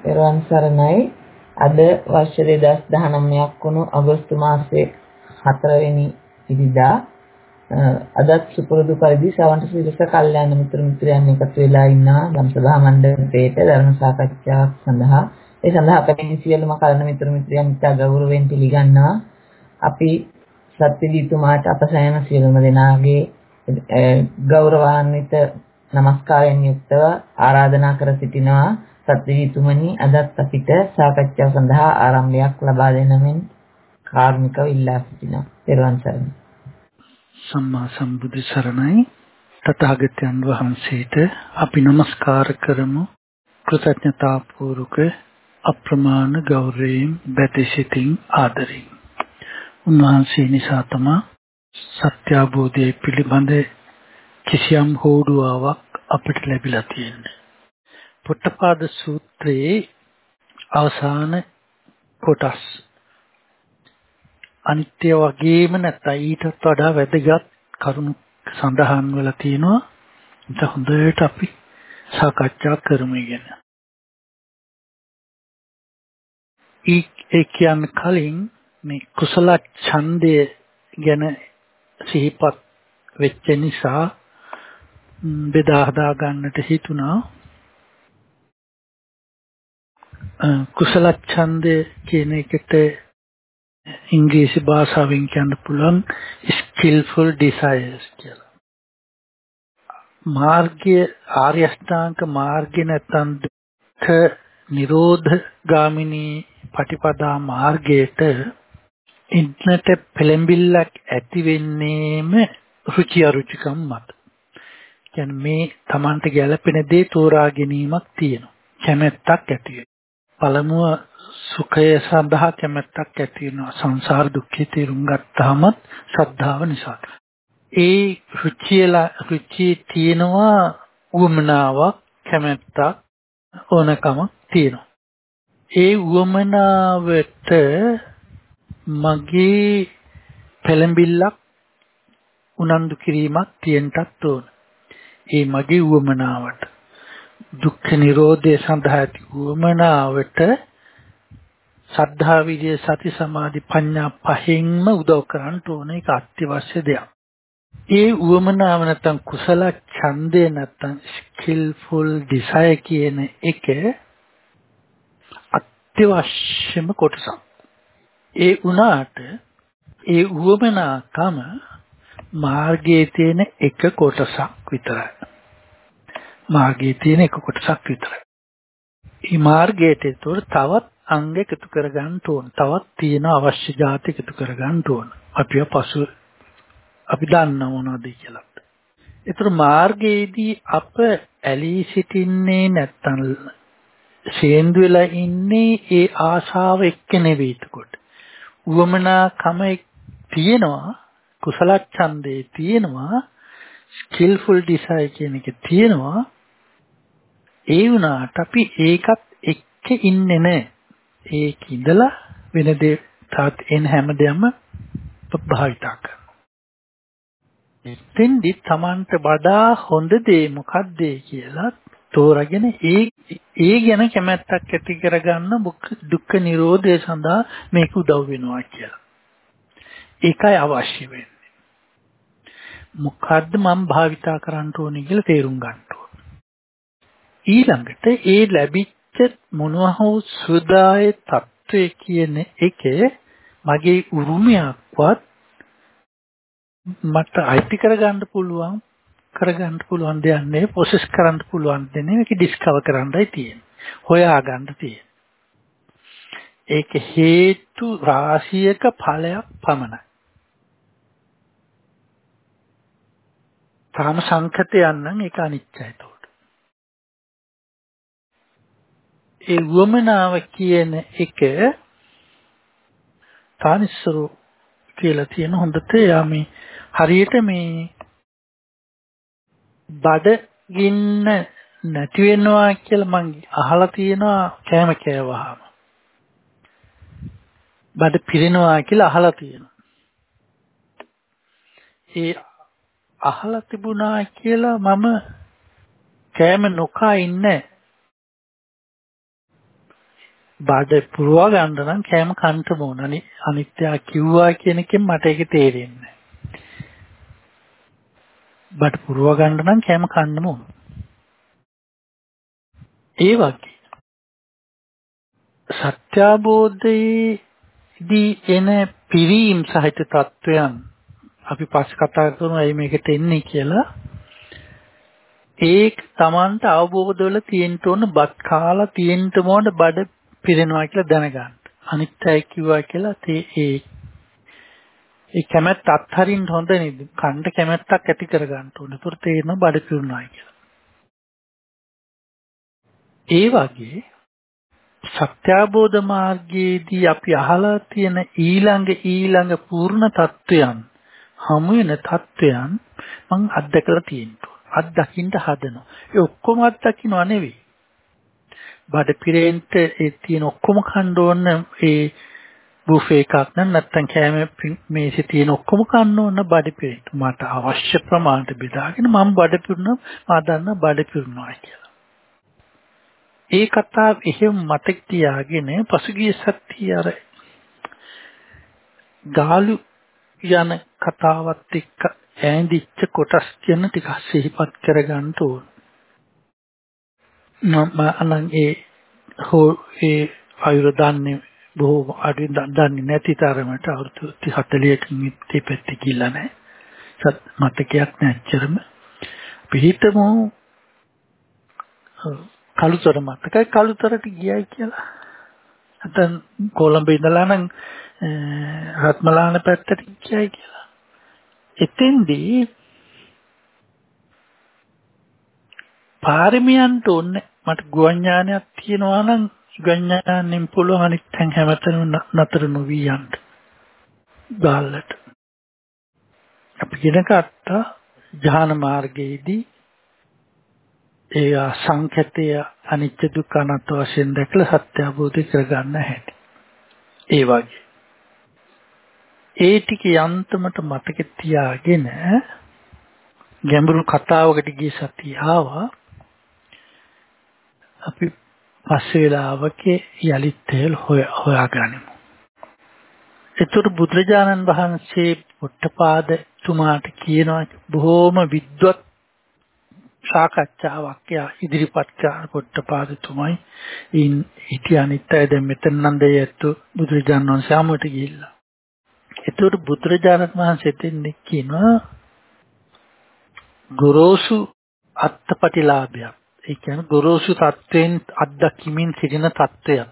පෙරවන් සරණයි. අද වර්ෂ 2019ක් වුණු අගෝස්තු මාසයේ 4 වෙනි ඉරිදා අදත් සුපුරුදු පරිදි සවන්ත සිරස කල්යාණ මිත්‍ර මිත්‍රයන් එකතු වෙලා ඉන්නා ධම්සභා මණ්ඩපයේට ධර්ම සාකච්ඡාවක් සඳහා. ඒ සඳහා අපේ සියලුම කල්යාණ මිත්‍ර මිත්‍රයන් ඉතා ගෞරවයෙන් පිළිගන්නවා. අපි සත්‍යදීතුමාට අප සෑම සියලුම දෙනාගේ ගෞරවාන්විත নমස්කාරයෙන් යුක්තව ආරාධනා කර සිටිනවා. සත්‍යවිතුමනි අදත් අපිට සාකච්ඡාව සඳහා ආරම්භයක් ලබා දෙන මෙන් කාර්මිකව ඉල්ලා සිටිනවා. ත්වන් සරණයි. සම්මා සම්බුදු සරණයි. තථාගතයන් වහන්සේට අපි নমස්කාර කරමු. කෘතඥතා පූර්වක අප්‍රමාණ ගෞරවයෙන් බැතිසිතින් ආදරෙන්. උන්වහන්සේ නිසා තමයි සත්‍ය අවබෝධයේ පිළිබඳ කිසියම් හෝඩුවාවක් අපිට ලැබිලා තියෙන්නේ. පොට්ටපාද සූත්‍රයේ අවසාන කොටස් අනිත්‍ය වගේම නැත්නම් ඊටත් වඩා වැදගත් කරුණු සඳහන් වෙලා තියෙනවා. ඒක හොඳට අපි සාකච්ඡා කරමු ඉගෙන. ඒ කියන්න කලින් මේ කුසල ඡන්දය ගැන සිහිපත් වෙච්ච නිසා බෙදා හදා ගන්නට හිතුණා කුසල ඡන්දය කියන එකට ඉංග්‍රීසි භාෂාවෙන් කියන්න පුළුවන් skillful desires කියලා. මාර්ගය ආර්ය අෂ්ටාංග මාර්ගය නැත්නම් දුක්ඛ නිරෝධ ගාමිනී පටිපදා මාර්ගයට ඉන්නට පෙළඹිල්ලක් ඇති වෙන්නේම රුචි අරුචිකම් මත. කියන්නේ මේ Tamanට ගැළපෙන දේ තෝරා ගැනීමක් තියෙනවා. කැමැත්තක් ඇති පළමුව සුඛය සඳහා කැමැත්තක් ඇති වෙනවා. සංසාර දුක්ඛේ තේරුම් ගත්තාම ශ්‍රද්ධාව නිසා. ඒ රුචියලා රුචිය තියෙනවා උවමනාවක් කැමැත්තක් ඕනකමක් තියෙනවා. ඒ උවමනාවට මගේ පෙළඹිල්ලක් උනන්දු කිරීමක් තියෙන්නත් ඕන. ඒ මගේ උවමනාවට දුක්ඛ නිරෝධය සඳහා ඇති උවමනාවට සද්ධා විරිය සති සමාධි ප්‍රඥා පහෙන්ම උදව් කරන්න ඕන ඒක අත්‍යවශ්‍ය දෙයක්. ඒ උවමනාව නැත්තම් කුසල ඡන්දේ නැත්තම් skillful desire කියන එක අත්‍යවශ්‍යම කොටසක්. ඒ වුණාට ඒ උවමනාකම මාර්ගයේ තියෙන එක කොටසක් විතරයි. මාර්ගයේ තියෙන එක කොටසක් විතරයි. මේ මාර්ගයට ඒතොර තවත් අංග එකතු කරගන්න ඕන. තවත් තියෙන අවශ්‍ය જાති එකතු කරගන්න ඕන. අපිව පසු අපි දන්න මොනවද කියලා. ඒතර මාර්ගයේදී අප ඇලී සිටින්නේ නැත්තම් සේන්දු වෙලා ඉන්නේ ඒ ආශාව එක්ක නෙවෙයි එතකොට. උවමනාකම තියෙනවා කුසල ඡන්දේ තියෙනවා skillful desire කියන එක තියෙනවා ඒ වුණාට අපි ඒකත් එක්ක ඉන්නේ නැහැ ඒක ඉඳලා වෙන දේ තාත් එන හැමදේම භාවිතා කරනවා එතෙන්දි Tamanට වඩා හොඳ දේ මොකක්ද කියලා තෝරාගෙන ඒ ඒ ගැන කැමැත්තක් ඇති කරගන්න දුක්ඛ නිරෝධය සඳහා මේක උදව් වෙනවා කියලා. ඒකයි අවශ්‍ය වෙන්නේ. මොකද්ද මම භාවිතා කරන්න ඕනේ කියලා තේරුම් ගන්න ඕන. ඊළඟට ඒ ලැබිච්ච මොනවා හෝ සුදාය తත්වයේ කියන එකේ මගේ උරුමයක්වත් මට අයිති කරගන්න පුළුවන් කරගන්න පුළුවන් දෙයක් නෙවෙයි ප්‍රොසෙස් කරන්න පුළුවන් දෙයක් නෙවෙයි ඒක ඩිස්කවර් කරන්නයි තියෙන්නේ. හොයාගන්න තියෙන්නේ. ඒක හේතු රාශියක ඵලයක් පමණයි. තාම සංකතයක් නම් ඒක අනිත්‍යයි ඒ වමනාව කියන එක තානිස්සරු කියලා තියෙන හොඳට යා මේ හරියට මේ බඩ ගින්න නැති වෙනවා කියලා මං අහලා තියෙනවා කෑම කෑවහම. බඩ පිරෙනවා කියලා අහලා තියෙනවා. ඒ අහලා තිබුණා කියලා මම කෑම නොකා ඉන්නේ බඩ පුරවා ගන්න නම් කෑම කන්න ඕන. අනිත්‍ය කිව්වා කියන එකෙන් මට ඒක තේරෙන්නේ බඩ පුරවා ගන්න නම් කෑම කන්න ඕන. ඒ වගේ සත්‍යාබෝධයේදී එන පිරීම් සහිත තත්වයන් අපි පස්සේ කතා කරමු ඇයි මේකට එන්නේ කියලා ඒක Tamanට අවබෝධ වෙලා තියෙන්න ඕන බත් කාලා තියෙන්න ඕන බඩ පිරෙනවා කියලා දැනගන්න. අනිත්‍යයි කිව්වා කියලා තේ ඒ ඒ කැමැත්ත අත්හරින්න හොඳ නේද? කණ්ඩ කැමැත්තක් ඇති කරගන්න ඕනේ. ඒතර තේරෙනවා බඩ පිරුණායි කියලා. ඒ වගේ සත්‍යාබෝධ මාර්ගයේදී අපි අහලා තියෙන ඊළඟ ඊළඟ පූර්ණ தත්වයන් හමු වෙන தත්වයන් මං අත්දකලා තියෙනවා. අත්දකින්න හදනවා. ඒ ඔක්කොම අත්දකින්නව නෙවෙයි. බඩ පිරෙන්ට ඒ තියෙන ඔක්කොම කන්න ඕන ඒ බුෆේ එකක් නම් නැත්තම් කෑම මේසේ තියෙන ඔක්කොම කන්න ඕන බඩ පිරෙන්න. මට අවශ්‍ය ප්‍රමාණයට බෙදාගෙන මම බඩ පිරුණා මා දන්න බඩ පිරුණා කියලා. ඒ කතාව එහෙම මතක තියාගෙන පසුගිය සතිය අර ගාලු යන කතාවත් එක්ක ඈඳිච්ච කොටස් කියන ටික සිහිපත් කරගන්න ඕන. මම අනං ඒ හෝ ඒ ආයුර දන්නේ බොහෝ අඩි දන්නේ නැති තරමට අවුරුදු 40කින් ඉත්තේ පැත්තේ කියලා නැහැ. සත් මතකයක් නැච්චරම පිළිතමු කළුතර මතකයි කළුතරට ගියයි කියලා. නැත්නම් කොළඹ ඉඳලා නම් රත්මලාන පැත්තට ගියයි කියලා. එතෙන්දී පාරමියන්ට ඕනේ මට ගුවන්ඥානයක් තියෙනවා නම් ගුවන්ඥානෙන් පුළුවන් අනිත් තැන් හැමතැනම නතර නොවි යන්න. ගාල්ලට. අපි ඉගෙන ගත්තා ජහන මාර්ගයේදී ඒ සංකතය අනිත්‍ය දුක්ඛ අනාත්ම වශයෙන් දැකලා සත්‍ය අවබෝධ කරගන්න හැටි. ඒ වගේ. ඒ ටික යන්තමට මතක තියාගෙන ගැඹුරු කතාවකට ගිය සතිය ආවා. අපි පස්සේ වෙලාවක යලිත් තේල් හොයාගනිමු. ඒතර බුදුරජාණන් වහන්සේ පුට්ටපාද තුමාට කියනවා බොහෝම විද්වත් සාකච්ඡාවක් යා ඉදිරිපත් කරන පොට්ටපාදතුමයි ඉන් හිටිය අනිත් අය දැන් මෙතන නම් දෙයතු බුදුරජාණන් වහන්සේ ආමුවට ගිහිල්ලා. ඒතකොට බුදුරජාණන් වහන්සේ දෙන්නේ කියනවා ගොරෝසු අත්පටිලාභයක්. ඒ කියන්නේ ගොරෝසු තත්වෙන් අත්දැකීමින් සිටින තත්වයක්.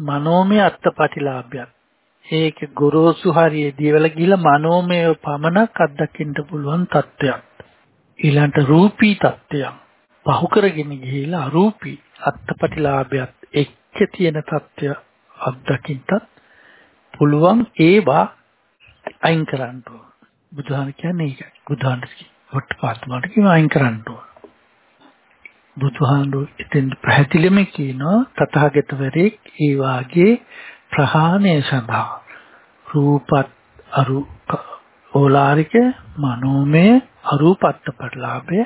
මනෝමය අත්පටිලාභයක්. ඒක ගොරෝසු හරියදී වල ගිහිල්ලා මනෝමය පමණක් අත්දකින්න පුළුවන් තත්වයක්. ඊළඟට රූපී தත්ත්වයන් පහු කරගෙන ගිහිලා අරූපී අත්පටිලාභයත් එක්ක තියෙන தත්ත්වය අත්දකින්නත් පුළුවන් ඒවා අයින් කරන්න ඕන. බුදුහාම කියන්නේ ඒකයි. බුදුහාම වටපාත්මට කියන අයින් කරන්න ඕන. බුදුහාමුදුරු එතෙන් පැහැදිලිම කියනවා තථාගතවරේ ඒ වාගේ ප්‍රහාණය සඳහා රූපත් අරු ඕලාරික මනෝමය අරූපත්ත ප්‍රලාභය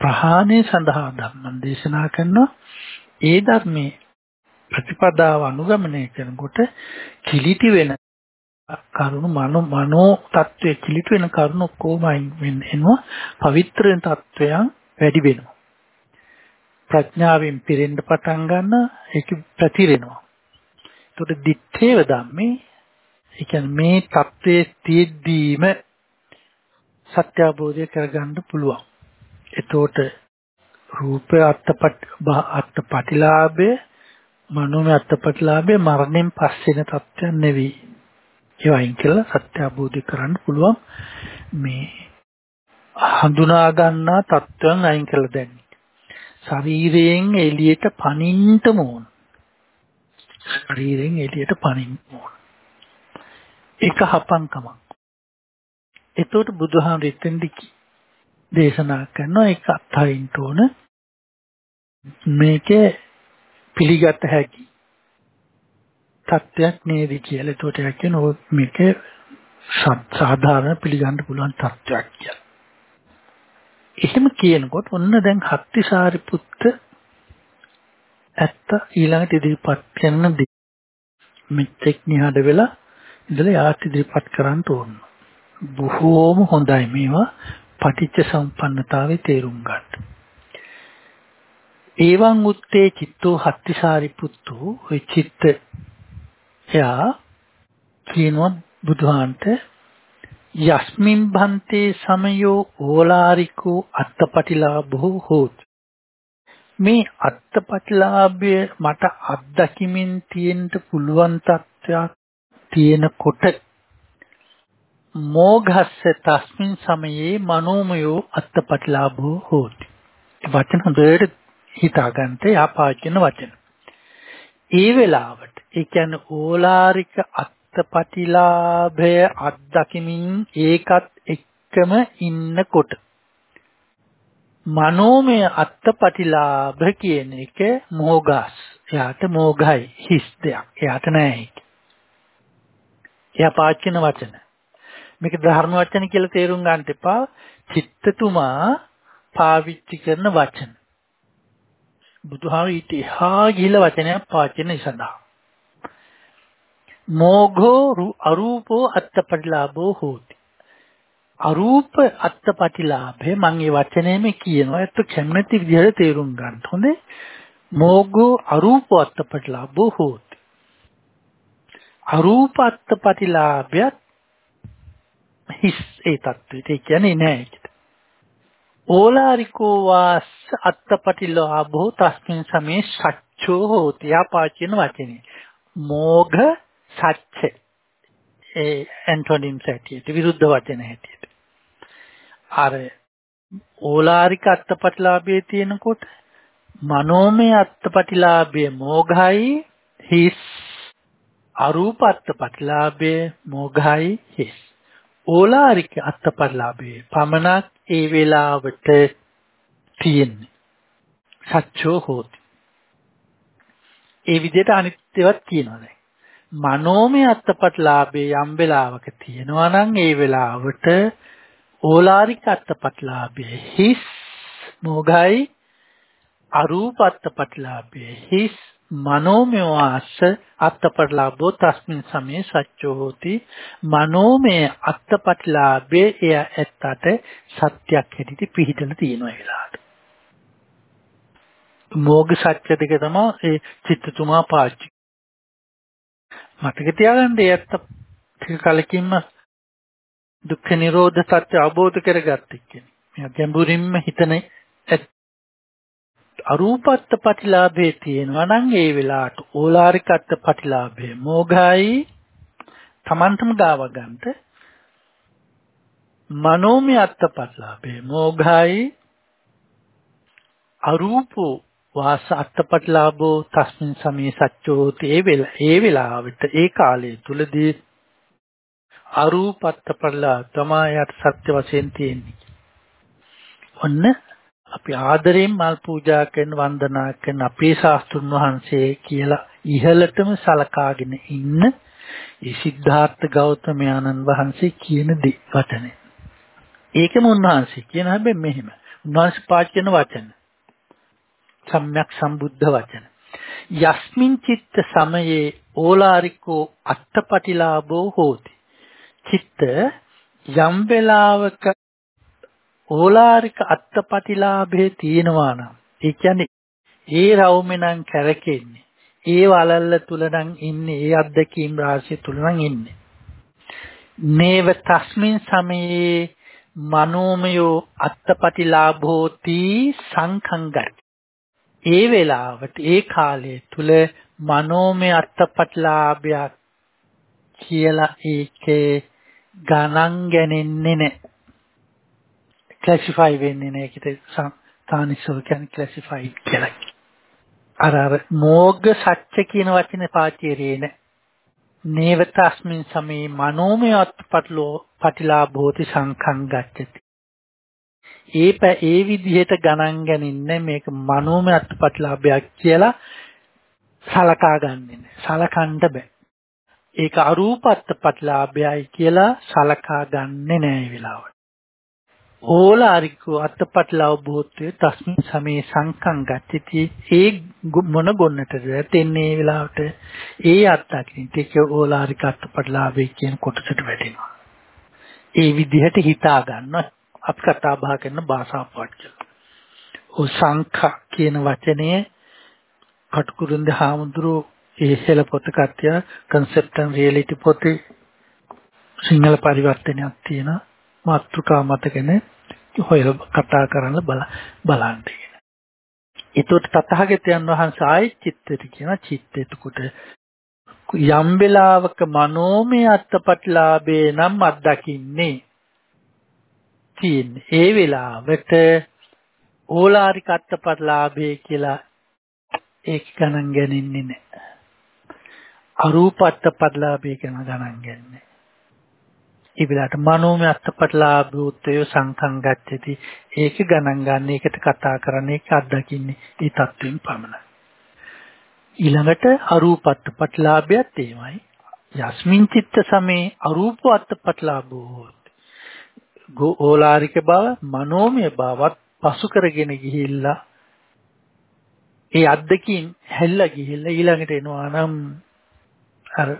ප්‍රහාණය සඳහා ධර්මං දේශනා කරනවා. ඒ ධර්මයේ ප්‍රතිපදාව අනුගමනය කරනකොට කිලිටි වෙන කරුණු මනෝ මනෝ තත්වයේ කිලිටි වෙන කරුණු කොහොම වෙනවා පවිත්‍ර වෙන තත්වයන් වැඩි වෙනවා. ප්‍රඥාවෙන් පිරෙන්න පටන් ගන්න ඒක ප්‍රතිරෙනවා එතකොට දිත්තේව ධම්මේ ඒ කියන්නේ මේ தත්වයේ තියෙද්දීම සත්‍ය අවබෝධය කරගන්න පුළුවන්. එතකොට රූපය අත්පත් අත්පටිලාභය මනෝමය අත්පටිලාභය මරණයෙන් පස්සේන තත්ත්වයක් නෙවෙයි. ඒවයින් කියලා සත්‍ය අවබෝධය කරන්න පුළුවන් මේ හඳුනා ගන්නා තත්ත්වයන් අයින් කළ දැන්. ශරීරයෙන් එළියට පනින්න ඕන. ශරීරයෙන් එළියට පනින්න ඕන. ඒක හපංකමක්. එතකොට බුදුහාම එතෙන්දි දේශනා කරනවා ඒක අත්හරින්න ඕන. මේකේ පිළිගත හැකි තත්ත්වයක් නේද කියලා. එතකොට කියන මේක සාධාරණ පිළිගන්න පුළුවන් තත්ත්වයක් කියලා. එහෙම කියනකොට ඔන්න දැන් හත්තිසාරිපුත්ත ඇත්ත ඊළඟට ඉදිරිපත් කරන දේ මෙතෙක් නිහඬ වෙලා ඉඳලා යාත් ඉදිරිපත් කරන්න ඕන. බොහෝම හොඳයි මේවා පටිච්ච සම්පන්නතාවේ තේරුම් ගන්න. ඒවං උත්තේ චිත්තෝ හත්තිසාරිපුත්තු ඔය චිත්ත එයා කියනවා බුදුහාන්ට යස්මින් භන්තේ සමයෝ ඕලාරිකෝ අත්තපටිලාභෝ හෝති. මේ අත්තපටිලාභය මට අත්දකිමින් තියෙන්න පුළුවන් තත්ත්වයක් තියෙනකොට මෝඝස්ස තස්මින් සමයේ මනෝමයෝ අත්තපටිලාභෝ හෝති. වචන හොඳට හිතාගන්න යාපාචන වචන. ඒ වෙලාවට ඒ කියන්නේ ඕලාරික අත්පටිලාභය අත්දකිමින් ඒකත් එක්කම ඉන්නකොට. මනෝමය අත්පටිලාභ කියන එක මෝගස් එයාට මෝගයි හිස් දෙයක්. එයාට නෑ ඒක. එයා පාචන වචන. මේක ධර්ම වචන කියලා තේරුම් ගන්න එපා. චිත්තතුමා පාවිච්චි කරන වචන. බුදුහාම ඊට එහා ගිහිලා වචනයක් පාවිච්චි සඳහා මෝඝෝ අරූපෝ අත්තපටිලාභෝ හෝති. අරූප අත්තපටිලාභේ මම මේ වචනේම කියනවා. ඒත් කැමැති විදිහට තේරුම් ගන්න. හොඳේ? මෝඝෝ අරූප අත්තපටිලාභෝ හෝති. අරූප අත්තපටිලාභයත් හිස් ඒ තත්ත්වෙට ඒ කියන්නේ නෑ ඕලාරිකෝ වාස් අත්තපටිලාභෝ තස්මින් සමේ සච්චෝ හෝති. ආපාචින වචනේ. මෝඝ සත්‍ය. ඒ ඇන්ටොනිම්ස් හැටියට විරුද්ධ වචන හැටියට. අර ඕලාරික අත්පටිලාභයේ තියෙනකොට මනෝමය අත්පටිලාභයේ මෝඝයි හිස් අරූප අත්පටිලාභයේ මෝඝයි හිස්. ඕලාරික අත්පටිලාභයේ පමණක් ඒ වෙලාවට තියෙන්නේ. සත්‍යෝ හෝති. ඒ විදිහට අනිත්‍යවත් කියනවා දැන්. මනෝමය අත්පත්ලාභයේ යම් වෙලාවක තියෙනවා නම් ඒ වෙලාවට ඕලාරික අත්පත්ලාභයේ හිස් මොගයි? අරූප අත්පත්ලාභයේ හිස් මනෝමය වාස අත්පත්ලාභෝ තස්මින් සමේ සත්‍යෝ හෝති. මනෝමය අත්පත්ලාභයේ එය ඇත්තට සත්‍යයක් හැටියට පිහිටලා තියෙනවා ඒ වෙලාවට. මෝග සත්‍ය දෙක තමයි ඒ චිත්තතුමා පාවිච්චි මතක තියාගන්න ඒ ඇත්ත? ටික කලකින්ම දුක්ඛ නිරෝධ සත්‍ය අවබෝධ කරගත්ත එක්කෙනෙක්. මෙයා ගැඹුරින්ම හිතන අරූපත්ත ප්‍රතිලාභේ තියෙනවා නම් ඒ වෙලාවට ඕලාරිකත්ත ප්‍රතිලාභේ මෝඝයි තමන්ටම ගාව ගන්නට මනෝමය අත්ත ප්‍රතිලාභේ මෝඝයි අරූපෝ වාස අත්තපටලාභෝ තස්මින් සමේ සච්චෝති ඒ වෙල ඒ වෙලාවට ඒ කාලය තුලදී අරූපත්තපටලා තමයි යට සත්‍ය වශයෙන් තියෙන්නේ. ඔන්න අපි ආදරයෙන් මල් පූජා කරන වන්දනා කරන අපේ ශාස්ත්‍රුන් වහන්සේ කියලා ඉහළටම සලකාගෙන ඉන්න ඒ සිද්ධාර්ථ ගෞතමයන්න් වහන්සේ කියන දේ වචනේ. ඒකම උන්වහන්සේ කියන හැබැයි මෙහෙම. උන්වහන්සේ පාවිච්චි කරන වචන. සම්්‍යක් සම්බුද්ධ වචන. යස්මින් චිත්ත සමයේ ඕලාරිකෝ අත්තපටිලාභෝ හෝති. චිත්ත යම් වෙලාවක ඕලාරික අත්තපටිලාභේ තියෙනවා නම් ඒ කියන්නේ ඒ රවුමෙන් කැරකෙන්නේ ඒ වලල්ල තුල නම් ඉන්නේ ඒ අත්දැකීම් රාශිය තුල නම් ඉන්නේ නේව තස්මින් සමයේ මනෝමයෝ අත්තපටිලාභෝති සංඛංගත් ඒ වෙලාවට ඒ කාලය තුල මනෝමය අත්පත්ලාභයක් කියලා ඒකේ ගණන් ගන්නේ නැහැ. ක්ලාසිෆයි වෙන්නේ නැහැ ඒකට සානිසෝ කියන්නේ ක්ලාසිෆයි කියලා. අර අර මෝග සත්‍ය කියන වචනේ පාචීරේ නැහැ. නේවතස්මින් සමේ මනෝමය අත්පත්ලෝ පටිලාභෝති සංඛං ගච්ඡති. ඒ ඒ විදිහට ගණන් ගනින්නේ මේක මනෝමය අත්පත්ලාභයක් කියලා සලකා ගන්නෙ සලකන්න බෑ. ඒක අරූප අත්පත්ලාභයයි කියලා සලකා ගන්නෙ නෑ වෙලාවට. ඕලාරිකෝ අත්පත්ලාව භූතේ තස්මින් සමේ සංකං ගච්ඡති ඒ මොන ගොන්නටද තෙන්නේ ඒ වෙලාවට ඒ අත්දකින්න ටික ඕලාරික අත්පටලාභය කියන කොටසට වැටෙනවා. ඒ විදිහට හිතා ගන්න අපි කතා බහ කරන භාෂා පාඨය. ඔය සංඛා කියන වචනේ කටුකුරුන්ද හාමුදුරුවෝ ඒ හෙළ පොත කත්‍ය concept and reality පොතේ සිංහල පරිවර්තනයක් තියෙන මාතෘකා මතකනේ හොයලා කතා කරන්න බල බලන්න කියන. ඒතොත් තථාගතයන් වහන්සේ ආයි චිත්තෙට කියන චිත්තෙට කොට යම් වෙලාවක මනෝමය අත්පත්ලාභේ නම් අත්දකින්නේ තියෙන්නේ. ඒ වෙලාවට ඕලාරික අත්පත්ලාභේ කියලා ඒක ගණන් ගන්නේ නැහැ. අරූපත්ත පදලාභය ගැන ගණන් ගන්නේ. ඒ විලාට මනෝමය අත්පත්ලාභූතය සංඛං ගච්ඡති. ඒක ගණන් ගන්න ඒකට කතා කරන්නේ ඒක අත්දකින්නේ ඒ தත්වෙන් පමණයි. ඊළඟට අරූපත්ත පත්ලාභයත් එමයයි. යස්මින් චිත්ත සමේ අරූපවත්ත පත්ලාභෝ ගෝ ඕලාරික බව මනෝමය බවත් පසු කරගෙන ගිහිල්ලා ඒ අද්දකින් හැල්ලා ගිහිල්ලා ඊළඟට එනවා නම් අර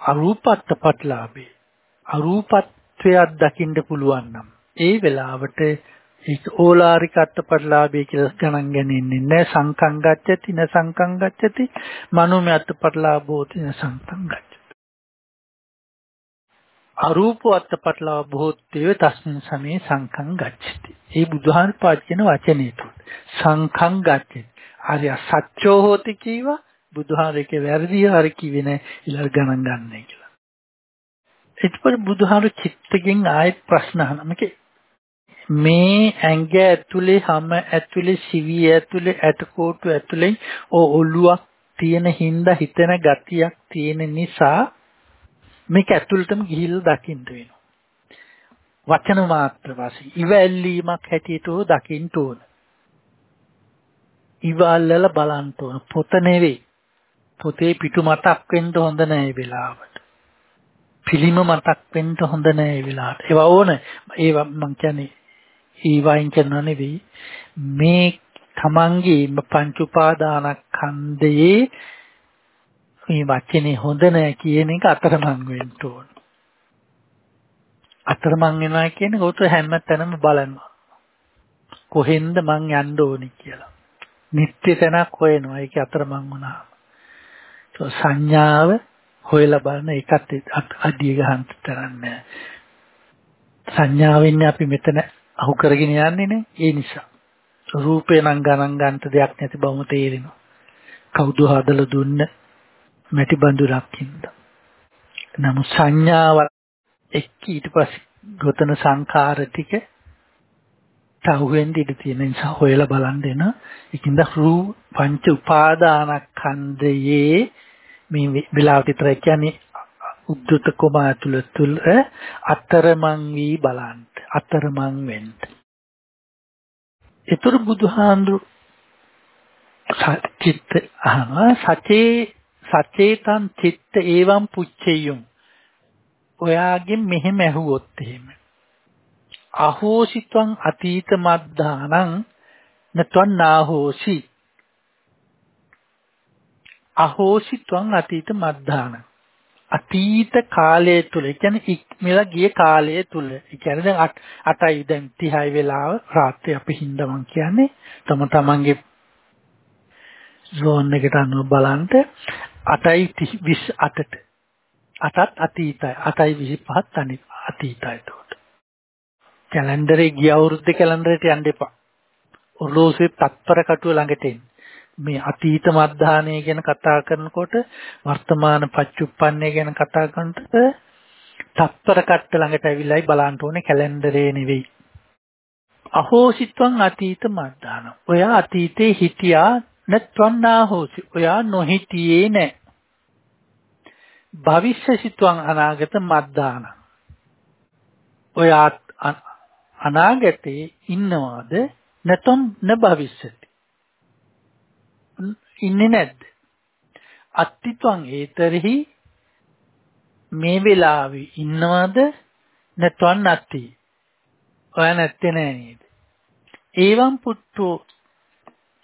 අරූපත්ත පටලාභේ. අරූපත්වයක් දකින්න පුළුවන් නම් ඒ වෙලාවට ඒක ඕලාරික අත්පටලාභය කියලා ගණන් ගන්නේ නැහැ. සංකං ගච්ඡති න සංකං ගච්ඡති මනෝමය අත්පටලාභෝති න සංකං ගච්ඡති අරූප අත්පටලාභෝත්‍යව තස්මින් සමේ සංකං ගච්ඡති ඒ බුදුහාම පාද කියන වචනේ තුල සංකං ගච්ඡති ආර්ය සත්‍යෝ හෝති කීවා බුදුහාරේක වැරදි හරි කිව්වේ නෑ ඊළඟ ගණන් ගන්නයි කියලා. එතකොට බුදුහාර චිත්තකින් ආයෙත් ප්‍රශ්න අහනවා. මේ ඇඟ ඇතුලේ හැම ඇතුලේ සිවිය ඇතුලේ ඇටකොටු ඇතුලේ ඔළුවක් තියෙන හින්දා හිතෙන ගතියක් තියෙන නිසා මේක ඇතුළටම ගිහිල්ලා දකින්න වෙනවා. වචන මාත්‍ර වශයෙන් ඉවැල්ලීමක් හැටියට දකින්න ඕන. ඉවල්ලල බලන්න ඕන. පොත නෙවෙයි. පොතේ පිටු මතක් වෙන්න හොඳ නෑ වෙලාවට. පිළිම මතක් වෙන්න හොඳ නෑ වෙලාවට. ඒවා ඕන. ඒවා මං කියන්නේ ඊවයින් කරනව නෙවෙයි. මේ තමන්ගේ පංච උපාදානස්කන්ධයේ මේ වචනේ හොඳ නෑ කියන එක අතරමං වෙන්න ඕන. අතරමං වෙනවා කියන්නේ උත හැම තැනම බලනවා. කොහෙන්ද මං යන්න ඕනි කියලා. නිත්‍ය තැනක් හොයනවා. ඒක අතරමං වුණා. සංඥාව හොයලා බලන එකත් අඩිය ගන්න තරන්නේ සංඥාවෙන් අපි මෙතන අහු කරගෙන යන්නේ නේ ඒ නිසා රූපේ නම් ගණන් ගන්නට දෙයක් නැති බවම තේරෙනවා කවුද හදලා දුන්න මැටි බඳුරක් හින්දා නමුත් සංඥාව එක්ක ඊට පස්සේ ගොතන සංඛාර ටික තවුවෙන් ඉඳ තියෙන නිසා හොයලා බලන් දෙන ඒකින්ද රූ පංච උපාදානස්කන්ධයේ මේ වෙලාවට විතර කියන්නේ උද්දත කොමා තුල තුල අතරමං වී බලන්න අතරමං වෙන්න. ඒතර බුදුහාඳු චිත්ත අහනවා සචේ සචේතං චිත්ත ඒවම් පුච්චෙයුම්. ඔයාගෙන් මෙහෙම ඇහුවොත් එහෙම. අහෝසිත්වං අතීත මද්දානං නත්වං නාහෝසි අහෝසිත්වං අතීත මද්දාන අතීත කාලය තුල ඒ කියන්නේ ඉක්මලා ගිය කාලය තුල. ඒ කියන්නේ දැන් 8යි දැන් 30යි වෙලාව රාත්‍රිය අපි හින්දා කියන්නේ. තම තමන්ගේ zone එකට අනුව බලන්න 8යි 28ට 8ත් අතීතයි 8යි 25ත් අනිත් අතීතයි එතකොට කැලෙන්ඩරේ ගිය අවුරුද්දේ කැලෙන්ඩරේට යන්න එපා ඔරලෝසුවේ තත්පර කටුව ළඟට එන්න මේ අතීත මද්ධානය ගැන කතා කරනකොට වර්තමාන පච්චුප්පන්නේ ගැන කතා කරනකොට තත්පර කට්ට ළඟට ඇවිල්ලායි බලන්න ඕනේ කැලෙන්ඩරේ නෙවෙයි. අහෝසිත්වං අතීත මද්ධාන. ඔයා අතීතේ හිටියා නැත්වන්නා හෝසි. ඔයා නොහිටියේ නැහැ. භවිෂ්‍යසිත්වං අනාගත මද්ධාන. ඔයා අනාගතේ ඉන්නවාද නැතොම් න භවිෂ්‍යති. ඉන්නේ නැද්ද? අත්තිත්වං ඒතරෙහි මේ වෙලාවේ ඉන්නවද නැත්නම් නැති? ඔය නැත්තේ නෑ නේද? ඒවම් පුට්ටෝ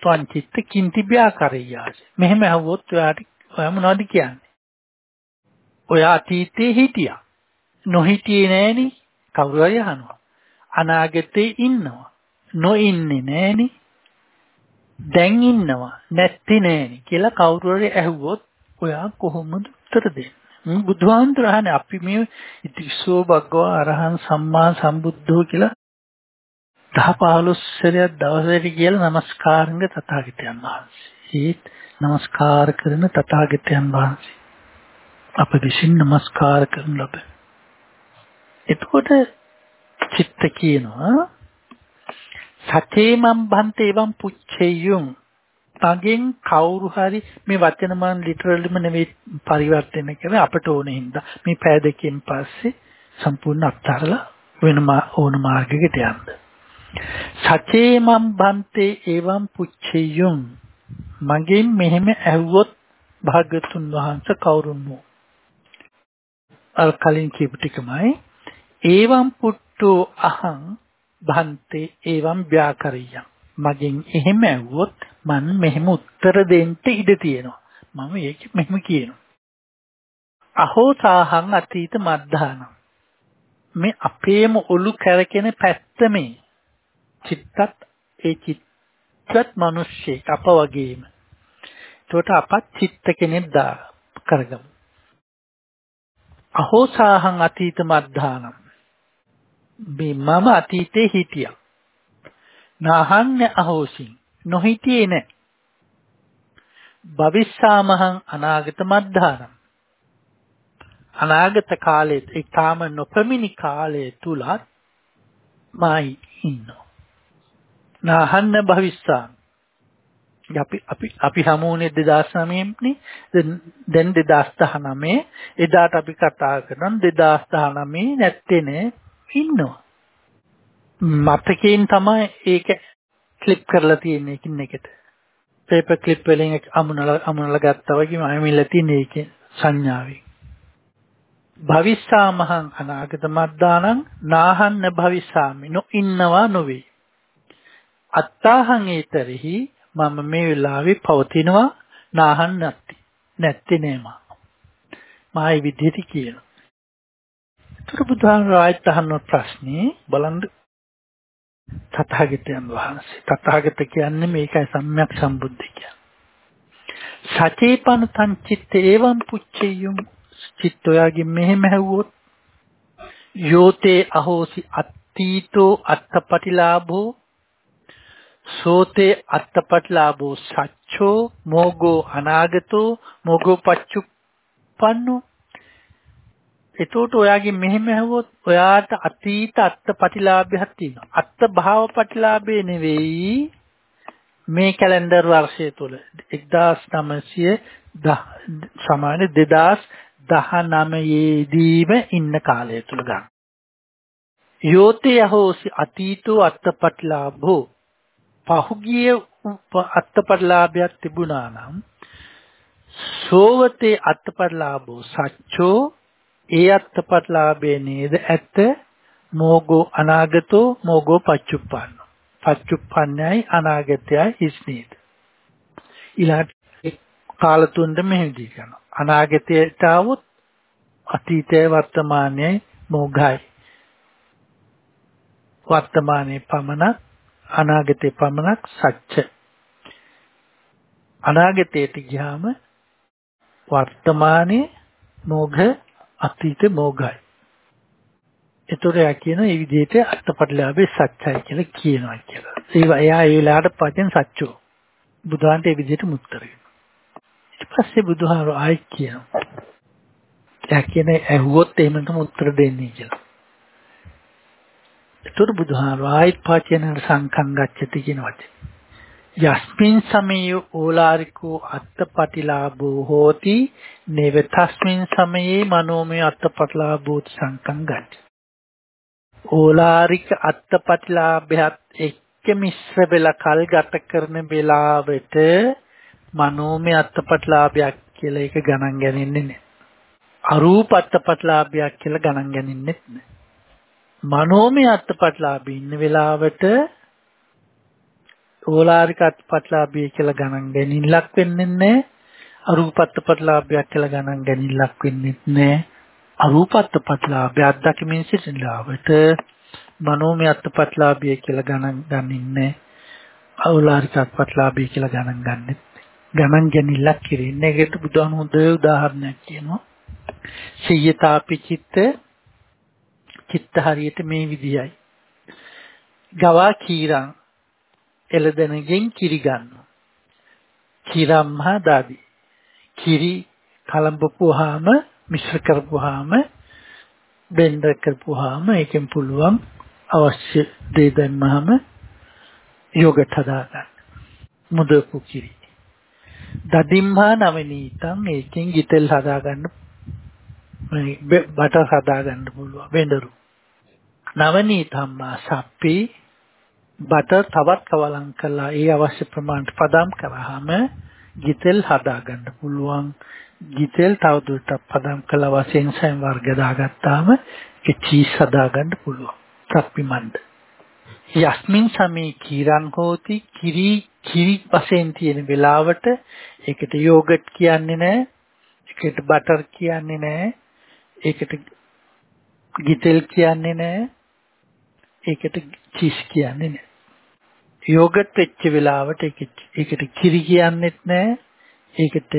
තං චිත්ත කිංති ව්‍යාකරියාස. මෙහෙම අහුවොත් ඔයාට ඔයා මොනවද කියන්නේ? ඔයා අතීතේ හිටියා. නොහිටියේ නෑනේ කවුරු හරි අහනවා. අනාගතේ ඉන්නවා. නොඉන්නේ නෑනේ. දැන් ඉන්නවා. නැත්ති නෑනේ කියලා කවුරු හරි ඇහුවොත් ඔයා කොහොමද උත්තර දෙන්නේ? බුද්ධාන්තර අහන්නේ අපි මේ ඉතිස්සෝ භගවා අරහං සම්මා සම්බුද්ධෝ කියලා දහ පහළොස් සැරයක් දවසට කියලා নমස්කාරංග තථාගතයන් වහන්සේ. ඒත් নমස්කාර කරන තථාගතයන් වහන්සේ. අප විසින් নমස්කාර කරන ලබ. එතකොට චිත්ත කියනවා සතේමම් බන්තේ එවම් පුච්චෙයුම් තගෙන් කවුරු හරි මේ වචන මන් ලිටරලිම නෙවෙයි පරිවර්තන කරන අපට ඕනේ හින්දා මේ පෑ දෙකෙන් පස්සේ සම්පූර්ණ අත්හැරලා වෙන ඕන මාර්ගයකට යන්න. සචේමම් බන්තේ එවම් පුච්චෙයුම් මගෙන් මෙහෙම ඇහුවොත් භාගතුන් වහන්සේ කවුරුන් වූ අර කලින් කියපු ටිකමයි. ඒවම් පුට්ටෝ අහං භන්තේ ඒවම් ව්‍යාකරියම් මගෙන් එහෙම ඇහුවොත් මම මෙහෙම උත්තර දෙන්න ඉඩ තියෙනවා. මම ඒක මෙහෙම කියනවා. අහෝ සාහං අතීත මද්ධානම් මේ අපේම ඔලු කැරකෙන පැත්ත මේ. චිත්තත් ඒ චිත්තත් මිනිස්සෙක් අප වගේම. ඒකට අපත් චිත්ත කෙනෙක් දා කරගමු. අහෝ සාහං අතීත මද්ධානම් මේ මම අතීතේ හිටියා. නාහන්න අහෝසින් නොහිටියේ නෑ. භවිස්සාමහං අනාගත මද්ධානම්. අනාගත කාලෙත් ඒ තාම නොපැමිණි කාලය තුලත් මයි ඉන්නවා. නාහන්න භවිස්සාම. අපි අපි අපි හමුුනේ 2009 නේ දැන් 2019 එදාට අපි කතා කරන 2019 නැත්තේ නේ ඉන්නවා. මතකයෙන් තමයි ඒක ක්ලිප් කරලා තියෙන්නේ එකින් එකට. පේපර් ක්ලිප් වලින් අමුණලා අමුණලා ගත්තා වගේම අයමිලා තියෙන ඒකේ සංඥාවෙන්. භවිස්සාමහං අනාගත මද්දානං නාහන්න භවිස්සාමි නො ඉන්නවා නොවේ. අත්තාහං ඒතරෙහි මම මේ වෙලාවේ පවතිනවා නාහන් නැති. නැත්තේ නෑ මා. මායි විදිහට කියනවා. ඒතර බුදුහාමුදුරුවෝ ආයත් අහන ප්‍රශ්නේ බලන්න තථාගතයන් වහන්සේ තථාගත කියන්නේ මේකයි සම්්‍යක් සම්බුද්ධ කියන්නේ. සචේපන තං චිත්ත එවං පුච්චෙයුම් චිත්තෝයාගේ මෙහෙම හැවුවොත් යෝතේ අහෝසි අත්තීතෝ අත්තපටිලාභෝ සෝතේ අත්තපටිලාභෝ සච්චෝ මෝගෝ අනාගතෝ මෝගෝ පච්චුප්පන්නෝ එතකොට ඔයාගේ මෙහෙම ඇහුවොත් ඔයාට අතීත අත්පටිලාභයක් තියෙනවා. අත්ත භාව ප්‍රතිලාභේ නෙවෙයි මේ කැලෙන්ඩර් වර්ෂය තුල 1910 සමාන 2019 දීම ඉන්න කාලය තුල ගන්න. යෝතේ යහෝසි අතීතෝ අත්පටිලාභෝ පහුගිය අත්පටිලාභයක් තිබුණා නම් සෝවතේ අත්පටිලාභෝ සච්චෝ ඒ අත්පත්ලාභේ නේද ඇත්ත? මෝගෝ අනාගතෝ මෝගෝ පච්චුප්පන්න. පච්චුප්පන්නයි අනාගතයයි හිස් නේද? ඊළඟ කාල තුනද මෙහෙම දී කරනවා. අනාගතයට આવොත් අතීතය වර්තමානයයි මෝගයි. වර්තමානයේ පමණක් අනාගතේ පමණක් සත්‍ය අනාගතයට ගියාම වර්තමානයේ මෝඝ අතීත මෝගයි. ඒතොර යා කියන මේ විදිහට අත්පත්ලාභේ සත්‍යයි කියලා කියනවා කියලා. ඒ එයා ඒ වෙලාවට පදෙන් සත්‍යෝ. බුදුහාන්ට ඒ විදිහට මුත්තර ඊට පස්සේ බුදුහාර ආයි කියනවා. එයා කියන ඇහුවොත් එහෙමනම් උත්තර දෙන්නේ කියලා. ඒතොර බුදුහාර ආයිත් පාචන සංකම් ගච්ඡති කියන වචනේ. යස්මින් සමයේ ඕලාරිකෝ අත්තපටිලාභෝ හෝති නේව තස්මින් සමයේ මනෝමය අත්තපටිලාභෝත් සංකම් ගච්ඡ ඕලාරික අත්තපටිලාභයත් එක්ක මිශ්‍ර වෙලා කල් ගත කරන වෙලාවට මනෝමය අත්තපටිලාභයක් කියලා ඒක ගණන් ගන්නේ නැහැ. අරූප අත්තපටිලාභයක් කියලා ගණන් ගන්නෙත් නැහැ. මනෝමය අත්තපටිලාභී ඉන්න වෙලාවට ඕලාරික අත්පත්ලාභය කියලා ගණන් ගැනීමක් වෙන්නේ නැහැ. අරූප අත්පත්ලාභයක් කියලා ගණන් ගැනීමක් වෙන්නේ නැහැ. අරූප අත්පත්ලාභය අත්දැකීමෙන් සිටින ලාවට මනෝමය අත්පත්ලාභය කියලා ගණන් ගන්නින්නේ ඕලාරික අත්පත්ලාභය කියලා ගණන් ගන්නෙත් ගණන් ගැනීමක් කිරින්නේ. ඒකට බුදුහාම හොඳ උදාහරණයක් කියනවා. සියතාපි චිත්ත චිත්ත හරියට මේ විදියයි. ගවා කීරං එළදෙනගෙන් කිරි ගන්නවා. කිරම්හා දාදි. කිරි කලඹපුවාම මිශ්‍ර කරපුවාම බෙන්ඩර් කරපුවාම ඒකෙන් පුළුවන් අවශ්‍ය දේ දැම්මහම යෝගට් හදාගන්න. මුදපු කිරි. දදිම්හා නවනීතම් ඒකෙන් ගිතෙල් හදාගන්න බටර් හදාගන්න පුළුවන්. බෙන්ඩරු. නවනීතම්මා සප්පි. බටර් තවත් කවලම් කරලා ඒ අවශ්‍ය ප්‍රමාණයට පදම් කරාම ගිතෙල් හදාගන්න පුළුවන්. ගිතෙල් තවදුරටත් පදම් කළ වශයෙන් සෑම වර්ග දාගත්තාම ඒක චීස් හදාගන්න පුළුවන්. සප්පි මණ්ඩ යස්මින් සමේ කීරන් හෝති. කිරි කිරි වශයෙන් තියෙන වෙලාවට ඒකට යෝගට් කියන්නේ නැහැ ඒකට බටර් කියන්නේ නැහැ ඒකට ගිතෙල් කියන්නේ නැහැ ඒකට චීස් කියන්නේ නැහැ. යෝගට් වෙච්ච වෙලාවට ඒකට කිරි කියන්නෙත් නැහැ. ඒකට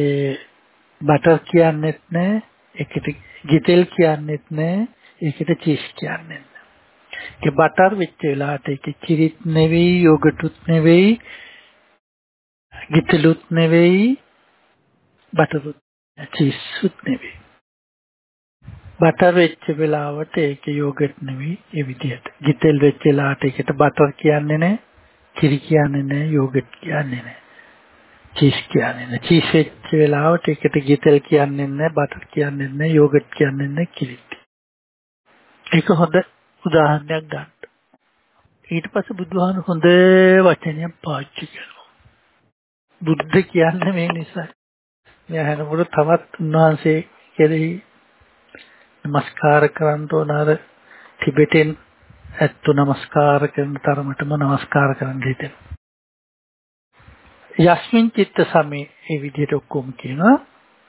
බටර් කියන්නෙත් නැහැ. ඒකට ගිතෙල් කියන්නෙත් නැහැ. ඒකට චීස් කියන්නේ නැහැ. ඒ බටර් වෙච්ච වෙලාවට ඒක කිරිත් නෙවෙයි, යෝගටුත් නෙවෙයි, ගිතෙලුත් නෙවෙයි, බටරුත් චීස්ුත් නෙවෙයි. බටර් වෙච්ච වෙලාවට ඒක යෝගට් නෙවෙයි ඒ විදිහට. ගිතෙල් වෙච්ච වෙලාවට ඒකට බටර් කියන්නේ නැහැ. කිරි කියන්නේ නැහැ. යෝගට් කියන්නේ නැහැ. චීස් කියන්නේ නැහැ. චීස් වෙච්ච වෙලාවට ඒකට ගිතෙල් කියන්නේ නැහැ. බටර් කියන්නේ නැහැ. යෝගට් කියන්නේ නැහැ. කිරි. ඒක හොඳ උදාහරණයක් ගන්න. ඊට පස්සේ බුදුහාම හොඳ වචනයක් පාවිච්චි කරනවා. බුද්ධ කියන්නේ මේ නිසා. මේ අහනකොට තවත් උන්වහන්සේ කෙරෙහි නමස්කාර කරන්න ඕන අර ටිබෙටෙන් ඇත්තු නමස්කාර කරන තරමටම නමස්කාර කරන්න හිතෙනවා. යස්මින් චිත්ත සමේ ඒ විදිහට ඔක්කොම කියනවා.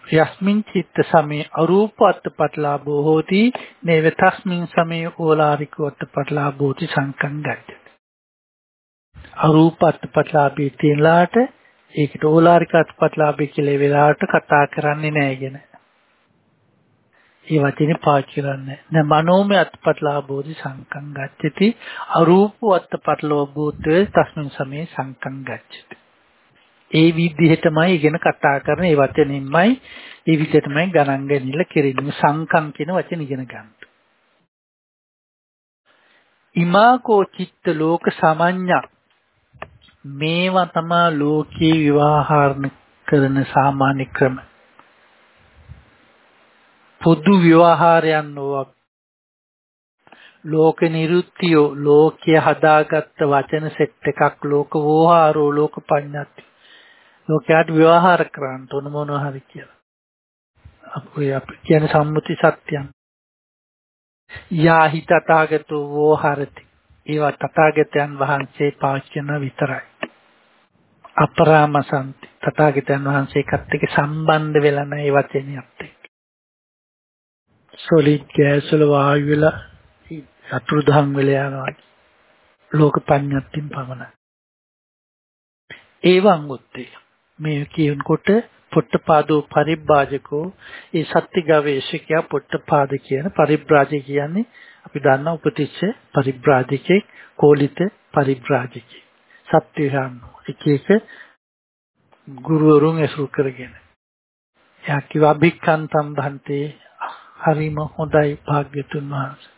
යස්මින් චිත්ත සමේ අරූප අත්පත්ලාභෝ හෝති නේව තස්මින් සමේ ඕලාරිකෝ අත්පත්ලාභෝ ති සංකං ගච්ඡති. අරූප අත්පත්ලාභී තියලාට ඒකට ඕලාරික අත්පත්ලාභී කියලා වෙලාවට කතා කරන්නේ නැහැ කියන. ඒ වචනේ පාවිච්චි කරන්නේ නැහැ. මනෝමය අත්පත්ලාභෝධි සංකං ගච්ඡති අරූප අත්පත්ලාභෝධ තස්මින් සමේ සංකං ගච්ඡති. ඒ විදිහටමයි ඉගෙන කතා කරන ඒ වචනින්මයි ඒ විදිහටමයි ගණන් ගැනීම කෙරෙන්නේ සංකම් කියන වචන ඉගෙන ගන්න. ඉමාකෝ චිත්ත ලෝක සමඤ්ඤා මේවා තමයි ලෝකේ විවාහාරණ කරන සාමාන්‍ය ක්‍රම. පොදු විවාහාරයන් නොවක් ලෝක නිරුත්තියෝ ලෝකයේ හදාගත්ත වචන සෙට් එකක් ලෝක වෝහාරෝ ලෝක පඤ්ඤාති ලෝකයට විවාහාර කරන්න ඕන මොනවා හරි කියලා. අපේ අපි කියන සම්මුති සත්‍යයන්. යාහි තථාගතෝ වෝහරති. ඒවා තථාගතයන් වහන්සේ පාවිච්චි කරන විතරයි. අපරාමසන්ති තථාගතයන් වහන්සේ එක්ක එක්ක සම්බන්ධ වෙලා නැහැ වචනයත් එක්ක. සොලිඩ් ගෑස් වල වායු වල අතුරුදහන් වෙලා යනවා. ලෝක පඤ්ඤාත්තින් පමණයි. ඒවං උත්තේ මේ කියනකොට පොට්ටපාදෝ පරිබ්‍රාජකෝ ඒ සත්‍ය ගවේෂකයා පොට්ටපාද කියන පරිබ්‍රාජක කියන්නේ අපි දන්නා උපතිස්ස පරිබ්‍රාජකේ කෝලිත පරිබ්‍රාජකේ සත්‍ය හාන්නෝ එක එක ගුරුවරුන් ඇසුරු කරගෙන එයා කිව්වා අභික්ඛන්තම් භන්තේ හරිම හොඳයි භාග්‍යතුන් වහන්සේ.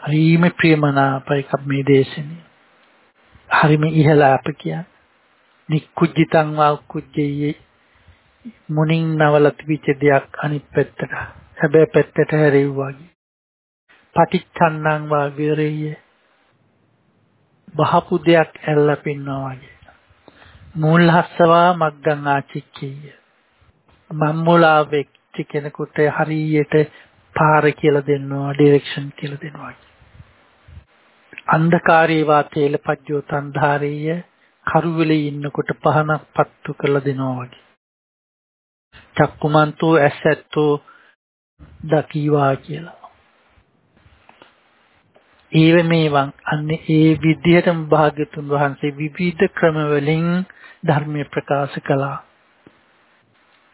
හරිම ප්‍රියමනාපයි කප් මේ දේශනේ. හරිම ඉහළ අප කියන්නේ. නික්කුජ්ජිතං වා කුජ්ජේ මුනින් නවල තිබිච්ච දෙයක් අනිත් පැත්තට. හැබැයි පැත්තට හැරෙව්වා වගේ පටිච්චන්නං වා විරෙය බහපු දෙයක් ඇල්ලා පින්නවා වගේ මූල හස්සවා මග්ගං ආචික්කීය. මම්මුලා වෙච්ච කෙනෙකුට හරියට පාර කියලා දෙන්නවා ඩිරෙක්ෂන් කියලා දෙනවා අන්ධකාරී වා තේලපජ්ජෝ තන්ධාරීය කරුවලේ ඉන්නකොට පහනක් පත්තු කරලා දෙනවා වගේ. චක්කුමන්තෝ ඇසැත්තෝ දකීවා කියලා. ඒව මේවන් අන්නේ ඒ විදිහටම භාග්‍යතුන් වහන්සේ විවිධ ක්‍රම වලින් ධර්මය ප්‍රකාශ කළා.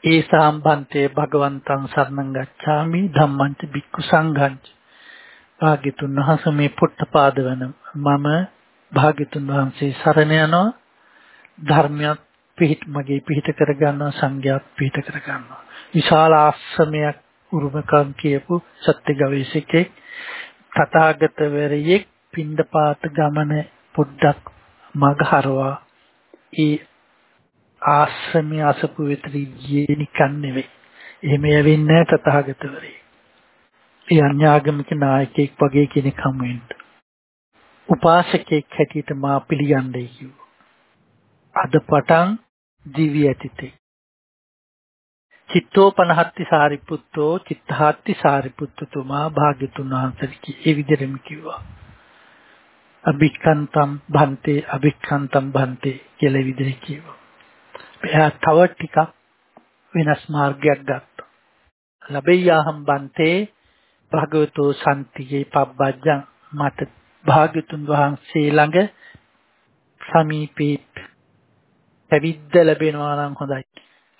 ඒ සම්බන්තේ භගවන්තං සරණං ගච්ඡාමි ධම්මං ච භික්ඛු සංඝං ච භාග්‍යතුන් වහන්සේ මේ පොට්ටපාද වෙන මම භාග්‍යතුන් වහන්සේ සරණ යනවා. ධර්මයක් පිහිට මගේ පිහිට කරගන්නවා සංඝයාත් පිහිට කරගන්නවා විශාල ආශ්‍රමයක් උරුමකම් කියපු සත්‍ය ගවේෂකෙක් තථාගතවරයෙක් පින්ඩපාත ගමන පොඩ්ඩක් මගහරවා ඒ ආශ්‍රමයේ අසපු විතරි ගියේ නිකන් නෙවෙයි. එහෙම යවෙන්නේ තථාගතවරේ. ඒ අන්‍යාගමික නායකයෙක් වගේ කෙනෙක් හමු වෙන්න. උපාසකෙක් හැටියට මා පිළිගන්නේ කිව්වා. අද පටන් දිවි ඇතිතේ. චිත්තෝපනහත්ති සාරිපුත්තෝ චිත්තහත්ති සාරිපුත්තතුමා භාග්‍යතුන් වහන්සේට ඒ විදිහටම කිව්වා. අභික්ඛන්තම් භන්තේ අභික්ඛන්තම් භන්තේ කියලා විදිහට කිව්වා. එයා තව ටිකක් වෙනස් මාර්ගයක් ගත්තා. ලබෙය්‍යාහම් බන්තේ භගවතෝ සම්තිගේ පබ්බජ්ජං මට භාග්‍යතුන් වහන්සේ ළඟ සමීපේ පැවිද්ද ලැබෙනවා නම් හොඳයි.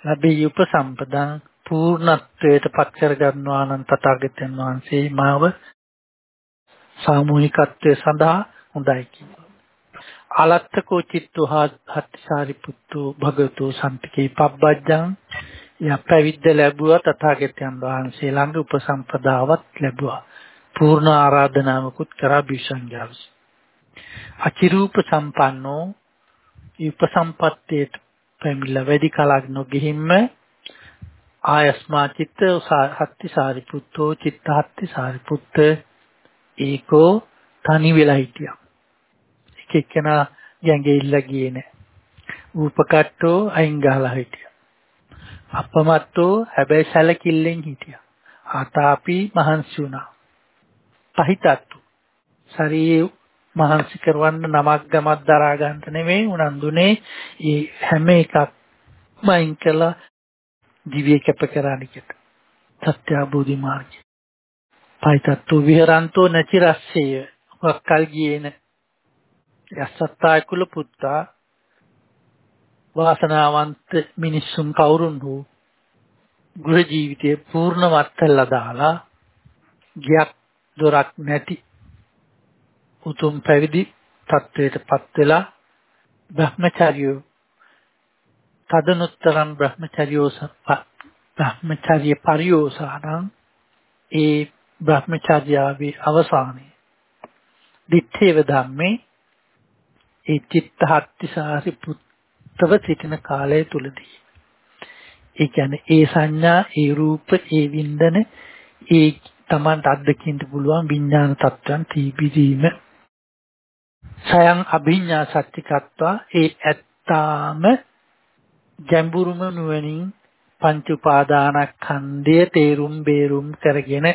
ලැබී උපසම්පදං පූර්ණත්වයට පත් කර ගන්නවා නම් තථාගතයන් වහන්සේ මාව සාමූහිකත්වයේ සඳහා හොඳයි කිව්වා. අලත්තකෝ චිත්තෝ හත්තිසාරි පුත්තු භගවතු සම්පිකේ පබ්බජ්ජං යා පැවිද්ද ලැබුවා තථාගතයන් වහන්සේ ළඟ උපසම්පදාවත් ලැබුවා. පූර්ණ ආරාධනාවකුත් කරා බිසංගාවස් අචිරූප සම්පන්නෝ උපසම්පත්තේට පැමිණිලා වැඩි කලක් නොගෙහින්ම ආයස්මා චිත්ත හත්තිසාරි පුත්තෝ චිත්ත හත්තිසාරි පුත්ත ඒකෝ තනි වෙලා හිටියා. එක්කෙනා ගැඟෙilla ගියේ නැහැ. ූපකට්ටෝ අයින් ගහලා හිටියා. අපමත්තෝ හැබැයි සැලකිල්ලෙන් හිටියා. ආතාපි මහන්සි වුණා. පහිතත්තු. ශරීරය මහන්සි කරවන්න නමක් ගමක් දරා ගන්නට නෙමෙයි උනන්දුනේ ඒ හැම එකක්ම අයින් කළා දිව්‍ය කැප කරානිකට. සත්‍ය අවබෝධි මාර්ගය. පහිතත්තු විහරන්තෝ නැචිරස්සය. වක්කල් ගියේ නැහැ. යස්සත්තාය කුල පුත්තා වාසනාවන්ත මිනිසුන් කවුරුන් වූ ගෘහ ජීවිතයේ පූර්ණවත් කළා දාලා ගියක් දොරක් නැති උතුම් පැවිදි තත්වයටපත් වෙලා බ්‍රහ්මචර්යෝ තදනුත්තරම් බ්‍රහ්මචර්යෝ බ්‍රහ්මචර්ය පරියෝසානං ඒ බ්‍රහ්මචර්යාවේ අවසානයේ දිත්තේව ධම්මේ ඒ චිත්තහත්තිසාරි පුත්තව සිටින කාලය තුලදී ඒ කියන්නේ ඒ සංඥා ඒ රූප ඒ වින්දන ඒ Tamanට අත්දකින්න පුළුවන් විඥාන තත්ත්වයන් තීබිදීම සයන් අභිඥා සත්‍තිකත්වා ඒ ඇත්තාම ගැඹුරුම නුවණින් පංච උපාදානස්කන්ධය තේරුම් බේරුම් කරගෙන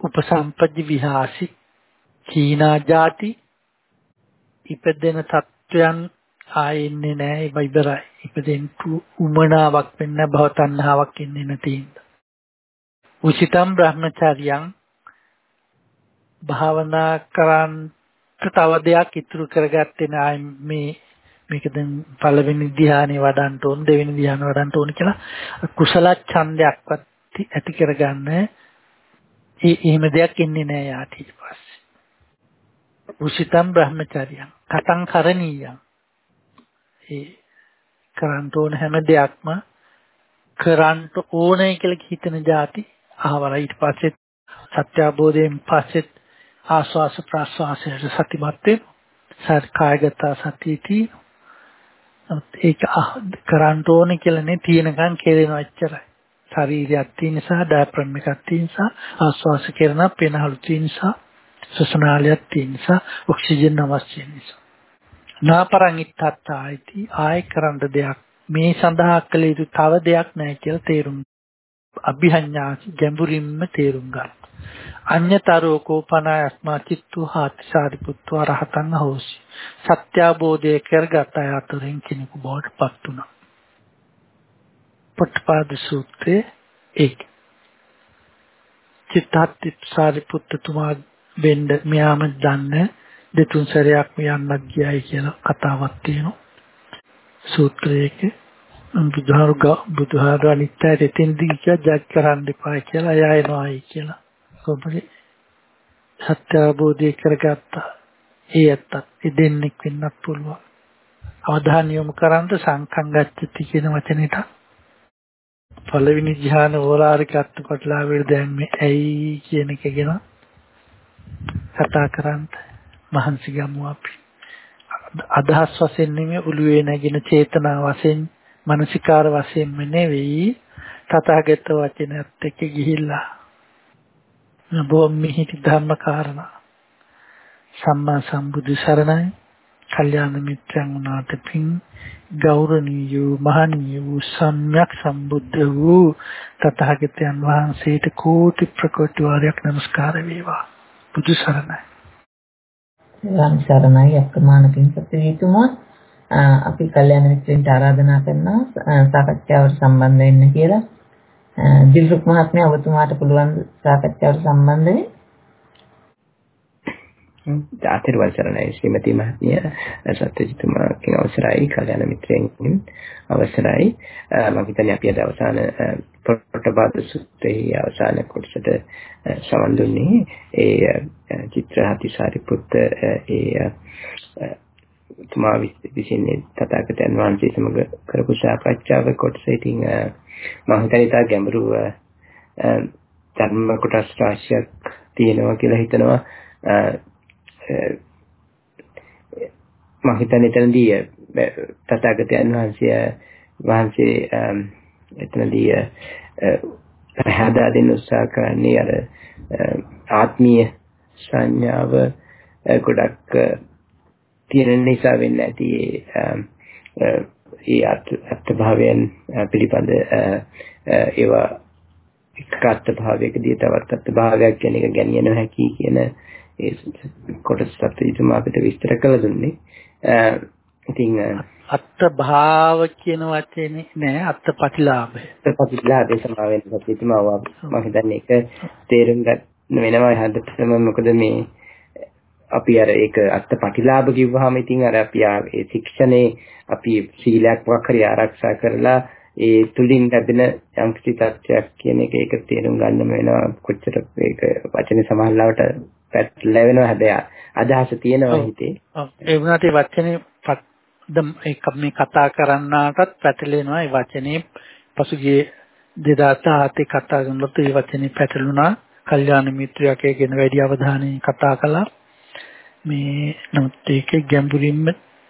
උපසම්පජ්ජ විහාසි කීනා ಜಾති ඉපදෙන තත්වයන් ආයෙන්නේ නැහැ ඒක ඉවරයි. ඉපදෙන්න උමනාවක් වෙන්න භව තණ්හාවක් එන්නේ නැති හින්දා. උචිතම් බ්‍රහ්මචාරියං භාවනා කරන්ට තව දෙයක් ඉතුරු කරගත්තේ නෑ මේ මේක දැන් පළවෙනි ධ්‍යානෙ වඩන්න ඕන දෙවෙනි ධ්‍යානෙ වඩන්න ඕන කියලා කුසල ඡන්දයක්වත් ඇති කරගන්න ඒ එහෙම දෙයක් ඉන්නේ නෑ යාට ඊට පස්සේ උසිතම් බ්‍රහ්මචාරියං කතං කරණීයං. ඒ කරන්න ඕන හැම දෙයක්ම කරන්න ඕනේ කියලා හිතන જાති අහවල. ඊට පස්සේ සත්‍ය අවබෝධයෙන් පස්සෙත් ආස්වාස ප්‍රාස්වාසයට සතිමත් වෙන කායගත සතියටි ඒක කරන්න ඕනේ කියලා නේ තියෙනකන් කෙරෙනවා එච්චරයි. ශරීරයක් තියෙන නිසා ඩයෆ්‍රම් එකක් තියෙන නිසා ආස්වාස කරන පෙනහළු තියෙන නිසා. සසනාලයක් තියෙන නිසා ඔක්සිජන් අවශ්‍ය නිසා. නාපරං ඉත්තත්තායිති ආය කරන්න දෙයක්. මේ සඳහා කළ යුතු තව දෙයක් නැහැ කියලා තේරුම් අභිහඤ්ඤා ගැඹුරින්ම තේරුම් ගන්න. අඤ්‍යතරෝ කෝපනා අස්මා චිත්තු හාති සාරිපුත්තු අරහතං හෝසි සත්‍ය අවබෝධය කරගත් අය අතරින් කෙනෙකු බවට පත් වුණා. පොට්ටපාද සූත්‍රයේ ඒක. චිත්තහත් සාරිපුත්තුමා වෙන්න මෙයාම දන්න දෙතුන් සැරයක් යන්නක් ගියයි කියලා කතාවක් තියෙනවා. සූත්‍රයක බුදුහාරු බුදුහාරු අනිත්‍යයට එතෙන්දී කිය ජජ් කරන්න එපා කියලා එයා එනවායි කියලා. කොහොමද? සත්‍ය අවබෝධය කරගත්තා. ඒ ඇත්තත් ඒ දෙන්නෙක් වෙන්නත් පුළුවන්. අවධානය යොමු කරන්ට සංකම් ගච්ඡති කියන වචනෙට. පළවෙනි ධ්‍යාන ඕලාරික අත්පත්ලාවෙට දැන් මේ ඇයි කියන එක ගැන කතා කරන්න මහන්සි ගමු අපි. අදහස් වශයෙන් නෙමෙයි ඔළුවේ නැගෙන චේතනා වශයෙන් මානසිකාර වශයෙන්ම නෙවෙයි තථාගත වචනයත් එක්ක ගිහිල්ලා. බොහොම මිහිටි ධර්ම කාරණා. සම්මා සම්බුදු සරණයි. කල්යාණ මිත්‍රයන් වුණාට පින් ගෞරවනීය මහණීය වූ සම්්‍යක් සම්බුද්ධ වූ තථාගතයන් වහන්සේට කෝටි ප්‍රකෝටි වාරයක් নমස්කාර වේවා. බුදු සරණයි ගම් සරණයි අප්‍රමාණ පින්පත් වේතුමා අපි කල්යාණ මිත්‍රයන්ට ආරාධනා කරනවා සාකච්ඡාවට සම්බන්ධ වෙන්න කියලා. දිල්රුක් මහත්මයා ඔබතුමාට පුළුවන් සාකච්ඡාවට සම්බන්ධ වෙන්න? ආතිර්වල් සරණයි. ශ්‍රීමති මහත්මිය සත්‍යජිතුමාගෙන් අවසරයි. කල්‍යාණ මිත්‍රයන්ගෙන් අවසරයි. මම හිතන්නේ අපි අද අවසාන පොට්ටපාද සූත්‍රයේ අවසාන කොටසට සමන් දුන්නේ. ඒ චිත්‍රහති සාරිපුත්ත ඒ තුමා විසින් තථාගතයන් වහන්සේ සමග කරපු සාකච්ඡාව කොටස ඉතින් මම හිතන්නේ තා ගැඹුරු ධර්ම කොටස් රාශියක් තියෙනවා කියලා හිතනවා. මම හිතන්නේ එතනදී තථාගතයන් වහන්සේ වහන්සේ එතනදී පැහැදා දෙන්න උත්සාහ කරන්නේ අර ආත්මීය සංඥාව ගොඩක් තියෙන නිසා වෙන්නේ නැති ඒ අත්භාවයන් පිළිබඳ ඒවා එක් අත්භාවයකදී තවත් අත්භාවයක් කියන එක ගැනිය නොහැකි කියන ඒ කොටස් සත්‍යීතුමා අපිට විස්තර කළ දුන්නේ. ඉතින් අත්භාව කියන වචනේ නෑ අත්පටිලාභය. අත්පටිලාභය සමාවෙන් සත්‍යීතුමා මම හිතන්නේ ඒක තේරුම් ගන්න වෙනවා හදටම මොකද මේ අපි අර ඒක අත්පටිලාභ කිව්වහම ඉතින් අර අපි ඒ ශික්ෂණේ අපි සීලයක් වක් හරි ආරක්ෂා කරලා ඒ තුලින් ලැබෙන යම්කිසි තත්ත්වයක් කියන එක ඒක තේරුම් ගන්නම වෙනවා කොච්චර ඒක වචනේ සමහරවට පැටලෙනවා වෙනවා හැබැයි අදහස තියෙනවා හිතේ. ඒ වුණාට ඒ වචනේ ඒක මේ කතා කරන්නාටත් පැටලෙනවා. ඒ වචනේ පසුගිය 2007 කතා කරනකොට ඒ වචනේ පැටලුණා. කල්යාණ මිත්‍රයෙක් ගැන වැඩි අවධානයෙන් කතා කළා. මේ නමුත් ඒකේ ගැඹුරින්ම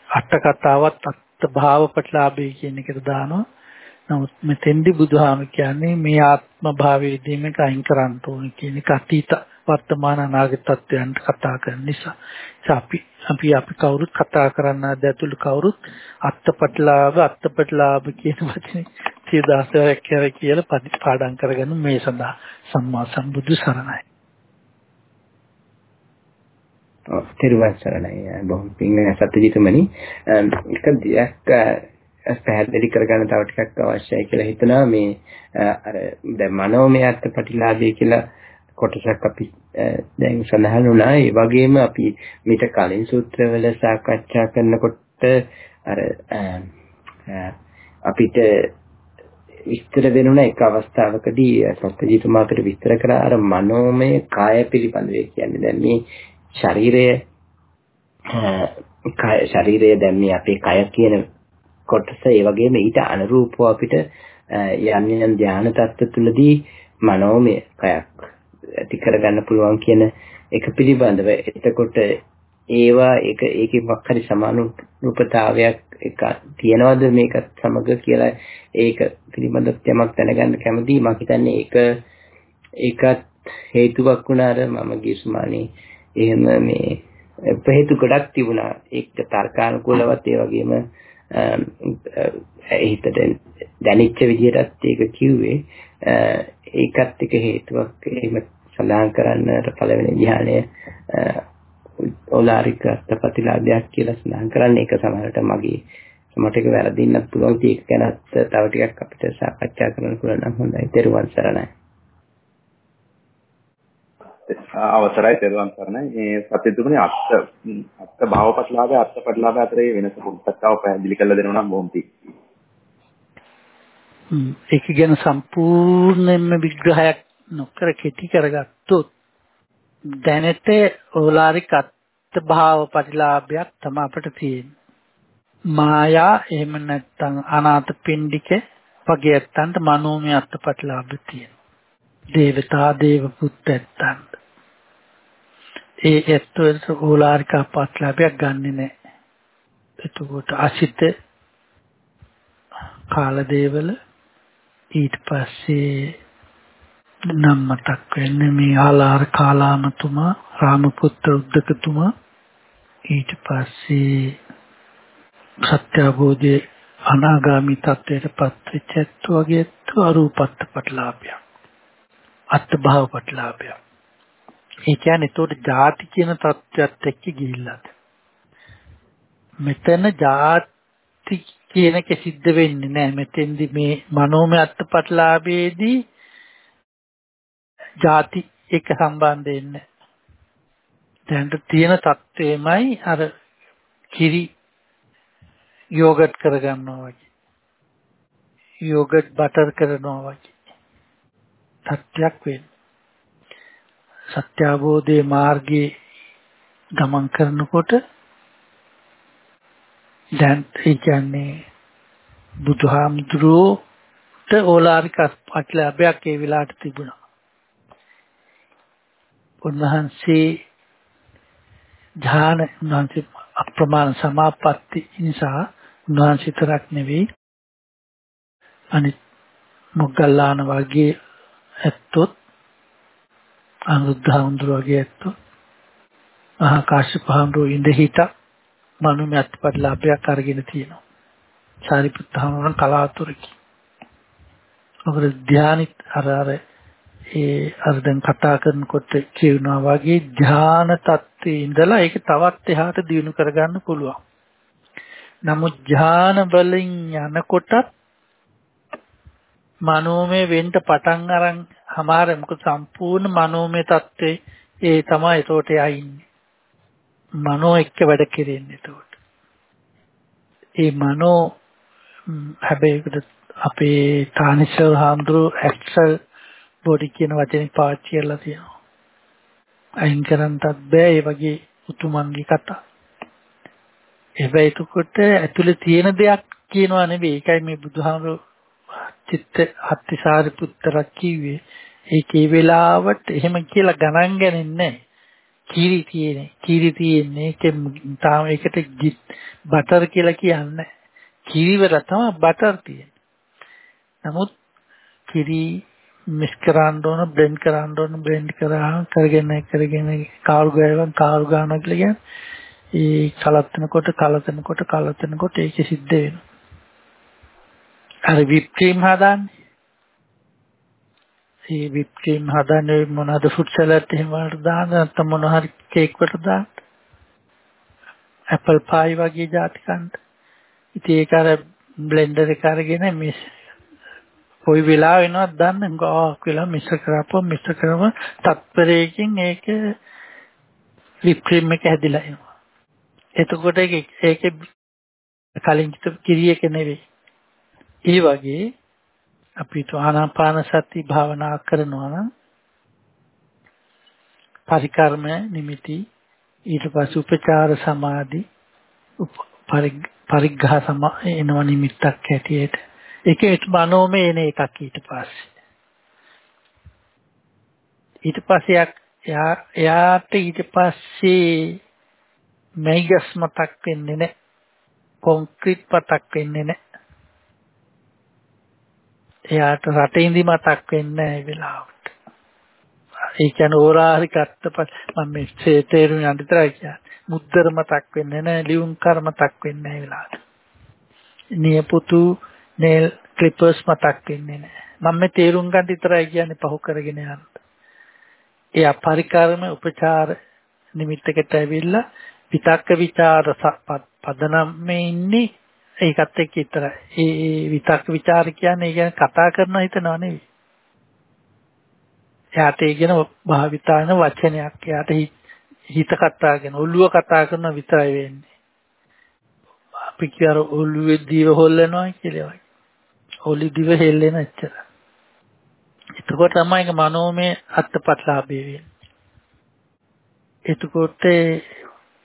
අට කතාවත් අත් භාව ප්‍රතිලාභය කියන එකට දානවා. නමුත් මෙතෙන්දි බුදුහාම කියන්නේ මේ ආත්ම භාවයේදී මේක අයින් කරන්න ඕන කියන එක අතීත වර්තමාන අනාගත තත්ත්වයන්ට කතා කරන නිසා. අපි අපි අපි කවුරුත් කතා කරන්න ඇතුළු කවුරුත් අත්පටලාභ අත්පටලාභ කියන වචනේ සියදාසයක් කියලා පාඩම් කරගෙන මේ සඳහා සම්මා සම්බුදු සරණයි. ඔව් තිරුවන් සරණයි බොහොම පිං සත්‍යජිතමනි එක දෙයක් පැහැදිලි කරගන්න තව ටිකක් අවශ්‍යයි කියලා හිතනවා මේ අර දැන් මනෝමය අත්පටිලාභය කියලා කොටසක් අපි දැන් සඳහන් වුණා. ඒ වගේම අපි මීට කලින් සූත්‍රවල සාකච්ඡා කරනකොට අර අපිට විස්තර වෙනුණ එක අවස්ථාවකදී සත්‍යජීතුමා අපිට විස්තර කරා. අර මනෝමය කාය පිළිබඳව කියන්නේ දැන් මේ ශරීරය කාය ශරීරය දැන් මේ අපේ කය කියන කොටස ඒ වගේම ඊට අනුරූපව අපිට යම් යම් ධානය තත්ත්ව තුළදී මනෝමය කයක් ඇති කරගන්න පුළුවන් කියන එක පිළිබඳව. එතකොට ඒවා ඒක ඒකේ මොකක් හරි සමානුරූපතාවයක් එක තියනවද මේකත් සමග කියලා ඒක පිළිබඳව යමක් දැනගන්න කැමතියි. මම හිතන්නේ ඒක ඒකත් හේතුවක් වුණා අර මම ගිස්මානේ එහෙම මේ හේතු ගොඩක් තිබුණා. ඒක තර්කානුකූලවත් ඒ වගේම හිතට දැනෙච්ච විදිහටත් ඒක කිව්වේ. ඒකත් එක හේතුවක්. එහෙම සඳහන් කරන්නට පළවෙනි ධ්‍යානය ඕලාරික අත්පතිලාභයක් කියලා සඳහන් කරන්නේ ඒක සමහරට මගේ මට ඒක වැරදින්නත් පුළුවන් ඒක ගැනත් තව ටිකක් අපිට සාකච්ඡා කරන්න පුළුවන් නම් හොඳයි. ත්වන් සරණයි. අවසරයි තෙරුවන් සරණයි. මේ සත්‍යතුමනි අත්ත අත්ත අත්ත පටලාභය අතරේ වෙනස පොඩ්ඩක් තව පැහැදිලි කරලා දෙනවා නම් බොහොම. ඒක ගැන සම්පූර්ණයෙන්ම විග්‍රහයක් නොකර කෙටි කරගත්තොත් දැනට ඕලාරික අත්ත භාව ප්‍රතිලාභයක් තමයි අපිට තියෙන්නේ. මායා එහෙම නැත්නම් අනාථ පින්ඩික වගේ ඇත්තන්ට මනෝමය අත්ත ප්‍රතිලාභ තියෙනවා. දේවතා දේව පුත් ඇත්තන්ට. ඒ ඇත්තට ඕලාරික ප්‍රතිලාභයක් ගන්නෙ නැහැ. එතකොට අසිත කාලදේවල ඊට පස්සේ නම් මතක් වෙන්නේ මේ ආලාර කාලාමතුමා රාමපුත්‍ර උද්දකතුමා ඊට පස්සේ සත්‍ය අවබෝධයේ අනාගාමී තත්වයට පත්වෙච්ච ඇත්තු වගේ ඇත්තු අරූපත්ත පටලාපයක්. අත්භාව පටලාපයක්. ඒ කියන්නේ ඒතකොට ಜಾති කියන තත්ත්වයට එක්ක ගිහිල්ලාද. මෙතන ಜಾති කියන එක සිද්ධ වෙන්නේ නැහැ. මෙතෙන්දි මේ මනෝමය අත්පත්ලාභයේදී ಜಾති එක සම්බන්ධ වෙන්නේ. දැන් තියෙන தත්වෙමයි අර කිරි යෝගට් කරගන්නවා වගේ. යෝගට් බටර් කරනවා වගේ. තත්ත්වයක් වෙන්නේ. සත්‍ය අවබෝධයේ මාර්ගයේ ගමන් කරනකොට දැන් ඒ කියන්නේ බුදුහාමුදුරුවෝට ඕලාරික අත්ලැබයක් ඒ වෙලාවට තිබුණා. උන්වහන්සේ ඥාන උන්වහන්සේ අප්‍රමාණ සමාපatti නිසා උන්වහන්සේ තරක් නෙවෙයි අනිත් මොග්ගල්ලාන වගේ ඇත්තොත් අනුරුද්ධහඳුර වගේ ඇත්තොත් මහා කාශ්‍යප හඳුර ඉඳ හිට මනුමය අත්පත්ලාභයක් අරගෙන තියෙනවා. සාරිපුත්ත හඳුරන කලාතුරකි. ඔබට ධානිත් අර අර ඒ අර දැන් කතා කරනකොට කියනවා වගේ ධාන තත්ත්වයේ ඉඳලා ඒක තවත් එහාට දියුණු කරගන්න පුළුවන්. නමුත් ධාන වලින් යනකොට මනෝමය වෙන්න පටන් අරන් හමාර මොකද සම්පූර්ණ මනෝමය தත්ත්වේ ඒ තමයි ඒතෝට යන්නේ. මනෝ එක්ක වැඩ කෙරෙන්නේ ඒතෝට. ඒ මනෝ හැබැයි අපේ තානිසර් හාමුදුරු ඇක්සල් බොඩි කියන වචනේ පාවිච්චි කරලා තියෙනවා. අයින් කරන්නත් බෑ ඒ වගේ උතුමන්ගේ කතා. හැබැයි එතකොට ඇතුලේ තියෙන දෙයක් කියනවා නෙවෙයි. ඒකයි මේ බුදුහාමුදුරු චිත්ත හත්තිසාරි පුත්‍රක් කිව්වේ. ඒකේ වෙලාවට එහෙම කියලා ගණන් ගන්නේ කිරි තියෙන්නේ. කිරි තියෙන්නේ ඒක තාම ඒකට බටර් කියලා කියන්නේ. කිරි වල තමයි බටර් තියෙන්නේ. නමුත් කිරි මික්ස් කරන්න ඕන බ්ලෙන්ඩ් කරන්න ඕන බ්ලෙන්ඩ් කරා කරගෙන කරගෙන කාරු ගෑවන් කාරු ගන්නවා කියලා කියන්නේ ඒ කලතනකොට කලතනකොට කලතනකොට ඒක සිද්ධ වෙනවා. අර විප් ක්‍රීම් හදාන්නේ. ඒ විප් ක්‍රීම් හදාන්නේ මොනවාද ෆෘට් සලාඩ් එහෙම වලට දාන්න නැත්නම් මොන හරි කේක් වලට දාන්න? ඇපල් පායි වගේ જાති කන්න ඉතින් ඒක අර බ්ලෙන්ඩර් එක අරගෙන මිස් කොයි වෙලාව වෙනවද දන්නේ ගාක් වෙලා මිශ්‍ර කරපුවා මිශ්‍ර කරම තත්පරයකින් ඒක විප් ක්‍රීම් එක හැදිලා එනවා. එතකොට ඒක ඒකේ කලින් කිරියක නෙවෙයි. ඒ වගේ අපි ආනාපාන සති භාවනා කරනවා නම් පරිකර්ම නිමිති ඊට පස්සේ උපචාර සමාධි පරිග්ඝා සම එනවා නිමිත්තක් හැටියට ඒකේ මනෝමය එන එකක් ඊට පස්සේ. ඊට පස්සේ එයාට ඊට පස්සේ මේගස් මතක් වෙන්නේ නැහැ. කොන්ක්‍රීට් මතක් වෙන්නේ නැහැ. එයාට රටින්දි මතක් වෙන්නේ නැහැ ඒ වෙලාවට. ඒ කියන්නේ ඕරාරික අත්පත් මම මේ තේරුම් යන්න විතරයි කියන්නේ. මුද්දර මතක් වෙන්නේ නැහැ, ලියුම් කර මතක් වෙන්නේ නැහැ ඒ වෙලාවට. නියපොතු නේල් ක්ලිපර්ස් මතක් වෙන්නේ නැහැ. මම මේ තේරුම් ගන්න විතරයි කියන්නේ පහු කරගෙන යන්න. ඒ අපරිකාරම උපචාර නිමිත්තකට ඇවිල්ලා විතක්ක ਵਿਚාර පදනම් මේ ඉන්නේ ඒකත් එක්ක විතරයි. ඒ විතක්ක ਵਿਚාර කියන්නේ ඒ කියන්නේ කතා කරන හිතනවා නෙවෙයි. එයාට ඒ කියන භාවිතාන වචනයක් එයාට හිත කතා කරන ඔළුව කතා කරන විතරයි වෙන්නේ. අපි කියන ඔළුවේ දිව හොල්ලනවා කියලා ඔලි දිව හෙල්ලෙන එච්චර. එතකොට තමයි ඒක මනෝමය අත්පත්ලාභය වෙන්නේ. එතකොට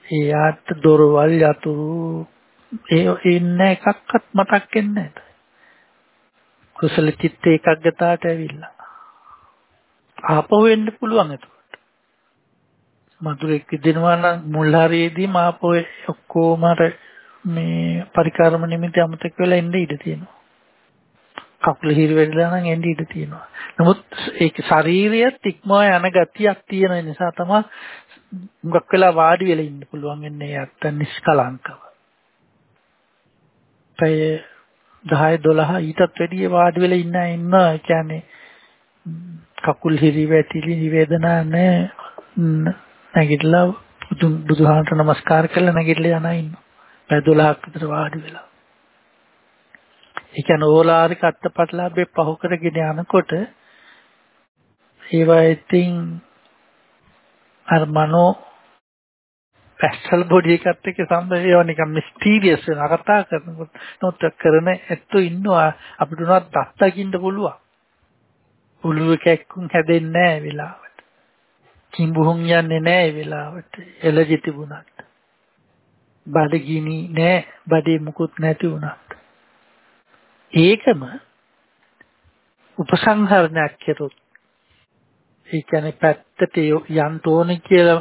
එයාට දොරවල් යතුරු ඒ ඉන්න එකක්වත් මතක් වෙන්නේ නැහැ. කුසල චිත්ත ඒකග්ගතාවට ඇවිල්ලා. ආපහු එන්න පුළුවන් එතකොට. මధుරෙක් විදිනවා නම් මුල් හරියේදී මාපහු ඔක්කොම මේ පරිකාරම නිමිති අමතක වෙලා එන්න ඉඩ තියෙනවා. කකුල හිර වෙලා නම් එන්න ඉඩ තියෙනවා. නමුත් ඒක ශරීරයත් ඉක්මවා යන ගතියක් තියෙන නිසා තමයි මුගක් වෙලා වාඩි වෙලා ඉන්න පුළුවන් වෙන්නේ යත්ත නිෂ්කලංකව. පැය 10 12 ඊටත් වැඩිය වාඩි වෙලා ඉන්න ඉන්න කියන්නේ කකුල් හිරි වැටිලි නිවේදනා නැහැ නැගිටලා බුදුහාමට නමස්කාර කරලා නැගිටලා යනා ඉන්නවා. පැය 12ක් විතර වාඩි වෙලා. ඒ කියන්නේ ඕලාරික අත්පත්ලාභේ පහු කරගෙන යනකොට ඒවා ඉතින් අර මනෝ පැස්ටල් බොඩි එකත් එක්ක සම්බන්ධ ඒවා නිකන් මිස්ටීරියස් වෙන කතා කරනකොට නොත් කරන ඇත්තෝ ඉන්නවා අපිට උනත් දත්තකින්න පුළුවන්. උළුව කැක්කුම් හැදෙන්නේ නැහැ වෙලාවට. කිඹුහුන් යන්නේ නැහැ වෙලාවට. එළජි තිබුණත්. බඩගිනි නැහැ බඩේ මුකුත් නැති වුණත්. ඒකම උපසංහරණයක් කෙරුත් ඒ කියන්නේ පැත්තට යන්න ඕනේ කියලා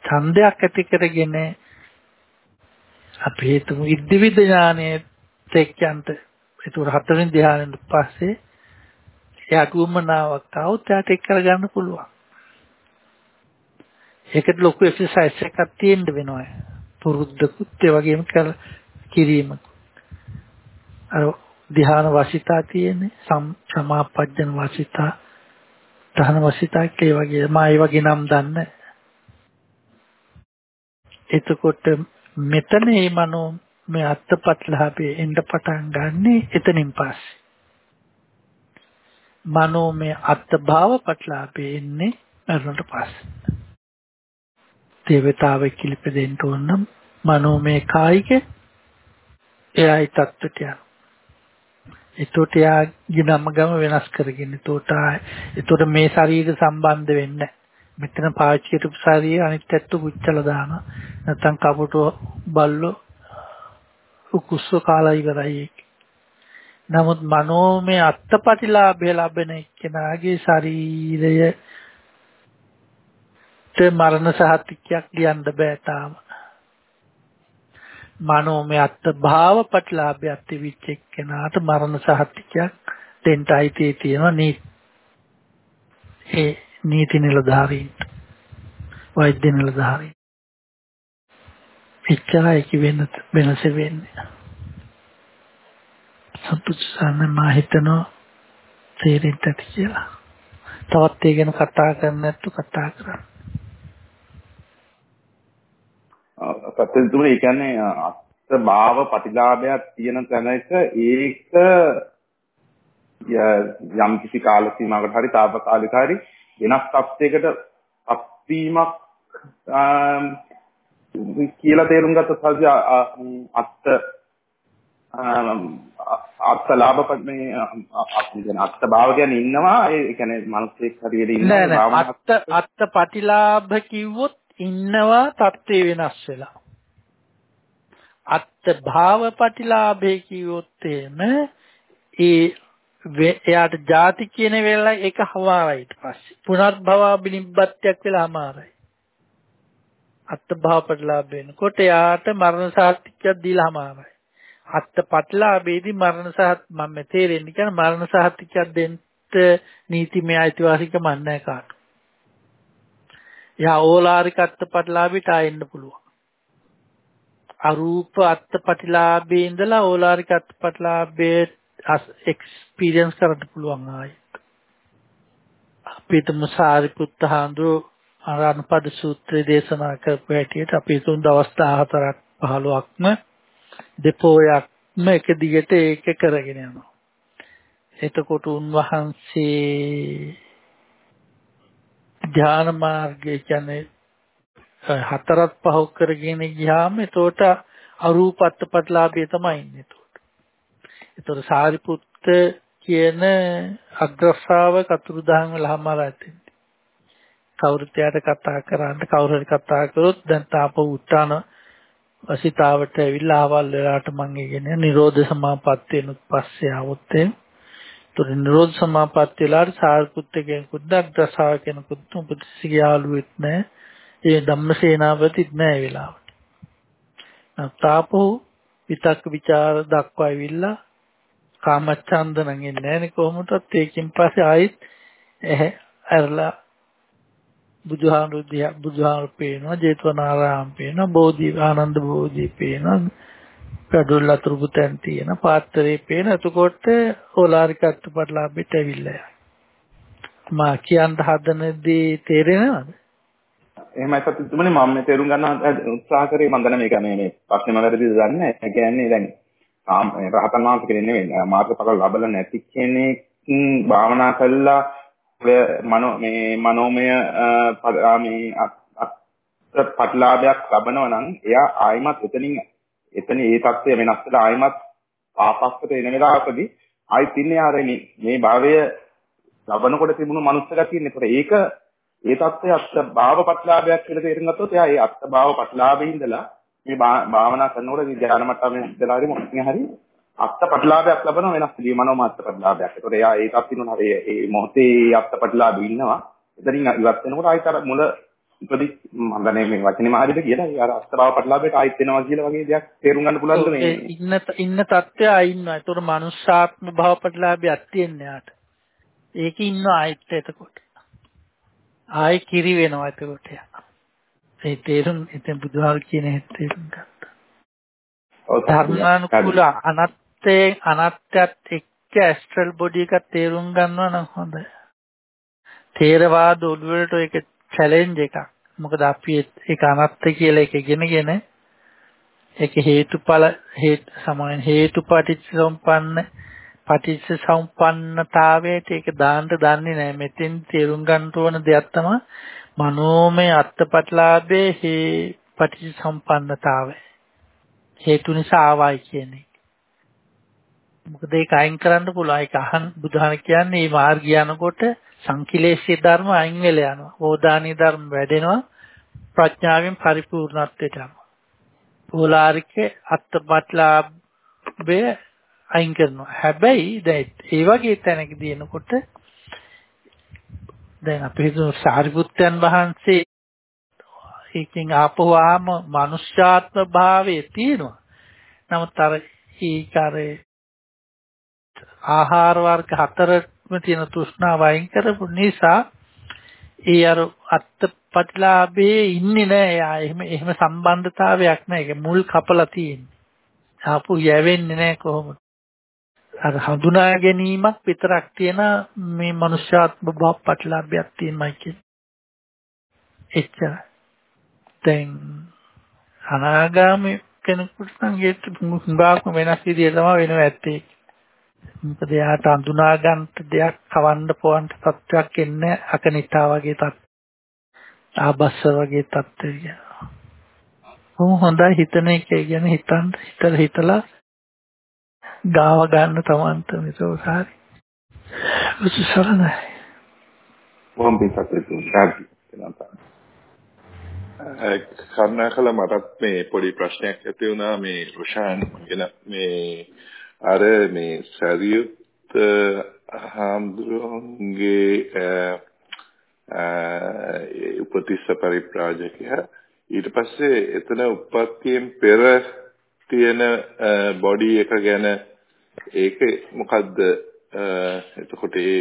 ඡන්දයක් ඇති කරගෙන අපි හිතමු ඉද්ධිවිද ඥානයේ තෙක්යන්ට ඒක හතරෙන් ධ්‍යානෙන් පස්සේ එයාට උමනාවක් આવුත් එයාට එක් කරගන්න පුළුවන්. ඒකට ලොකු එක්සර්සයිස් එකක් තියෙන්න වෙනවා. පුරුද්දකුත් ඒ වගේම කර කිරීමක්. අර ධ්‍යාන වසිතා තියෙන්නේ සමාපජ්ජන වසිතා ධන වසිතා ඒ වගේ මා ඒ වගේ නම් දන්නේ එතකොට මෙතන මේ මනෝ මේ අත්පත්ලාභයේ එන්න පටන් ගන්නෙ එතනින් පස්සේ මනෝමය අත්භාව පටලාභේ එන්නේ මරණට පස්සේ. දේවතාවෙක් කිලිපෙදෙන්න ඕන නම් මනෝමය කායික එයායි තත්ත්වයට යනවා. ඒතොට එයාගේ නම ගම වෙනස් කරගෙන ඒතොට ඒතොට මේ ශරීර සම්බන්ධ වෙන්නේ මෙතන පාවිච්චි කරපු ශරීරය අනිත් පැත්ත පුච්චලා දානවා. නැත්තම් කපුටෝ බල්ලෝ උකුස්සෝ කාලා ඉවරයි ඒක. නමුත් මනෝමය අත්පටිලාභය ලැබෙන එක්කෙනාගේ ශරීරය ත මරණ සහතිකයක් ලියන්න බෑ තාම. මනෝමය අත්භාව ප්‍රතිලාභයක් තිබිච්ච එක්කෙනාට මරණ සහතිකයක් දෙන්න අයිතිය තියෙනවා නීති. ඒ නීති නිලධාරීන්ට වෛද්‍ය නිලධාරීන්. එච්චරයි කි වෙන වෙනස වෙන්නේ. සම්පූර්ණ මා හිතනවා තේරෙන්න ඇති කියලා. තවත් ඒ ගැන කතා කරන්න නැත්තු කතා කරන්න. සත්‍යතුමනි ඒ කියන්නේ අත්භාව ප්‍රතිලාභයක් තියෙන තැනක ඒක යම් කිසි කාල සීමාවකට හරි తాවකාලික හරි වෙනස් තත්යකට අත්වීමක් කියලා තේරුම් ගත්ත සල්ජ අත්ත අත්ත ලාභ මේ අත්ත භාව කියන්නේ ඉන්නවා ඒ කියන්නේ මිනිස්සෙක් හරියට ඉන්නවා අත්ත අත්ත ප්‍රතිලාභ කිව්වොත් ඉන්නවා தත්ත්වේ වෙනස් වෙලා. අත්ත භාව ප්‍රතිලාභේ කිව්වොත් එහෙම ඒ එයාට ಜಾති කියන වෙලාවයි ඒක හමාරයි ඊට පස්සේ. පුනර්භව බිනිබ්බත්යක් වෙලා හමාරයි අත්ත භාව ප්‍රතිලාභ වෙනකොට එයාට මරණ සාතික්‍යයක් දීලා හමාරයි අත්ත පටලාභේදී මරණ සහත් මම තේරෙන්නේ කියන්නේ මරණ සහතිකයක් දෙන්න නීතිමය අයිතිවාසිකම නැහැ කාට. යා ඕලාරික අත්ත පටලාභයට ආයෙන්න පුළුවන්. අරූප අත්ත පටලාභේ ඉඳලා ඕලාරික අත්ත පටලාභේ එක්ස්පීරියන්ස් කරන්න පුළුවන් ආයෙත්. අපි අපිටම සාරිපුත්ත හාමුදුරුවෝ ආරාණපද සූත්‍රය දේශනා කරපු හැටියට අපි තුන් දවස් 14ක් 15ක්ම දෙපෝයක්ම එක දිගට ඒක කරගෙන යනවා. එතකොට උන්වහන්සේ ධ්‍යාන මාර්ගය කියන්නේ හතරක් පහ කරගෙන ගියාම එතකොට අරූපත්පත්ලාභය තමයි ඉන්නේ එතකොට. එතකොට සාරිපුත්ත කියන අග්‍රශ්‍රාව කතුරුදහන් වෙලාම රැතින්. කවුරුත් යාට කතා කරාන්න කවුරු හරි කතා කරොත් දැන් තාප උත්තාන වසිතාවට ඇවිල්ලා ආවල් වෙලාවට මං ඉගෙන නිරෝධ සමාපත්තියනුත් පස්සේ ආවොත් එතකොට නිරෝධ සමාපත්තියලාට සාරිපුත්ත කෙනෙකුත් අග්‍රශ්‍රාව කෙනෙකුත් උපතිසිය යාළුවෙත් නැහැ. ඒ ධම්මසේනාපතිත් නැහැ ඒ වෙලාවට. තාපෝ විතක් ਵਿਚාර දක්වා ඇවිල්ලා කාමච්ඡන්ද නම් එන්නේ නැහනේ කොහොමදත් ඒකෙන් පස්සේ ආයිත් ඇහැ අරලා බුදුහාමුදුරු දිහා බුදුහාමුදුරු පේනවා ජේතවනාරාම පේනවා බෝධි ආනන්ද බෝධි පේනවා කඩොල් අතුරු පුතන් තියෙන පාත්‍රේ පේන. එතකොට ඕලාරිකත්ව පටලාභෙට ඇවිල්ලා යනවා මා කියන්න හදන දේ තේරෙනවද? එහෙමයි සත්‍යතුමනි. මම මේ තේරුම් ගන්න උත්සාහ කරේ මම දන්නේ මේක මේ මේ ප්‍රශ්නේ මම වැරදිද දන්නේ නැහැ. ඒ කියන්නේ දැන් රහතන් වහන්සේ කෙනෙක් නෙවෙයි. මාර්ගඵල ලබලා නැති කෙනෙක් භාවනා කළා. ඔය මනෝ මේ මනෝමය මේ පටලාභයක් ලබනවා නම් එයා ආයිමත් එතනින් එතන ඒ தත්ත්වය වෙනස් වෙලා ආයිමත් ආපස්සට එන වෙලාවකදී ආයිත් ඉන්නේ ආර මේ භාවය ලබනකොට තිබුණු මනුස්ස ගතියනේ. ඒක ඒ தත්ත්වය අත්ත භාව පටලාභයක් කියලා තේරුම් ගත්තොත් එයා ඒ අත්ත භාව පටලාභේ ඉඳලා මේ භාවනා කරනකොට ධ්‍යාන මට්ටමේ ඉඳලා හරි මොකක්ද හරි අත්ත පටලාභයක් ලබන වෙනස් දී මනෝමාත්ත පටලාභයක්. ඒතකොට එයා ඒකත් ඉන්නවා හරි ඒ මොහොතේ අත්ත පටලාභ ඉන්නවා. එතනින් ඉවත් වෙනකොට ආයෙත් අර මුල ඉපදි මම දන්නේ මේ වචනේම හරියද කියලා ඒ අර අස්තභාව පටලාභයට ආයෙත් වෙනවා කියලා වගේ දෙයක් තේරුම් ගන්න පුළුවන්ද මේ ඉන්න ඉන්න තත්ත්වය ආයින්නවා. ඒතකොට මනුෂ්‍යාත්ම භව පටලාභයක් තියෙන්නේ යාට. ඒක ඉන්නවා ආයෙත් එතකොට. ආයෙ කිරි වෙනවා එතකොට. ඒ තේරුම් එතෙන් බුදුහාර කියන හැට තේරුම් ගත්තා. ධර්මානුකූල අනත්තේ අනත්‍යත් එක්ක ඇස්ට්‍රල් බොඩි එකක් තේරුම් ගන්නවා නම් හොඳයි. තේරවාද ඔළුවලට ඒක චැලෙන්ජ් එකක්. මොකද අපි ඒක අනත්ත කියලා එක ඉගෙනගෙන ඒක හේතුඵල හේතු සමාන හේතුපටිච්චසමුප්පන්න පටිච්ච සමුප්පන්නතාවයට ඒක දාන්න දන්නේ නැහැ. මෙතෙන් තේරුම් ගන්න ඕන දෙයක් තමයි මනෝමය අත්පත්ලාභේ හේ පටිච්ච සම්පන්නතාවය. හේතු නිසා ආවයි කියන්නේ. මොකද ඒක අයින් කරන්න පුළුවන්. ඒක අහන් බුදුහාම කියන්නේ මේ මාර්ගය යනකොට සංකිලේශී ධර්ම අයින් වෙලා යනවා. ඕදානී ධර්ම වැඩෙනවා. ප්‍රඥාවෙන් පරිපූර්ණත්වයට යනවා. පෝලාරික අත්පත්ලාභය අයින් කරනවා. හැබැයි දැන් ඒ වගේ තැනකදී එනකොට දැන් අපි හිතමු සාරිපුත්තයන් වහන්සේ ඒකෙන් ආපුවාම මනුෂ්‍යාත්ම භාවයේ තියෙනවා. නමුත් අර ඊකාරේ ආහාර වර්ග හතරම තියෙන තෘෂ්ණාව අයින් කරපු නිසා ඒ අර අත්පත්ලාභේ ඉන්නේ නැහැ. යා එහෙම එහෙම සම්බන්ධතාවයක් නැහැ. ඒක මුල් කපලා තියෙන්නේ. ආපු යැවෙන්නේ නැහැ කොහොමද? අර හඳුනා ගැනීමක් විතරක් තියෙන මේ මනුෂ්‍යාත්ම භව පටලභයක් තියෙනයි කියන්නේ. එච්චරයි. දැන් අනාගාමී කෙනෙකුට නම් ඒක හුඟක්ම වෙනස් විදියට තමයි වෙනව ඇත්තේ. මොකද එයාට අඳුනා ගන්න දෙයක් කවන්න පොවන්න තත්ත්වයක් එන්නේ අකනිටා වගේ තත් ආබස්ස වගේ තත්ත්වය. කොහොම හොඳයි හිතන එක ගැන හිතන්න හිතලා හිතලා ගාව ගන්න තමන්ට මිසෝසාරි. උසසරණයි. මොම් පිටත්. කරුණාකර මටත් මේ පොඩි ප්‍රශ්නයක් ඇති වුණා මේ රුෂාන් ගැන මේ අර මේ සරියුත් හාමුදුරුවන්ගේ උපතිස්ස පරිප්‍රාජකයා ඊට පස්සේ එතන උප්පත්තියෙන් පෙර තියෙන බොඩි එක ගැන ඒක මොකද්ද එතකොට ඒ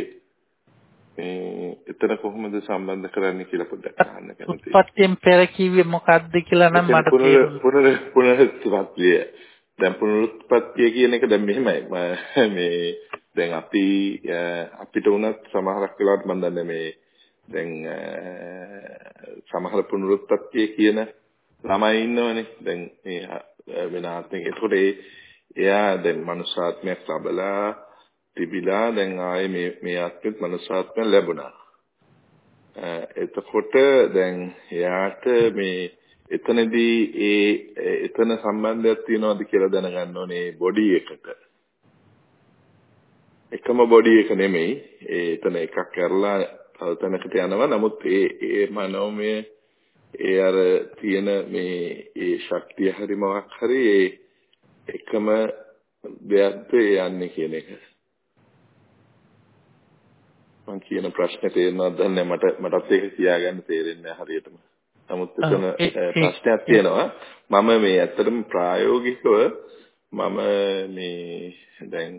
මේ එතන කොහොමද සම්බන්ධ කරන්නේ කියලා පොඩ්ඩක් අහන්න කැමතියි. උත්පත්තියෙන් පෙර කිව්වේ මොකද්ද කියලා නම් මට පුනර පුනරුත්පත්තිය. දැන් පුනරුත්පත්තිය කියන එක දැන් මෙහෙමයි. මේ දැන් අපි අපිට උනත් සමහරක් වෙලාවට මම දන්නේ මේ දැන් සමහර පුනරුත්පත්තිය කියන ළමයි ඉන්නවනේ. දැන් මේ වෙන ආත්මයක. ඒකට එයා දැන් මනුෂ්‍යාත්මයක් ලැබලා තිබිලා දැන් ආයේ මේ මේ ආත්මෙත් මනුෂ්‍යාත්මයක් ලැබුණා. එතකොට දැන් එයාට මේ එතනදී ඒ එතන සම්බන්ධයක් තියනවාද කියලා දැනගන්න ඕනේ බොඩි එකට. එකම බොඩි එක නෙමෙයි. ඒ එතන එකක් කරලා තව තැනකට යනවා. නමුත් ඒ ඒ මනෝමය ඒ අර තියෙන මේ ඒ ශක්තිය හරි මොකක් හරි ඒ එකම දෙයක්ද යන්නේ කියන එක. මම කියන ප්‍රශ්නේ තේරෙනවද දන්නේ මට මටත් ඒක කියාගන්න තේරෙන්නේ නැහැ හරියටම. නමුත් එතන ප්‍රශ්නයක් තියෙනවා. මම මේ ඇත්තටම ප්‍රායෝගිකව මම මේ දැන්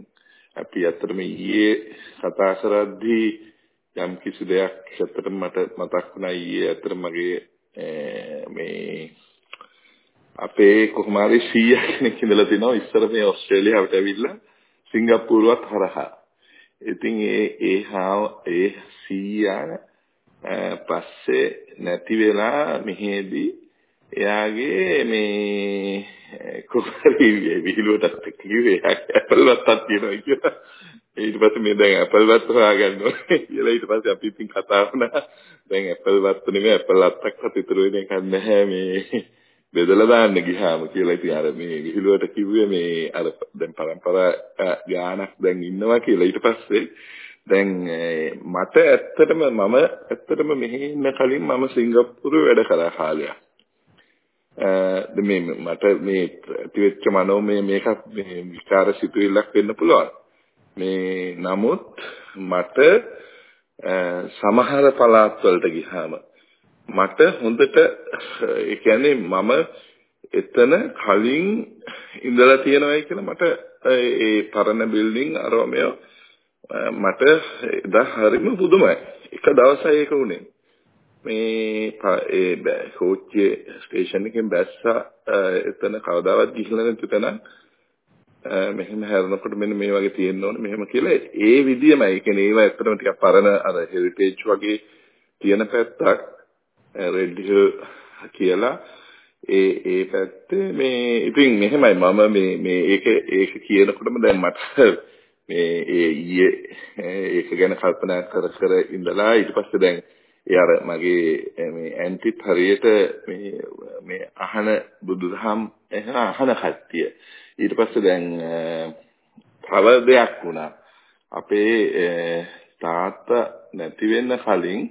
අපි ඇත්තටම ඊයේ කතා කරද්දී යම් කිසි දෙයක් ඇත්තටම මට මතක් වුණා. ඊයේ ඇත්තටම මගේ මේ අපේ කොහොම හරි 100 කෙනෙක් ඉඳලා තිනවා. ඉස්සර මේ ඕස්ට්‍රේලියාවට ඇවිල්ලා සිංගප්පූරුවත් හරහා. ඉතින් ඒ ඒ හා ඒ සීයා පස්සේ නැති වෙලා මෙහෙදී එයාගේ මේ කොහරි විහිළුවටත් කිව්වේ ඇපල් වත්තක් තියෙනවා කියලා. ඊට පස්සේ මේ දැන් ඇපල් වත්ත හොයාගන්න ඕනේ කියලා ඊට පස්සේ අපි ඉතින් කතා වුණා. දැන් ඇපල් වත්ත නෙමෙයි ඇපල් වත්තක්වත් ඉතුරු වෙන එකක් නැහැ මේ බෙදලා දාන්න ගියාම කියලා ඉතින් අර මේ විහිළුවට කිව්වේ මේ අර දැන් પરම්පරා ගානක් දැන් ඉන්නවා කියලා ඊට පස්සේ දැන් මට ඇත්තටම මම ඇත්තටම මෙහි ඉන්න කලින් මම සිංගප්පූරුවේ වැඩ කරා කාලයක්. මේ මට මේ ඇතිවෙච්ච මනෝමය මේක මේ විකාර සිතුවිල්ලක් වෙන්න පුළුවන්. මේ නමුත් මට සමහර පළාත් වලට ගියාම මට හොඳට ඒ කියන්නේ මම එතන කලින් ඉඳලා තියෙනවයි කියලා මට ඒ පරණ බිල්ඩින් අරමය මට එදා හරිම පුදුමයි. එක දවසයි ඒක උනේ. මේ ඒ කෝච්චියේ ස්ටේෂන් එකෙන් බැස්සා එතන කවදාවත් ගිහිල්ලා නැති තැන මෙහෙම හැරෙනකොට මෙන්න මේ වගේ තියෙන්න ඕනේ මෙහෙම කියලා ඒ විදියමයි. ඒ කියන්නේ ඒවා ඇත්තටම ටිකක් පරණ අර හෙරිටේජ් වගේ තියෙන පැත්තක් රෙඩ් හිල් කියලා ඒ ඒ පැත්තේ මේ ඉතින් මෙහෙමයි මම මේ මේ ඒක ඒක කියනකොටම දැන් මට මේ ඒ ඊයේ ඒක ගැන කල්පනා කර කර ඉඳලා ඊට පස්සේ දැන් ඒ අර මගේ මේ ඇන්ටිත් හරියට මේ මේ අහන බුදුදහම් එහෙන අහන කට්ටිය ඊට පස්සේ දැන් තව දෙයක් වුණා අපේ තාත්තා නැති වෙන්න කලින්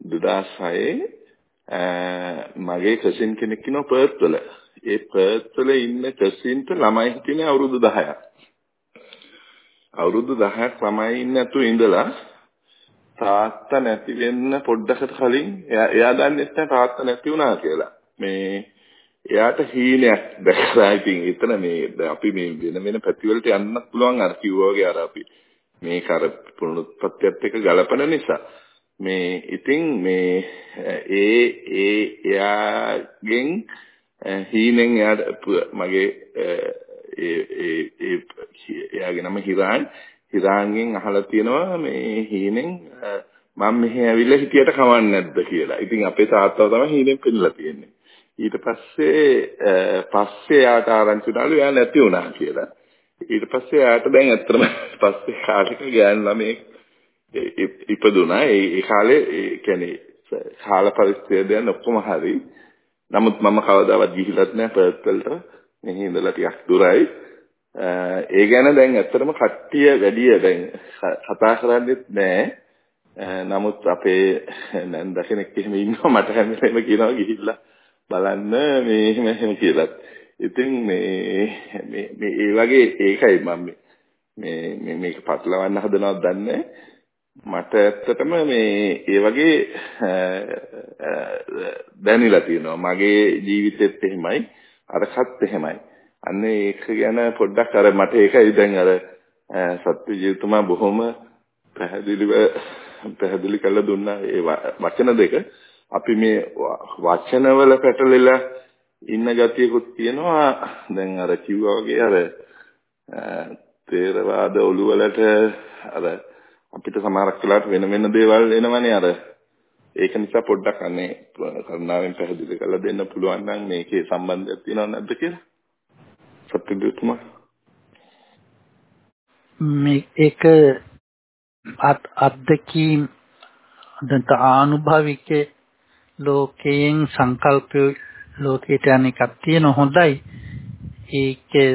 2006 මගේ කසින් කෙනෙක් ඉන්නවා පර්ත් වල. ඒ පර්ත් වල ඉන්න කසින්ට ළමයි හිටිනේ අවුරුදු 10ක්. අවුරුදු 10ක් ළමයි ඉන්න නැතුව ඉඳලා තාත්තා නැති වෙන්න පොඩ්ඩකට කලින් එයා දන්නේ නැහැ තාත්තා නැති වුණා කියලා. මේ එයාට හීනයක් දැක්කා. ඉතින් එතන මේ අපි මේ වෙන වෙන පැතිවලට යන්නත් පුළුවන් අර කිව්වා වගේ අර අපි මේක අර පුනරුත්පත්තියත් එක්ක ගලපන නිසා. මේ ඉතින් මේ ඒ ඒ එයාගෙන් හීනෙන් එයාට මගේ ඒ ඒ එයාගේ නම හිරාන් හිරාන්ගෙන් අහලා තියෙනවා මේ හීනෙන් මම මෙහි ඇවිල්ලා හිටියට කවන්නේ නැද්ද කියලා. ඉතින් අපේ තාත්තා තමයි හීනෙන් පෙන්නලා තියෙන්නේ. ඊට පස්සේ පස්සේ යාට ආරංචි වුණාලු එයා නැති වුණා කියලා. ඊට පස්සේ යාට දැන් ඇත්තටම පස්සේ කාලෙක ගෑනු ළමෙක් ඉපදුනා ඒ කාලේ ඒ කියන්නේ කාල පරිච්ඡේදයන් ඔක්කොම හරි. නමුත් මම කවදාවත් ගිහිලත් නැහැ පර්ත් වලට. මෙහි ඉඳලා ටිකක් දුරයි. ඒ ගැන දැන් ඇත්තටම කට්ටිය වැඩි දැන් කතා කරන්නේත් නැහැ. නමුත් අපේ නැන්ද කෙනෙක් එහෙම ඉන්නවා මට හැම වෙලේම කියනවා ගිහිල්ලා බලන්න මේ එහෙම එහෙම කියලා. ඉතින් මේ මේ මේ ඒ වගේ ඒකයි මම මේ මේක පටලවන්න හදනවද දන්නේ මට ඇත්තටම මේ ඒ වගේ දැනෙලා තියෙනවා. මගේ ජීවිතෙත් එහෙමයි. අරකට එහෙමයි. අන්න ඒක ගැන පොඩ්ඩක් අර මට ඒකයි දැන් අර සත්‍ය ජීවිතමා බොහොම පැහැදිලිව පැහැදිලි කරලා දුන්නා ඒ වචන දෙක. අපි මේ වචනවල පැටලෙලා ඉන්න ගතියකුත් තියෙනවා. දැන් අර කිව්වා වගේ අර තේරවාද ඔළුවලට අර අපිට සමහරක් වෙලාවට වෙන වෙන දේවල් එනවනේ අර ඒක නිසා පොඩ්ඩක් අනේ කරුණාවෙන් පැහැදිලි කරලා දෙන්න පුළුවන් නම් මේකේ සම්බන්ධයක් තියෙනවද නැද්ද කියලා. සත්‍යදුතුමා. මේ ඒක අත්දැකීම් දැන් ආනුභවික ලෝකයෙන් සංකල්ප ලෝකයට යන එකක් තියෙන හොඳයි ඒකේ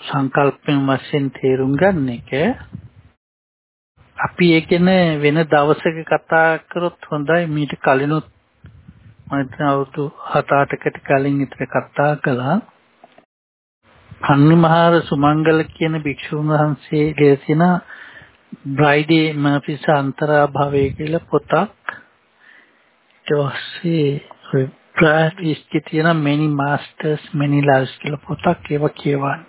සංකල්පෙන් වශයෙන් තේරුම් ගන්න එක අපි ඒකන වෙන දවසක කතා කරොත් හොඳයි. මීට කලිනුත් මම අවුරුදු 7-8කට කලින් විතර කතා කළා. කන්නිමහාර සුමංගල කියන භික්ෂුන් වහන්සේ දේශන බ්‍රයිඩේ මර්ෆිස් අන්තරාභවය කියලා පොතක්. ඊට පස්සේ ප්‍රාට් ඉස්කේ තියෙන many masters many lives කියලා පොතක් ඒව කියවන්න.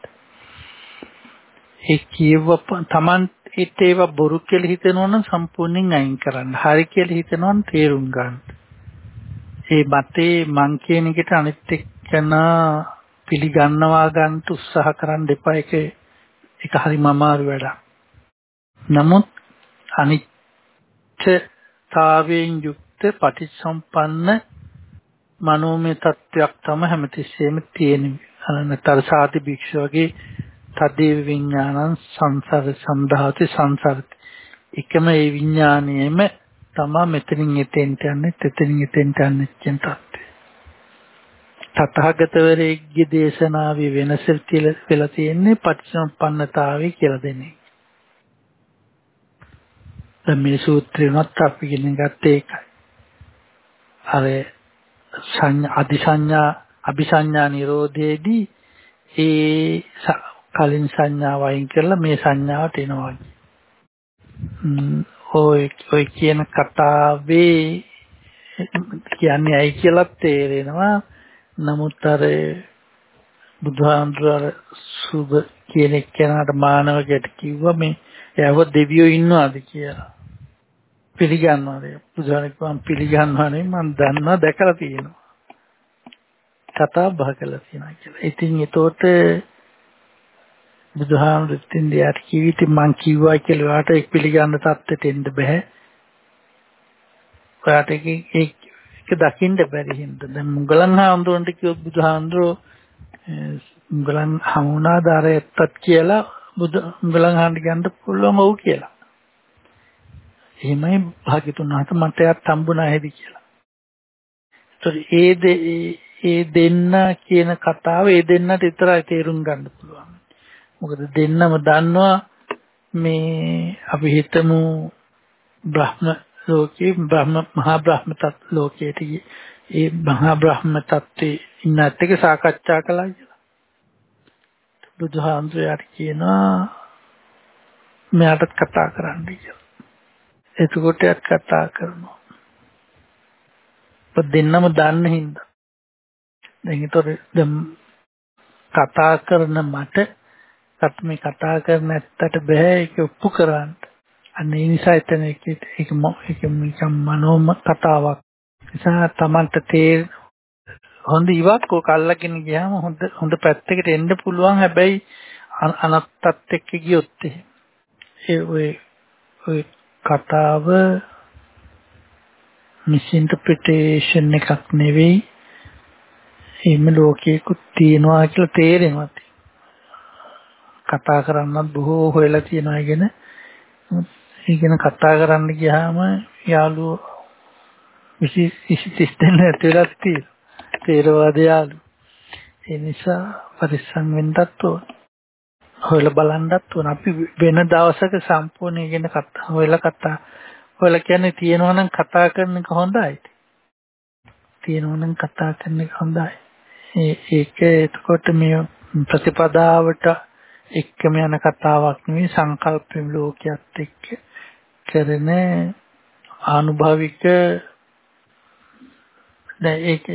ඒ කියව තමන් ඒත් ඒවා බොරු කියලා හිතනවා නම් සම්පූර්ණයෙන් අයින් කරන්න. හරි කියලා හිතනවා නම් තේරුම් ගන්න. ඒ මතේ මං කියන එකට අනිත් එක්කනා පිළිගන්නවා ගන්න උත්සාහ කරන්න එපා. ඒක ඒක හරිම අමාරු වැඩක්. නමුත් අනිත්‍යතාවයෙන් යුක්ත පටිච්චසම්පන්න මනෝමය තත්වයක් තම හැමතිස්සෙම තියෙන. අනතර සාති භික්ෂුවගේ තදේ විඥානං සංසාර සම්දාති සංසාරති එකම ඒ විඥාණයෙම තමා මෙතනින් එතෙන්ට යන්නේ තෙතනින් එතෙන්ට යන්නේ කියන තත්ත්වය තථාගතවරයෙක්ගේ දේශනාවේ වෙනස කියලා වෙලා තියෙන්නේ පටිච්චසමුප්පන්නතාවය කියලා දෙන්නේ දැන් මේ සූත්‍රේනත් අපි ඉගෙන ගත්තේ ඒකයි අර සංඥා අධිසංඥා අபிසංඥා නිරෝධයේදී ඒ කලින් සංඥාව අයින් කරලා මේ සංඥාවට එනවා. ඔය ඔය කියන කතාවේ කියන්නේ ඇයි කියලා තේරෙනවා. නමුත් අර බුදුහාමුදුර සුබ කියන එක්කෙනාට මානවකයට කිව්වා මේ එයාව දෙවියෝ ඉන්නවාද කියලා. පිළිගන්නවාද බුදුහාමුදුර කිව්වා පිළිගන්නවා නෙවෙයි මම දන්නවා දැකලා තියෙනවා. කතා බහ කළා තියෙනවා කියලා. ඉතින් ඒතකොට බුදුහාමුදුරුවෝ දෙයට කිවිති මං කිව්වා කියලා ඔයාට ඒක පිළිගන්න තත්ත්වෙට එන්න බෑ. ඔයාට ඒක ඒක දකින්න බැරි හින්දා දැන් මුගලන් හාමුදුරන්ට කිව්වොත් බුදුහාමුදුරුවෝ මුගලන් හමුණා දාරයත්තත් කියලා බුදු මුගලන් හාමුදුරන්ට ගන්න පුළුවන් ඔව් කියලා. එහෙමයි භාග්‍යතුන් වහන්සේ මට එයත් හම්බුණා හැදි කියලා. ඒතකොට ඒ ඒ දෙන්න කියන කතාව ඒ දෙන්නට විතරයි තේරුම් ගන්න පුළුවන්. මොකද දෙන්නම දන්නවා මේ අපි හිතමු බ්‍රහ්ම ලෝකේ බ්‍රහ්ම මහා බ්‍රහ්ම තත් ලෝකයට ඒ මහා බ්‍රහ්ම තත්ත්වේ ඉන්නත් එක සාකච්ඡා කළා කියලා. බුදුහාමුදුරයාට කියනවා මෙයාටත් කතා කරන්න කියලා. එතකොට එයාත් කතා කරනවා. දෙන්නම දන්න හින්දා. දැන් ඒතර දැන් කතා කරන මට සත් මේ කතා කරන ඇත්තට බෑ ඒක ඔප්පු කරන්න. අන්න ඒ නිසා එතන ඒක ඒක ඒක මනෝම කතාවක්. නිසා Tamanට තේ හොඳ ඉවක් ඔක අල්ලගෙන ගියාම හොඳ හොඳ පැත්තකට එන්න පුළුවන් හැබැයි අනත්තත් එක්ක ගියොත් ඒ ඔය ඔය කතාව මිස්ඉන්ටර්ප්‍රිටේෂන් එකක් නෙවෙයි එහෙම ලෝකයකුත් තියෙනවා කියලා තේරෙනවා කතා කරන්නත් බොහෝ හොයලා තියෙනවා කියන ඉගෙන කතා කරන්න ගියාම යාළුවෝ 20 30 දෙනෙක් ඇතුළත් තියෙනවා. තේරවාද යාළුවෝ. ඒ නිසා පරිස්සම් වෙන්නත් ඕන. හොයලා බලන්නත් ඕන. අපි වෙන දවසක සම්පූර්ණ ඉගෙන කතා හොයලා කතා හොයලා කියන්නේ තියෙනවා නම් කතා කරන එක හොඳයි. තියෙනවා නම් කතා කරන එක හොඳයි. ඒක එතකොට මේ ප්‍රතිපදාවට එක්කම යන කතාවක් නෙවෙයි සංකල්පෙම ලෝකයක් එක්ක කරන ආනුභාවික දැන් ඒක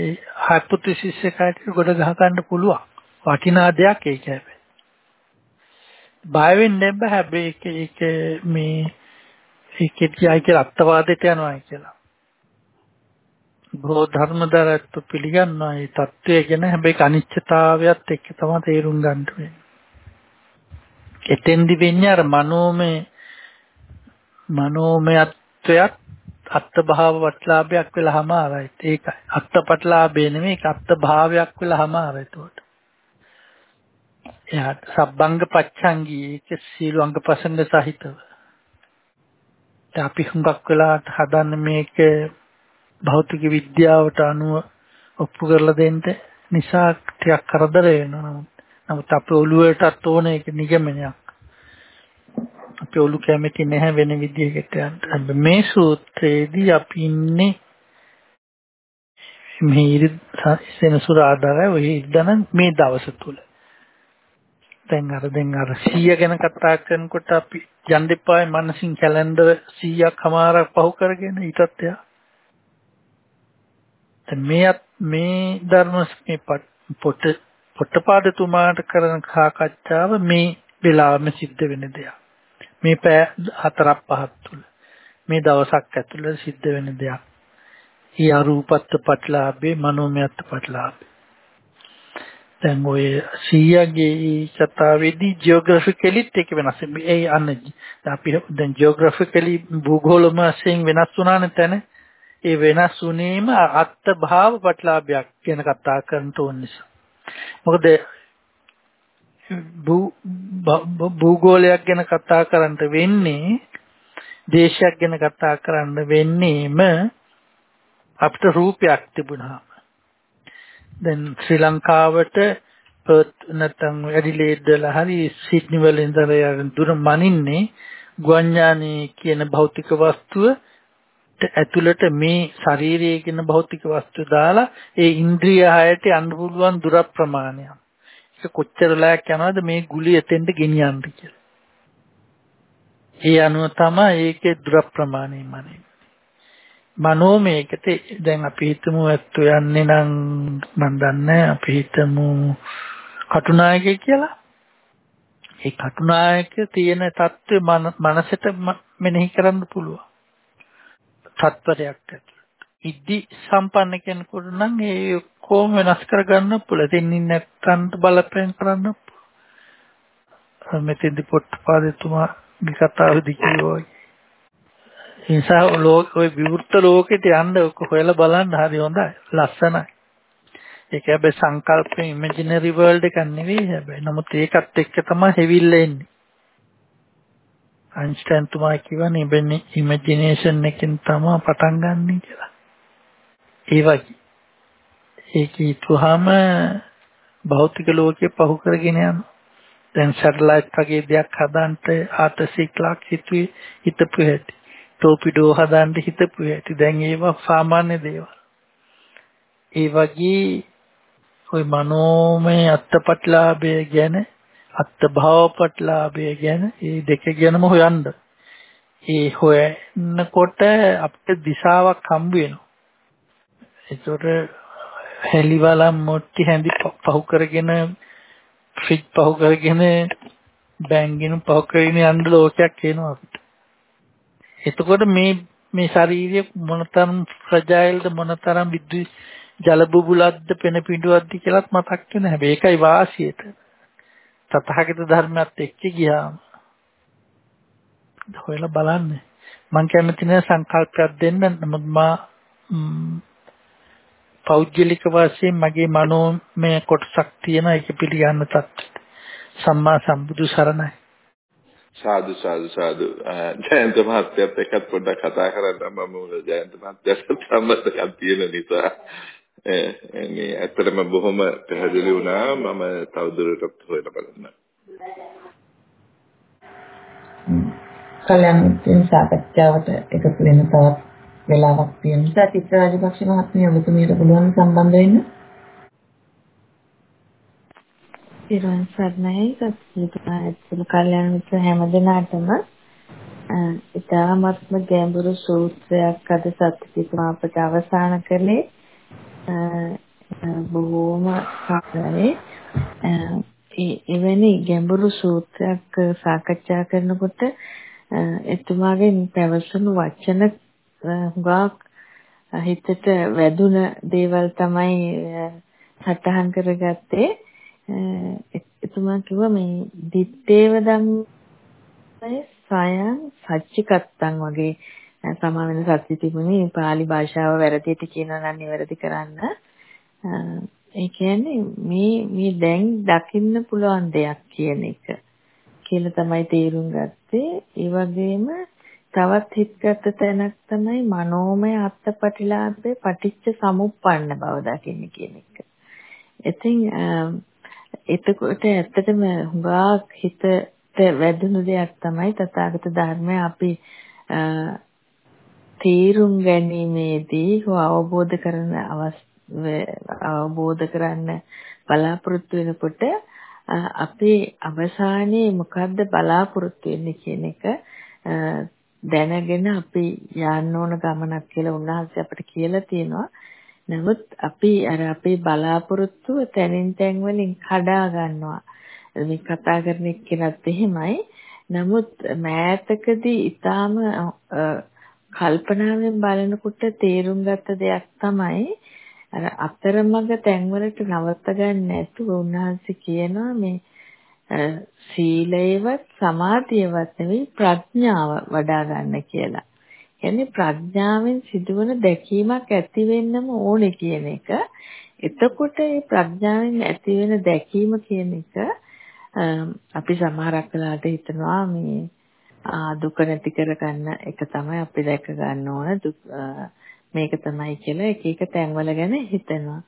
හයිපොතෙසිස් එකකට ගොඩ ගහ ගන්න පුළුවන්. වටිනා දෙයක් ඒක හැබැයි. බය වෙන්න බෑ හැබැයි ඒක ඒක මේ ඒකේ කියයි කියලා අත්වාදයට යනවා කියලා. බෝ ධර්මදරත්ව පිළිගන්නවා මේ தত্ত্বය ගැන හැබැයි අනිච්චතාවයත් එක්ක තමයි තේරුම් ගන්න වෙන්නේ. එතෙන්දි වෙන්නේ අර මනෝමය මනෝමයත්වයත් අත්භාව වටලාභයක් වෙලාම ආරයි. ඒකයි. අත්පටලාභේ නෙමෙයි ඒක අත්භාවයක් වෙලාම ආරයි ඒකට. එයාට සබ්බංග පච්ඡංගී ඒක සීලංග පසංග සහිතව. අපි හුඟක් වෙලාට හදන්නේ මේක භෞතික විද්‍යාවට අනුව ඔප්පු කරලා දෙන්න නිසා ටිකක් කරදර වෙනවා. නමුත් අපේ ඔළුවටත් ඕන ඒක නිගමනයක්. අපේ ඔළු කැමති නැහැ වෙන විදිහකට යන්න. මේ සූත්‍රයේදී අපි ඉන්නේ මේ සෙනසුරාදාරය ඔය ඉදන මේ දවස තුල. දැන් අර දැන් අර 100 ගැන කතා කරනකොට අපි යන්න එපායි මනසින් කැලෙන්ඩර් 100ක් හමාරක් පහු කරගෙන ඊටත් එහා. දැන් මේ මේ ධර්ම මේ පොට පොට්ටපාදතුමාට කරන සාකච්ඡාව මේ වෙලාවෙම සිද්ධ වෙන දෙයක්. මේ පෑ හතරක් පහක් තුල මේ දවසක් ඇතුළත සිද්ධ වෙන දෙයක්. ඊ අරූපත්ත පටලාභේ මනෝමයත් පටලාභේ. දැන් ඔය 100ගේ කතාවේදී ජියෝග්‍රැෆිකලිත් ඒක වෙනස්. ඒ අන්න අපි දැන් ජියෝග්‍රැෆිකලි භූගෝලම වශයෙන් වෙනස් වුණානේ තැන. ඒ වෙනස් වුණේම අත්ත භාව පටලාභයක් ගැන කතා කරන්න ඕන නිසා. මොකද භූගෝලයක් ගැන කතා කරන්න වෙන්නේ දේශයක් ගැන කතා කරන්න වෙන්නේම අපිට රූපයක් තිබුණාම. දැන් ශ්‍රී ලංකාවට පර්ත් නැත්නම් ඇඩිලේඩ් වල හරි සිඩ්නි වල ඉඳලා දුර මනින්නේ ගුවන්යානී කියන භෞතික වස්තුව ඇතුළට මේ ශරීරයේ කියන භෞතික වස්තු දාලා ඒ ඉන්ද්‍රිය හයට යන්න පුළුවන් දුර ප්‍රමාණයක්. ඒක කොච්චර ලෑක් යනවද මේ ගුලිය එතෙන්ට ගෙනියන්න කියලා. ඒ අනුව තමයි ඒකේ දුර ප්‍රමාණය මනේ. මනෝමයකට දැන් අපි හිතමු ඇත්ත යන්නේ නම් මන් දන්නේ අපි හිතමු කටුනායකය කියලා. ඒ කටුනායක තියෙන தත්ත්වය මනසට මෙනෙහි කරන්න පුළුවන්. තත්පරයක් ඇතුළත. ඉද්දි සම්පන්න කෙනෙකුට නම් ඒ කොහොම වෙනස් කරගන්න පුළුවන්. දෙන්නේ නැත්තන්ට බලපෑම් කරන්න පුළුවන්. මෙතෙන්දි පොට්ටපාදතුමාගේ කතාවේදී කිව්වා. ඒ නිසා ඔය විවෘත ලෝකෙට යන්න ඔක හොයලා බලන්න හරි හොඳයි. ලස්සනයි. ඒක හැබැයි සංකල්පේ ඉමේජිනරි වර්ල්ඩ් එකක් නෙවෙයි හැබැයි. නමුත් ඒකත් එක්ක තමයි හෙවිල්ල එන්නේ. අයින්ස්ටයින් තුමා කියවනේ ඉබෙන්නේ ඉමේජිනේෂන් එකෙන් තමයි පටන් ගන්න කියලා. ඒ වගේ. ඒක ඊටුවාම භෞතික ලෝකේ පහු කරගෙන යනවා. දැන් සැටලයිට් වගේ දෙයක් හදන්න ආතසි ක්ලාක් හිතුවේ හිතපු හැටි. ටෝපිඩෝ හදන්න හිතපු හැටි. දැන් ඒවා සාමාන්‍ය දේවල්. ඒ වගේ ওই මනෝමය අත්පත්ලාභය ගැන අත්භාවපත්ලාභය ගැන ඒ දෙක ගැනම හොයන්න. ඒ හොයනකොට අපිට දිශාවක් හම්බ වෙනවා. ඒතකොට හෙලිවලම් මොට්ටි හැඳි පහු කරගෙන ෆ්‍රිජ් පහු කරගෙන බැංගිනු පහු කරගෙන යන්න ලෝකයක් එනවා අපිට. එතකොට මේ මේ ශාරීරිය මොනතරම් ෆ්‍රජයිල්ද මොනතරම් විද්‍යුත් ජල බුබුලක්ද පෙන පිඬුවක්ද කියලාත් මතක් වෙන හැබැයි ඒකයි වාසියට. තථාගත ධර්මයත් එක්ක ගියාම හොයලා බලන්න. මම කැමති නෑ සංකල්පයක් දෙන්න. නමුත් මා පෞද්ගලික වශයෙන් මගේ මනෝමය කොටසක් තියෙන එක පිළිගන්න තත්ත්වයට සම්මා සම්බුදු සරණයි. සාදු සාදු සාදු. ජයන්ත මහත්තයත් එක්කත් පොඩ්ඩක් කතා කරන්න මම ජයන්ත මහත්තයාට සම්බන්ධකම් තියෙන නිසා. මේ ඇත්තටම බොහොම පැහැදිලි වුණා මම තවදුරටත් හොයලා බලන්න. කල්‍යාණ මිත්‍රයන් සාකච්ඡාවට එකතු වෙන තවත් වෙලාවක් තියෙන නිසා චිත්‍ර රාජපක්ෂ මහත්මිය ඔබතුමියට පුළුවන් සම්බන්ධ වෙන්න. පිරුවන් සර්ණයි සත්‍යතුමා ඇතුළු කල්‍යාණ මිත්‍ර හැමදෙනාටම ඉතාමත්ම ගැඹුරු සූත්‍රයක් අද සත්‍යතුමා අපට අවසන් කළේ බොහෝම සාකරේ එවැනි ගැඹුරු සූත්‍රයක් සාකච්ඡා කරනකොට එතුමාගෙන් පැවසුණු වචන හුඟක් හිතට වැදුන දේවල් තමයි සටහන් කරගත්තේ එතුමා කිව්වා මේ දිත්තේව ධම්මයි සයන් සච්චිකත්තං වගේ සමා වෙන සත්‍ය තිබුණේ පාලි භාෂාව වැරදිට කියනවා නම් නිවැරදි කරන්න. ඒ කියන්නේ මේ මේ දැන් දකින්න පුළුවන් දෙයක් කියන එක කියලා තමයි තේරුම් ගත්තේ. ඒ වගේම තවත් හිතගත් තැනක් තමයි මනෝමය අත්පටිලාභේ පටිච්ච සමුප්පන්න බව දකින්න කියන එක. ඉතින් එතකොට ඇත්තටම හුඟක් හිතට වැදුණු දෙයක් තමයි තථාගත ධර්මය අපි තේරුම් ගැනීමේදී හෝ අවබෝධ කරන අවබෝධ කරන්න බලාපොරොත්තු වෙනකොට අපේ අවසානයේ මොකද්ද බලාපොරොත්තු වෙන්නේ කියන එක දැනගෙන අපි යන්න ඕන ගමනක් කියලා උන්වහන්සේ අපිට කියලා තියෙනවා. නමුත් අපි අර අපේ බලාපොරොත්තුව තැනින් තැන් වලින් කඩා ගන්නවා. මේ කතා කරන එක්කෙනත් එහෙමයි. නමුත් මෑතකදී ඊටාම කල්පනාවෙන් බලනකොට තේරුම් ගත්ත දෙයක් තමයි අර අතරමඟ තැන්වලට නවත්ත ගන්න නැතුව උන්වහන්සේ කියනවා මේ සීලයවත් සමාධියවත් නෙවෙයි ප්‍රඥාව වඩා ගන්න කියලා. කියන්නේ ප්‍රඥාවෙන් සිදුවන දැකීමක් ඇති වෙන්නම ඕනේ කියන එක. එතකොට මේ ප්‍රඥාවෙන් ඇති වෙන දැකීම කියන එක අපි සමහරක් වෙලාවට හිතනවා මේ දුක නැති කරගන්න එක තමයි අපි දැක ගන්න ඕන මේක තමයි කියලා එක එක තැන්වල ගැන හිතනවා.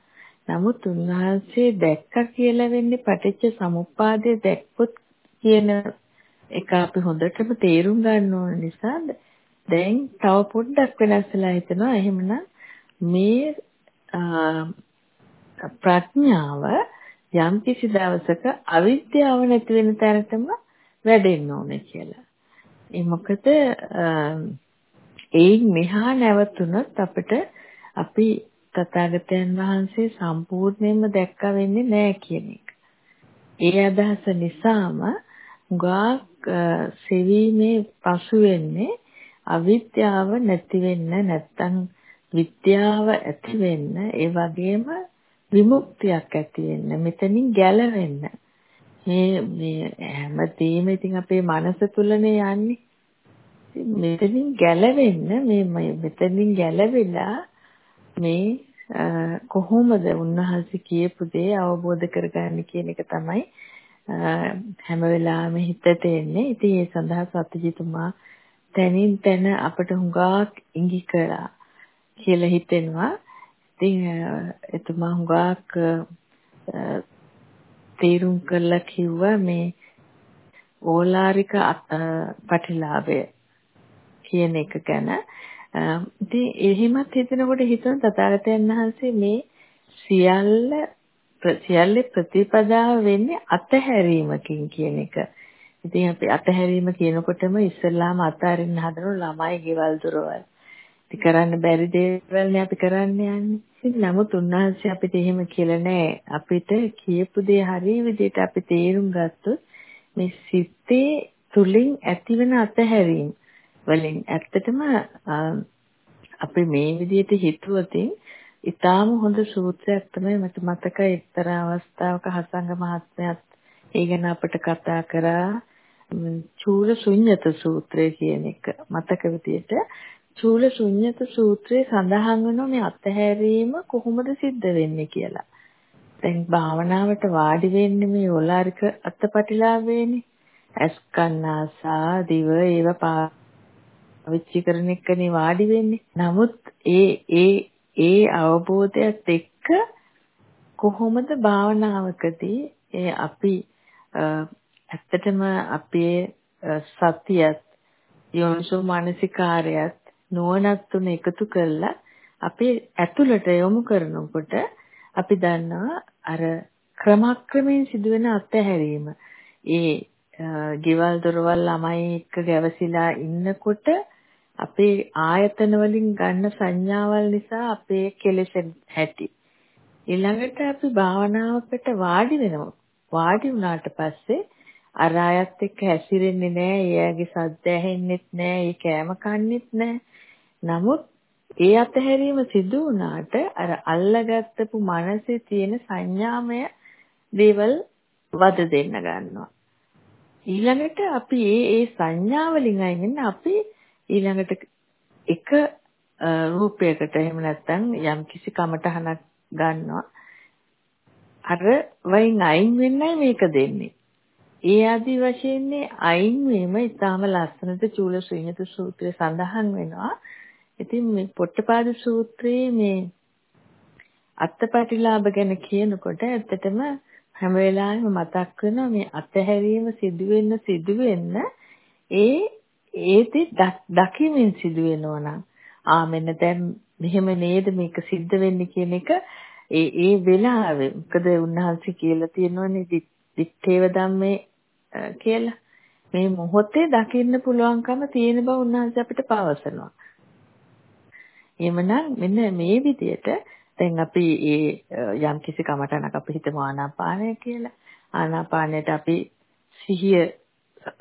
නමුත් උන්වහන්සේ දැක්ක කියලා වෙන්නේ පටිච්ච සමුප්පාදය දැක්කොත් කියන එක අපි හොඳටම තේරුම් ගන්න ඕන නිසා දැන් තව පොඩ්ඩක් වෙනස් වෙලා හිතනවා එහෙමනම් මේ ප්‍රඥාව යම් කිසි දවසක අවිද්‍යාව නැති වෙන තැනටම වැඩෙන්න ඕනේ කියලා. ඒ මොකද ඒන් මෙහා නැවතුනොත් අපිට අපි තථාගතයන් වහන්සේ සම්පූර්ණයෙන්ම දැක්ක වෙන්නේ නැහැ කියන එක. ඒ අදහස නිසාම ගාක් සෙවීමේ පසු වෙන්නේ අවිද්‍යාව නැති වෙන්න නැත්තම් විද්‍යාව ඇති වෙන්න ඒ වගේම විමුක්තියක් ඇති වෙන්න මෙතනින් ගැලවෙන්න මේ මේ හැමදේම ඉතින් අපේ මනස තුලනේ යන්නේ. මෙතනින් ගැලවෙන්න මේ මෙතනින් ගැලවිලා මේ කොහොමද උන්වහන්සේ කියපු දේ අවබෝධ කරගන්න කියන එක තමයි හැම වෙලාවෙම හිතට එන්නේ. ඉතින් ඒ සඳහා සත්‍යජිතුමා තනින් තන අපට හුඟක් ඉඟි කළා කියලා හිතෙනවා. ඉතින් එතුමා හුඟක් තීරුම් කරලා කිව්වා මේ ඕලාරික ප්‍රතිලාභය කියන එක ගැන. ඉතින් එහෙමත් හිතනකොට හිතන තථාගතයන් වහන්සේ මේ සියල්ල සියල්ල ප්‍රතිපදාව වෙන්නේ අතහැරීමකින් කියන එක. ඉතින් අපි අතහැරීම කියනකොටම ඉස්සෙල්ලාම අතාරින්න හදන ළමයි ගෙවල් දොරවල්. ඉතින් කරන්න බැරි දේවල් නේ අපි කරන්න යන්නේ. ඉතින් නමුත් උන්වහන්සේ අපිට එහෙම කියලා නෑ. අපිට කියපු දේ හරිය විදිහට අපි තේරුම් ගත්තොත් මේ සිත්තේ තුලින් ඇතිවෙන අතහැරීම වලින් ඇත්තටම අපි මේ විදිහට හිතුවතින් ඊටාම හොඳ සූත්‍රයක් තමයි මට මතකයි. එක්තරා අවස්ථාවක හසංග මහත්මයාත් ඒ ගැන අපිට කතා කරා. චූල ශුන්්‍යත සූත්‍රය කියන එක මතක විදියට චූල ශුන්්‍යත සූත්‍රයේ සඳහන් වෙනවා මේ අත්හැරීම කොහොමද සිද්ධ වෙන්නේ කියලා. දැන් භාවනාවට වාඩි වෙන්නේ මේ ඕලාරික අත්පටිලාභේනේ. අස්කන්නාසා දිව ඒව පාවිච්චි කරන එකනේ වාඩි වෙන්නේ. නමුත් ඒ ඒ ඒ අවබෝධයත් එක්ක කොහොමද භාවනාවකදී ඒ අපි ඇත්තටම අපේ සතියත් යෝනිසෝ මානසිකාරයත් නුවණක් තුන එකතු කරලා අපේ ඇතුළට යොමු කරනකොට අපි දන්නවා අර ක්‍රමක්‍රමයෙන් සිදුවෙන අත්හැරීම. ඒ ගෙවල් දොරවල් ළමයි එක්ක ගැවසිලා ඉන්නකොට අපේ ආයතන වලින් ගන්න සංඥාවල් නිසා අපේ කෙලෙසෙන් හැටි. ඊළඟට අපි භාවනාවකට වාඩි වෙනවා. වාඩි වුණාට පස්සේ අර අයත් එක්ක හැසිරෙන්නේ නැහැ. එයාගේ සද්ද ඇහෙන්නෙත් නැහැ. ඒ කෑම කන්නෙත් නැහැ. නමුත් ඒ අතහැරීම සිදු වුණාට අර අල්ලගත්තපු මනසේ තියෙන සංඥාමය දේවල් වද දෙන්න ගන්නවා. ඊළඟට අපි ඒ ඒ සංඥා වලින් අයින් වෙන්න අපි ඊළඟට එක රූපයකට එහෙම නැත්නම් යම් කිසි කමටහනක් ගන්නවා අර වයින් අයින් වෙන්නයි මේක දෙන්නේ. ඒ ආදි වශයෙන්නේ අයින් වීම ඊටාම ලස්සනට චූල ශ්‍රීණිත සූත්‍රයේ සඳහන් වෙනවා. ඉතින් මේ පොට්ටපාද සූත්‍රයේ මේ අත්පටිලාභ ගැන කියනකොට ඇත්තටම හැම වෙලාවෙම මතක් වෙනවා මේ අතහැරීම සිදු වෙන්න සිදු වෙන්න ඒ ඒටි දකිමින් සිදු වෙනවා නම්. ආ මෙන්න දැන් මෙහෙම නේද මේක සිද්ධ වෙන්නේ කියන එක? ඒ ඒ වෙලාවේ මොකද උන්වහන්සේ කියලා තියෙනවනේ දිත්තේව ධම්මේ කියලා. මේ මොහොතේ දකින්න පුළුවන්කම තියෙන බව උන්වහන්සේ අපිට පවසනවා. එහෙමනම් මෙන්න මේ විදිහට දැන් අපි ඒ යම් කිසි කමටනක් අපි හිතමු ආනාපානය කියලා. ආනාපානයට අපි සිහිය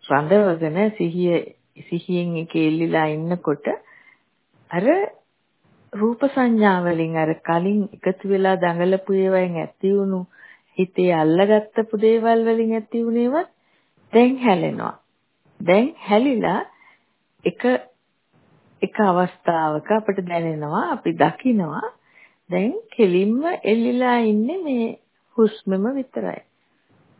රඳවගෙන සිහිය සිහියෙන් ඒක එල්ලිලා ඉන්නකොට අර රූප සංඥා වලින් අර කලින් එකතු වෙලා දඟලපු ඒවායින් ඇති වුණු හිතේ අල්ලගත්තු දේවල් වලින් ඇති වුණේවත් දැන් හැලෙනවා. දැන් හැලිලා එක එක අවස්ථාවක අපිට දැනෙනවා අපි දකිනවා දැන් කෙලින්ම එල්ලිලා ඉන්නේ මේ හුස්මම විතරයි.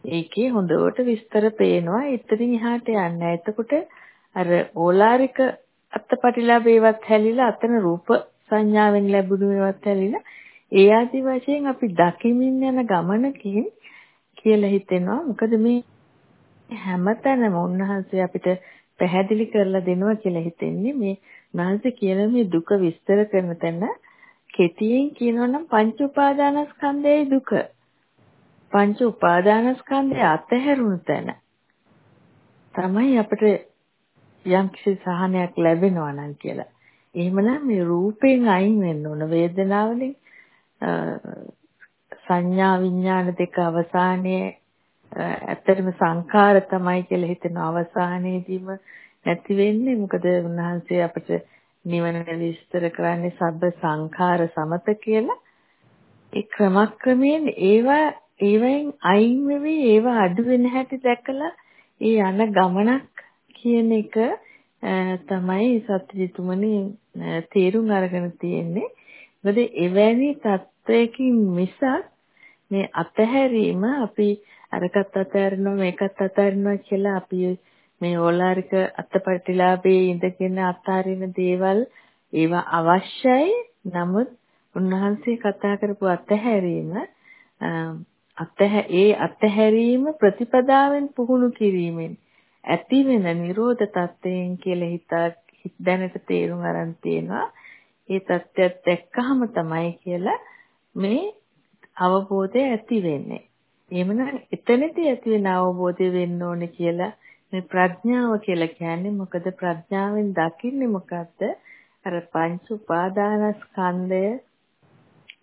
ඒකේ හොඳට විස්තර පේනවා. ඊතරින් එහාට යන්න. එතකොට අර ඕලාරික අත්පටිලාභේවත් හැලිලා අතන රූප සංඥාවෙන් ලැබුණු ඒවත් හැලිලා ඒ ආදි වශයෙන් අපි දකිමින් යන ගමනකින් කියලා හිතෙනවා. මොකද මේ හැමතැනම උන්වහන්සේ අපිට පැහැදිලි කරලා දෙනවා කියලා හිතෙන්නේ මේ උන්වහන්සේ කියන මේ දුක විස්තර කරන තැන? කෙටියෙන් කියනවා නම් පංච උපාදානස්කන්ධයේ දුක. පංච උපාදානස්කන්ධය අතහැරුණු තැන. තමයි අපිට යම් කිසි සහනයක් ලැබෙනවා නම් කියලා. එහෙමනම් මේ රූපයෙන් අයින් වෙන්න ඕන වේදනාවලින් සංඥා විඥාන දෙක අවසානයේ ඇත්තටම සංඛාර තමයි කියලා හිතන අවසානයේදීම නැති වෙන්නේ මොකද උන්වහන්සේ අපිට නිවන විස්තර කරන්නේ සබ්බ සංඛාර සමත කියලා ඒ ක්‍රමක්‍රමයෙන් ඒවා ඒවෙන් අයින් වෙවි ඒවා අඩු වෙන හැටි දැකලා ඒ යන ගමනක් කියන එක තමයි සත්‍යජිතුමනි තේරුම් අරගෙන තියෙන්නේ. මොකද එවැනි තත්වයකින් මිසක් මේ අතහැරීම අපි අරකට අතහැරනවා මේකත් අතහැරනවා කියලා අපි මේ ඕලාරික අත්පටිලාභයේ ඉඳගෙන අතාරින දේවල් ඒවා අවශ්‍යයි. නමුත් උන්වහන්සේ කතා කරපු අතහැරීම අතහැ ඒ අතහැරීම ප්‍රතිපදාවෙන් පුහුණු කිරීමෙන් ඇති වෙන නිරෝධ තත්ත්වයෙන් කියලා හිතා දැනට තේරුම් අරන් තියෙනවා. ඒ தත්ත්වයක් දැක්කහම තමයි කියලා මේ අවබෝධය ඇති වෙන්නේ. එහෙමනම් එතනදී ඇති වෙන අවබෝධය වෙන්න ඕනේ කියලා මේ ප්‍රඥාව කියලා කියන්නේ මොකද ප්‍රඥාවෙන් දකින්නේ මොකද්ද? අර පංච උපාදානස්කන්ධය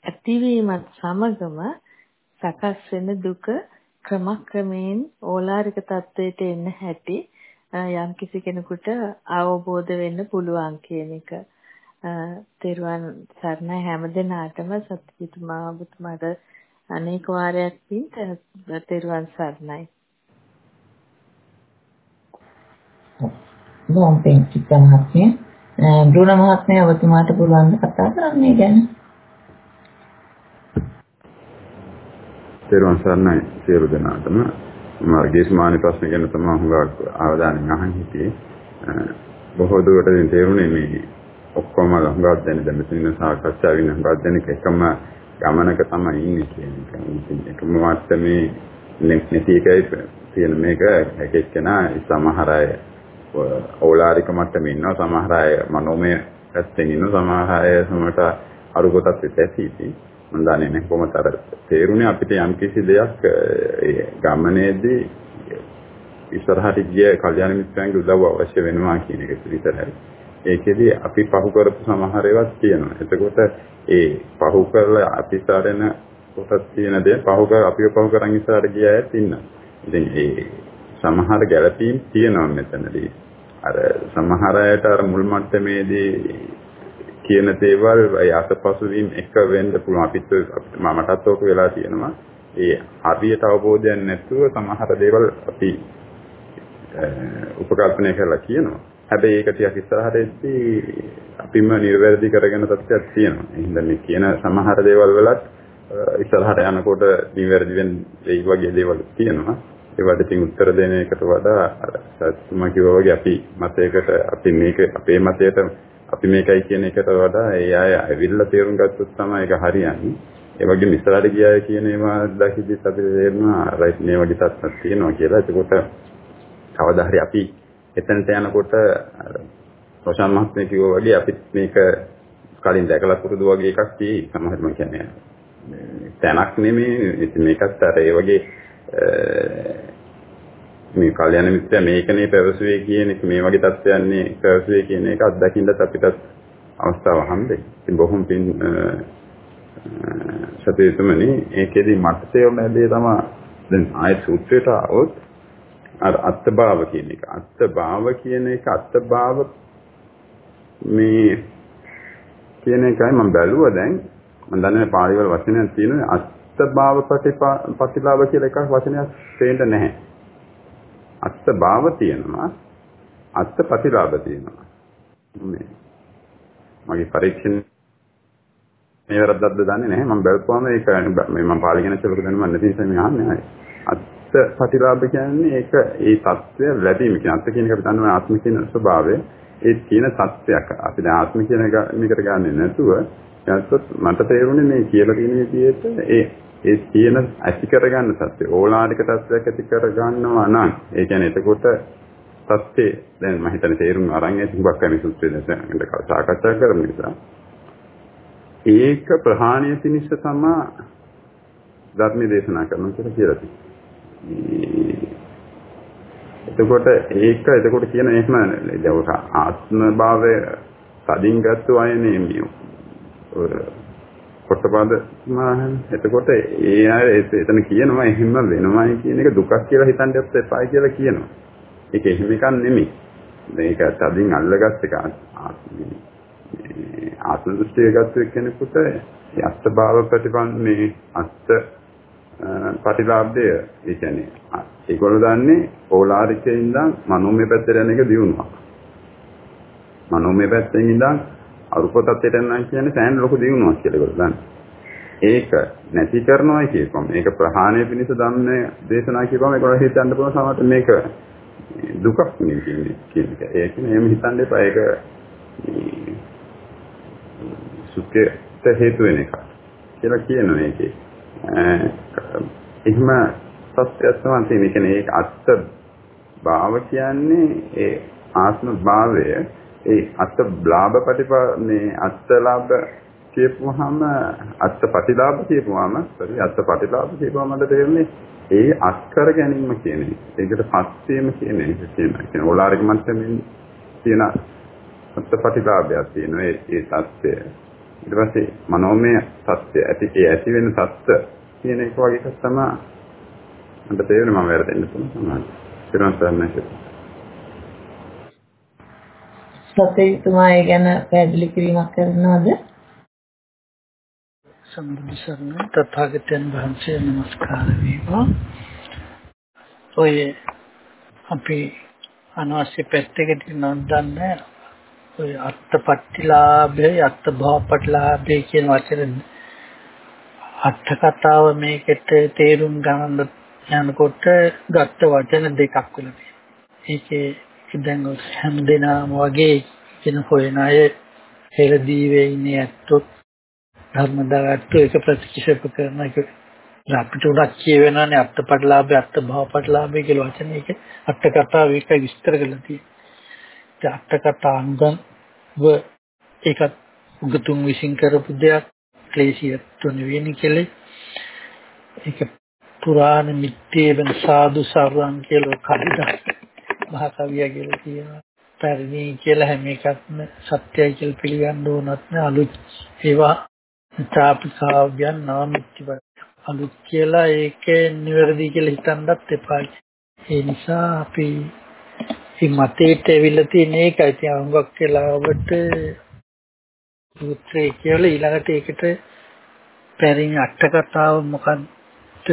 ඇතිවීමත් සමගම සකස් වෙන දුක ක්‍රමක්‍රමයෙන් ඕලාරික තත්වයට එන්න හැටි යම් කිසි කෙනෙකුට අවබෝධ වෙන්න පුළුවන් කියන එක. තෙරුවන් සරණයි හැම දිනාටම සත්‍යතුමා ඔබතුමාට අනේක වාරයක් පින් තෙරුවන් සරණයි. බොහොම පින් චිත්ත මහත්මිය. බ්‍රුණ මහත්මිය ඔබතුමාට පුළුවන් කතා කරන්න ගැන. තේරුවන් සරණයි සියලු දෙනාටම මාර්ගයේ සමාන ප්‍රශ්න ගැන තමයි හුඟක් අවධානයෙන් අහන් හිටියේ බොහෝ දුරට තේරුනේ මේ ඔක්කොම හුඟක් දැන දැන මෙතන සාකච්ඡා වෙන හුඟක් දැන එකම ගමනක තමයි ඉන්නේ කියන එක. එකම මාත්‍රමේ නැති එකයි තියෙන මේක එක එක්කෙනා සමහර අය ඕලාරික මට්ටමේ ඉන්නවා සමහර අය මනෝමය පැත්තෙන් ඉන්නවා සමහර අය සමහරට අරුගතත් ඇති මම දන්නේ නැහැ කොහොමද අර තේරුනේ අපිට යම් කිසි දෙයක් ඒ ගමනේදී ඉස්සරහට ගිය කල්යාණ මිත්‍රයන්ගේ උදව්ව අවශ්‍ය වෙනවා කියන එක විතරයි. ඒකෙදි අපි පහු කරපු සමහර ඒවාත් තියෙනවා. එතකොට ඒ පහු කරලා අපි සාරෙන කොටස් තියෙන දේ පහු කර අපිව පහු කරන් ඉස්සරහට ගිය අයත් ඉන්නවා. ඉතින් ඒ සමහර ගැළපීම් තියෙනවා මෙතනදී. අර සමහර අයට අර මුල් මට්ටමේදී කියන දේවල් ඒ අතපසු වීම එක වෙන්න පුළුවන් අපිත් මමටත් ඕක වෙලා තියෙනවා ඒ හරියට අවබෝධයක් නැතුව සමහර දේවල් අපි උපකල්පනය කරලා කියනවා හැබැයි ඒක ටිකක් ඉස්සරහට එද්දී අපිම නිර්වැරදි කරගෙන තත්ත්වයක් තියෙනවා. එහෙනම් මේ කියන සමහර දේවල් වලත් ඉස්සරහට යනකොට නිවැරදි වෙන්නේ වගේ දේවල් තියෙනවා. ඒවට ඉතින් උත්තර දෙන එකට වඩා අර සත්‍යම කිව්වා වගේ අපි මතයකට අපි මේක අපේ මතයට අපි මේකයි කියන එකට වඩා ඒ අය ඇවිල්ලා තේරුම් ගත්තොත් තමයි ඒක හරියන්නේ. ඒ වගේම ඉස්සරහට ගියාය කියන ඒවා දැකිදිත් අපිට තේරෙනවා රයිට් මේ වගේ තත්ත්වයක් තියෙනවා කියලා. ඒකකොට කවදා හරි අපි එතනට යනකොට රොෂාන් මහත්මයා කිව්වා වගේ අපිත් මේක කලින් දැකලා පුරුදු වගේ එකක් තියෙයි. සමහරවිට මම කියන්නේ තැනක් නෙමෙයි. ඉතින් මේකත් අර ඒ වගේ මේ කල්යනා මිත්‍යා මේකනේ පැවසුවේ කියන එක මේ වගේ තත්ත්වයන්නේ පැවසුවේ කියන එක අත්දකින්නත් අපිට අවස්ථාව හම්බෙයි. ඉතින් බොහොම පින් සතේතුමනි ඒකෙදි මට තේරුණ දේ තමයි දැන් ආය සූත්‍රයට આવොත් අර අත්භාව කියන එක. අත්භාව කියන එක අත්භාව මේ කියන එකයි මම බැලුවා දැන් මම දන්නේ පාළි වල වචනයක් තියෙනවා අත්භාව ප්‍රතිලාභ කියලා එකක් වචනයක් තේන්න නැහැ. අත්භාව තියෙනවා අත්ත ප්‍රතිලාභ තියෙනවා. මේ මගේ පරීක්ෂණ මේ වැරද්දක්ද දන්නේ නැහැ. මම බැලුවාම ඒක මේ මම පාළි ගැන චලක දැනුම නැති නිසා මම අහන්නේ අත්ත ප්‍රතිලාභ කියන්නේ ඒක ඒ தත්ත්වය ලැබීම කියන අත්ත කියන එක අපි දන්නවා ආත්ම කියන ස්වභාවය. ඒ තියෙන තත්ත්වයක් අපි දැන් ආත්ම කියන එක මේකට ගන්නෙ නැතුව නැත්නම් මට තේරුනේ මේ කියලා තියෙන විදිහට ඒ ඒ තියෙන ඇති කරගන්න තත්ත්වය ඕලාරික තත්ත්වයක් ඇති කරගන්නවා නම් ඒ කියන්නේ එතකොට තත්ත්වේ දැන් මම හිතන්නේ තේරුම් අරන් ඇති හුඟක් කම සුත්‍රයේ දැන් සාකච්ඡා කරමු නිසා. ඒක ප්‍රහාණය පිණිස තමයි ධර්ම දේශනා කරනවා කියලා කියලා තියෙනවා. එතකොට ඒක එතකොට කියන එහෙම දැන් ආත්ම භාවය තදින් ගත්ත අයනේ මේ කොටපද මහන් එතකොට ඒ අය එතන කියනවා එහෙම වෙනවයි කියන එක දුකක් කියලා හිතන්න එපා කියලා කියනවා. ඒක එහෙම එකක් නෙමෙයි. මේක තදින් අල්ලගත් එක ආත්ම දෘෂ්ටිය ගත්ත කෙනෙකුට යස්ත භාව ප්‍රතිපන්න මේ අස්ත ප්‍රතිලාභය ඒ කියන්නේ ඒගොල්ලෝ දන්නේ ඕලාරිකේ ඉඳන් මනෝමය පැත්තට යන එක දියුණුවක්. මනෝමය පැත්තෙන් ඉඳන් අරුප තත්ත්වයට යනවා කියන්නේ සෑහෙන ලොකු දියුණුවක් කියලා ඒගොල්ලෝ දන්නේ. ඒක නැති කරනවා කියපම මේක ප්‍රහාණය පිණිස ධම්මයේ දේශනා කියපම ඒගොල්ලෝ හිතන්න පුළුවන් සමහරට මේක දුකක් නෙවෙයි කියන එක. ඒක නෙමෙයි හිතන්න එපා. ඒක සුඛයට හේතු වෙන එක කියලා කියනවා මේකේ. එහෙම සත්‍යයක් තමයි තියෙන්නේ. කියන්නේ ඒක අත්ත භාව කියන්නේ ඒ ආත්ම භාවය ඒ අත්ත ලාභ ප්‍රතිපා මේ අත්ත ලාභ කියපුවාම අත්ත ප්‍රතිලාභ කියපුවාම සරි අත්ත ප්‍රතිලාභ කියපුවාම මට තේරෙන්නේ ඒ අස්කර ගැනීම කියන එක. ඒකට පස් වීම කියන එක කියන එක. ඕලාරික මට්ටමින් තියෙන අත්ත ප්‍රතිලාභය තියෙන ඒ ඒ தත්ත්වය. ඊට පස්සේ මනෝමය தත්ත්වය ඇති ඒ ඇති වෙන தත්ත්ව කියන එක වගේ එකක් තමයි මට තේරෙන්නේ මම වැරදෙන්න පුළුවන් සමාජය. ඊට පස්සේ සතේතුමා ඒ ගැන පැහැදිලි කිරීමක් කරනවද? සම්බුදු සරණ තථාගතයන් වහන්සේ নমස්කාර වේවා. ඔය අපි අනවශ්‍ය පැත්තකට නන්දන්නේ ඔය අත්පත්තිලාභය අත්භවපටලාභය කියන වචන අර්ථ කතාව මේකට තේරුම් ගන්න යනකොට ගත්ත වචන දෙකක් වෙලා තියෙනවා. ඒකේ දැන් හැමදෙනාම වගේ කියන හොයන අය හෙළදීවේ ඉන්නේ ඇත්තොත් ධර්මදාගත්තු ඒක ප්‍රතික්ෂේප කරන එක. අපිට උනක් කියවෙනවානේ අත්පටලාභය අත්භවපටලාභය කියලා වචන එක. අට කතාව ඒක විස්තර කරලා තියෙනවා. අට කතාංගන් ව ඒකත් උගතුන් විසින් කරපු දෙයක්. ක්ලේශියත්ව නෙවෙයි කියලා. ඒක පුරාණ මිත්‍යේ වෙන සාදු සරණ කියලා කවිදා මහා කවිය කියලා කියනවා. පැරණි කියලා හැම එකක්ම සත්‍යයි කියලා පිළිගන්න ඕනත් නෑ අලුත් ඒවා ත්‍රාපිකාව්‍යයන් නාමිච්ච අලුත් කියලා ඒකේ නිවැරදි කියලා හිතන්නත් එපා. ඒ නිසා අපි මේ මතේට ඇවිල්ලා තියෙන ඒකයි. ඉතින් අංගක් කියලාවට සූත්‍රය කියලා ඊළඟට ඒකට පැරිණ අට කතාව මොකක්ද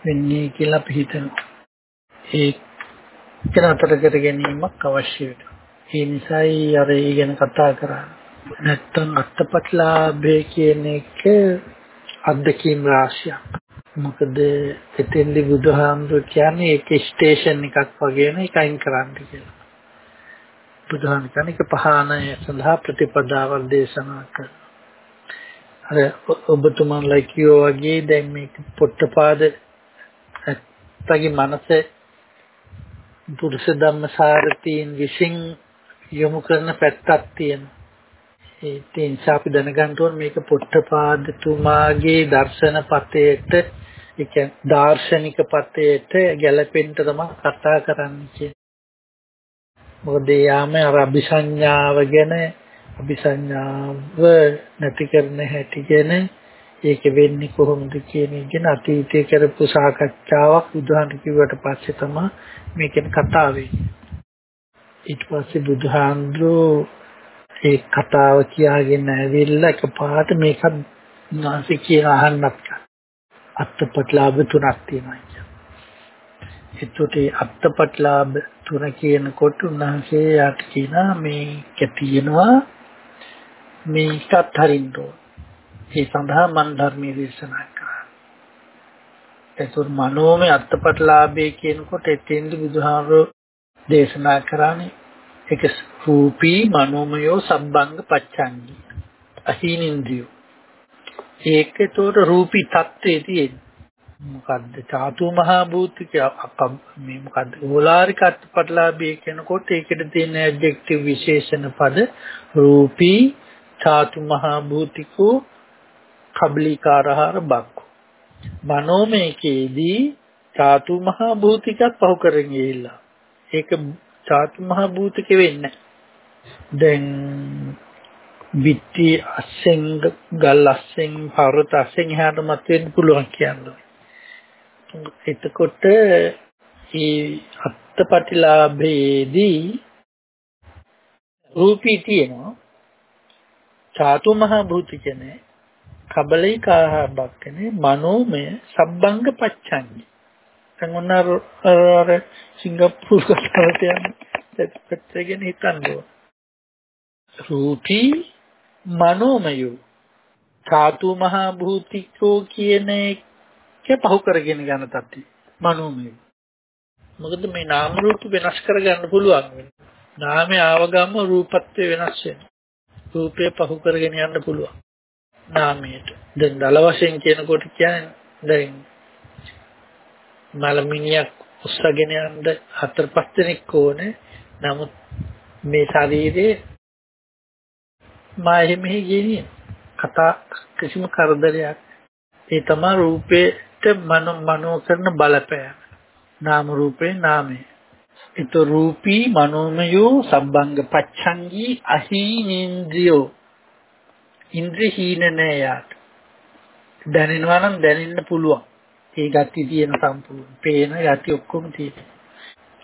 වෙන්නේ කියලා අපි හිතනවා. ඒක නතර කර ගැනීමක් අවශ්‍ය වෙනවා. ඒ නිසායි අර ඒ ගැන කතා කරන්නේ. නැත්තම් අත්පත්ලාභය කියන එක අත්දැකීම් රාශියක්. මොකද එතෙන්දි බුදුහාමුදුරු කියන්නේ ඒක ස්ටේෂන් එකක් වගේ නේ එකයින් කරන්න කියලා. බුදුහාම කියන්නේ ඒක පහානය සඳහා ප්‍රතිපදාවක් දේශනා කරනවා. අර ඔබතුමන්ලා කියෝ වගේ දැන් මේක පොට්ටපාද ඇත්තගේ මනසේ පුරුෂ ධම්ම සාරතීන් විසින් යොමු කරන පැත්තක් තියෙනවා. ඒ නිසා අපි දැනගන්න ඕනේ මේක පොට්ටපාදතුමාගේ දර්ශන පතේට ඒ කියන්නේ දාර්ශනික පතේට ගැලපෙන්න තමයි කතා කරන්නේ. මොකද යාම අර අபிසඤ්ඤාව ගැන අபிසඤ්ඤාව නැති කරන හැටි ගැන ඒක වෙන්නේ කොහොමද කියන එක ගැන අතීතයේ කරපු සාකච්ඡාවක් බුදුහාම කිව්වට පස්සේ තමයි මේකෙන් කතා වෙන්නේ. ඊට පස්සේ බුදුහාඳුරෝ ඒ කතාව කියාගෙන ඇවිල්ලා එකපාරට මේකත් නාසි කියන අහන්නත් අත්පත්ලාභ තුනක් තියෙනවා කියන්නේ. එතකොට අත්පත්ලාභ තුන කියනකොට උන්වහන්සේ යාට කියනවා මේක තියෙනවා මේකත් හරින්න ඕන. ඒ සඳහා මන් ධර්මයේ දේශනා කරා. එතකොට මනෝමය අත්පත්ලාභය කියනකොට එතෙන්ද බුදුහාමරෝ දේශනා කරානේ ඒක රූපී මනෝමයෝ සම්බංග පච්චංගි අහීනින්දියෝ. ඒකේතෝර රූපී தත්ත්වයේ තියෙන මොකද්ද? චාතු මහා භූතික මේ මොකද්ද? ඕලාරික අත්පත්ලාභය කියනකොට ඒකෙට තියෙන ඇඩ්ජෙක්ටිව් විශේෂණ පද රූපී චාතු මහා භූතිකෝ කබ්ලිකාරහාර බක්කු. මනෝමයකේදී චාතු මහා භූතිකත් පහු කරගෙන ගිහිල්ලා. ඒක චාතු මහා භූතික වෙන්නේ දැන් බිත්ති අස්සෙන් ගල් අස්සෙන් පර්වත අස්සෙන් එහාට මත වෙන්න පුළුවන් කියන්නේ. එතකොට මේ අත්පටිලාභයේදී රූපී තියෙනවා. චාතු මහා භූතිකනේ කබලිකාහබක්කනේ මනෝමය සබ්බංග පච්චංගි දැන් ඔන්න අර සිංගප්පූරු කතාවට යන පැත්තගෙන හිතන්න ඕන. රූපී මනෝමය ධාතු මහා භූතිකෝ කියන එක පහු කරගෙන යන තත්ති මනෝමය. මොකද මේ නාම රූප වෙනස් කරගන්න පුළුවන් වෙනවා. නාමයේ ආවගම රූපත්වය වෙනස් වෙනවා. රූපය පහු කරගෙන යන්න පුළුවන්. නාමයට. දැන් දල වශයෙන් කියනකොට කියන්නේ දැන් මලමිනියක් උස්සගෙන යන්න හතර පහ දෙනෙක් ඕනේ. නමුත් මේ ශරීරයේ මා එහෙමෙහි ගියේ කතා කිසිම කරදරයක් ඒ තමයි රූපේට මන මනෝ කරන බලපෑම. නාම රූපේ නාමය. ඒත රූපී මනෝමයෝ සම්බංග පච්ඡංගී අහීනේන්ද්‍රියෝ ඉන්ද්‍රිය හීන නෑ යාට. දැනෙනවා නම් දැනෙන්න පුළුවන්. ඒ ගති තියෙන සම්පූර්ණ පේන යටි ඔක්කොම තියෙනවා.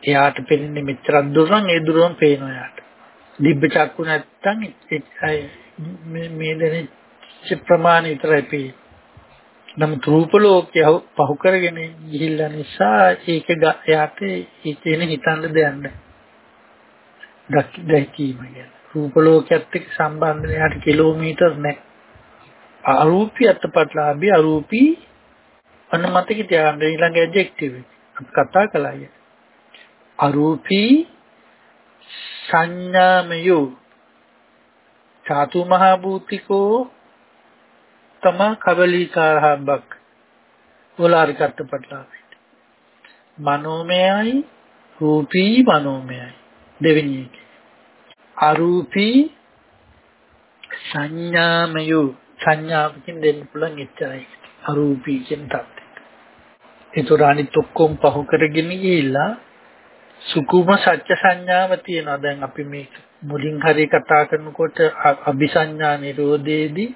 එයාට පෙනෙන්නේ මෙච්චරක් දුර නම් ඒ දුරම පේනවා එයාට. දිබ්බ චක්කු නැත්තම් මේ දැනෙච්ච ප්‍රමාණය විතරයි පේන්නේ. නමුත් රූප ලෝකය පහු කරගෙන ගිහිල්ලා නිසා ඒක එයාට ඒ කියන හිතන්න දෙයක් නැහැ. දැකීම කියන්නේ. රූප ලෝකයේත් එක්ක සම්බන්ධ එයාට කිලෝමීටර් නැහැ. අරූපී අත්පත්ලාභී අරූපී අන්න මතක තියාගන්න ඊළඟ ඇඩ්ජෙක්ටිව් එක. අපි කතා කළා ය. අරූපී සංඥාමය චාතු මහා භූතිකෝ තම කබලීකාරහබ්බක් ඕලාරිකත්ත පටලාවෙට. මනෝමයයි රූපී මනෝමයයි දෙවෙනි එක. අරූපී සංඥාමය සංඥාවකින් දෙන්න පුළුවන් එච්චරයි. අරූපී කියන තත්ත්වය. ඒතර අනිත් ඔක්කොම පහු කරගෙන ගිහිල්ලා සුකුම සත්‍ය සංඥාව තියෙනවා. දැන් අපි මේ මුලින් හරි කතා කරනකොට අபிසඤ්ඤා නිරෝධයේදී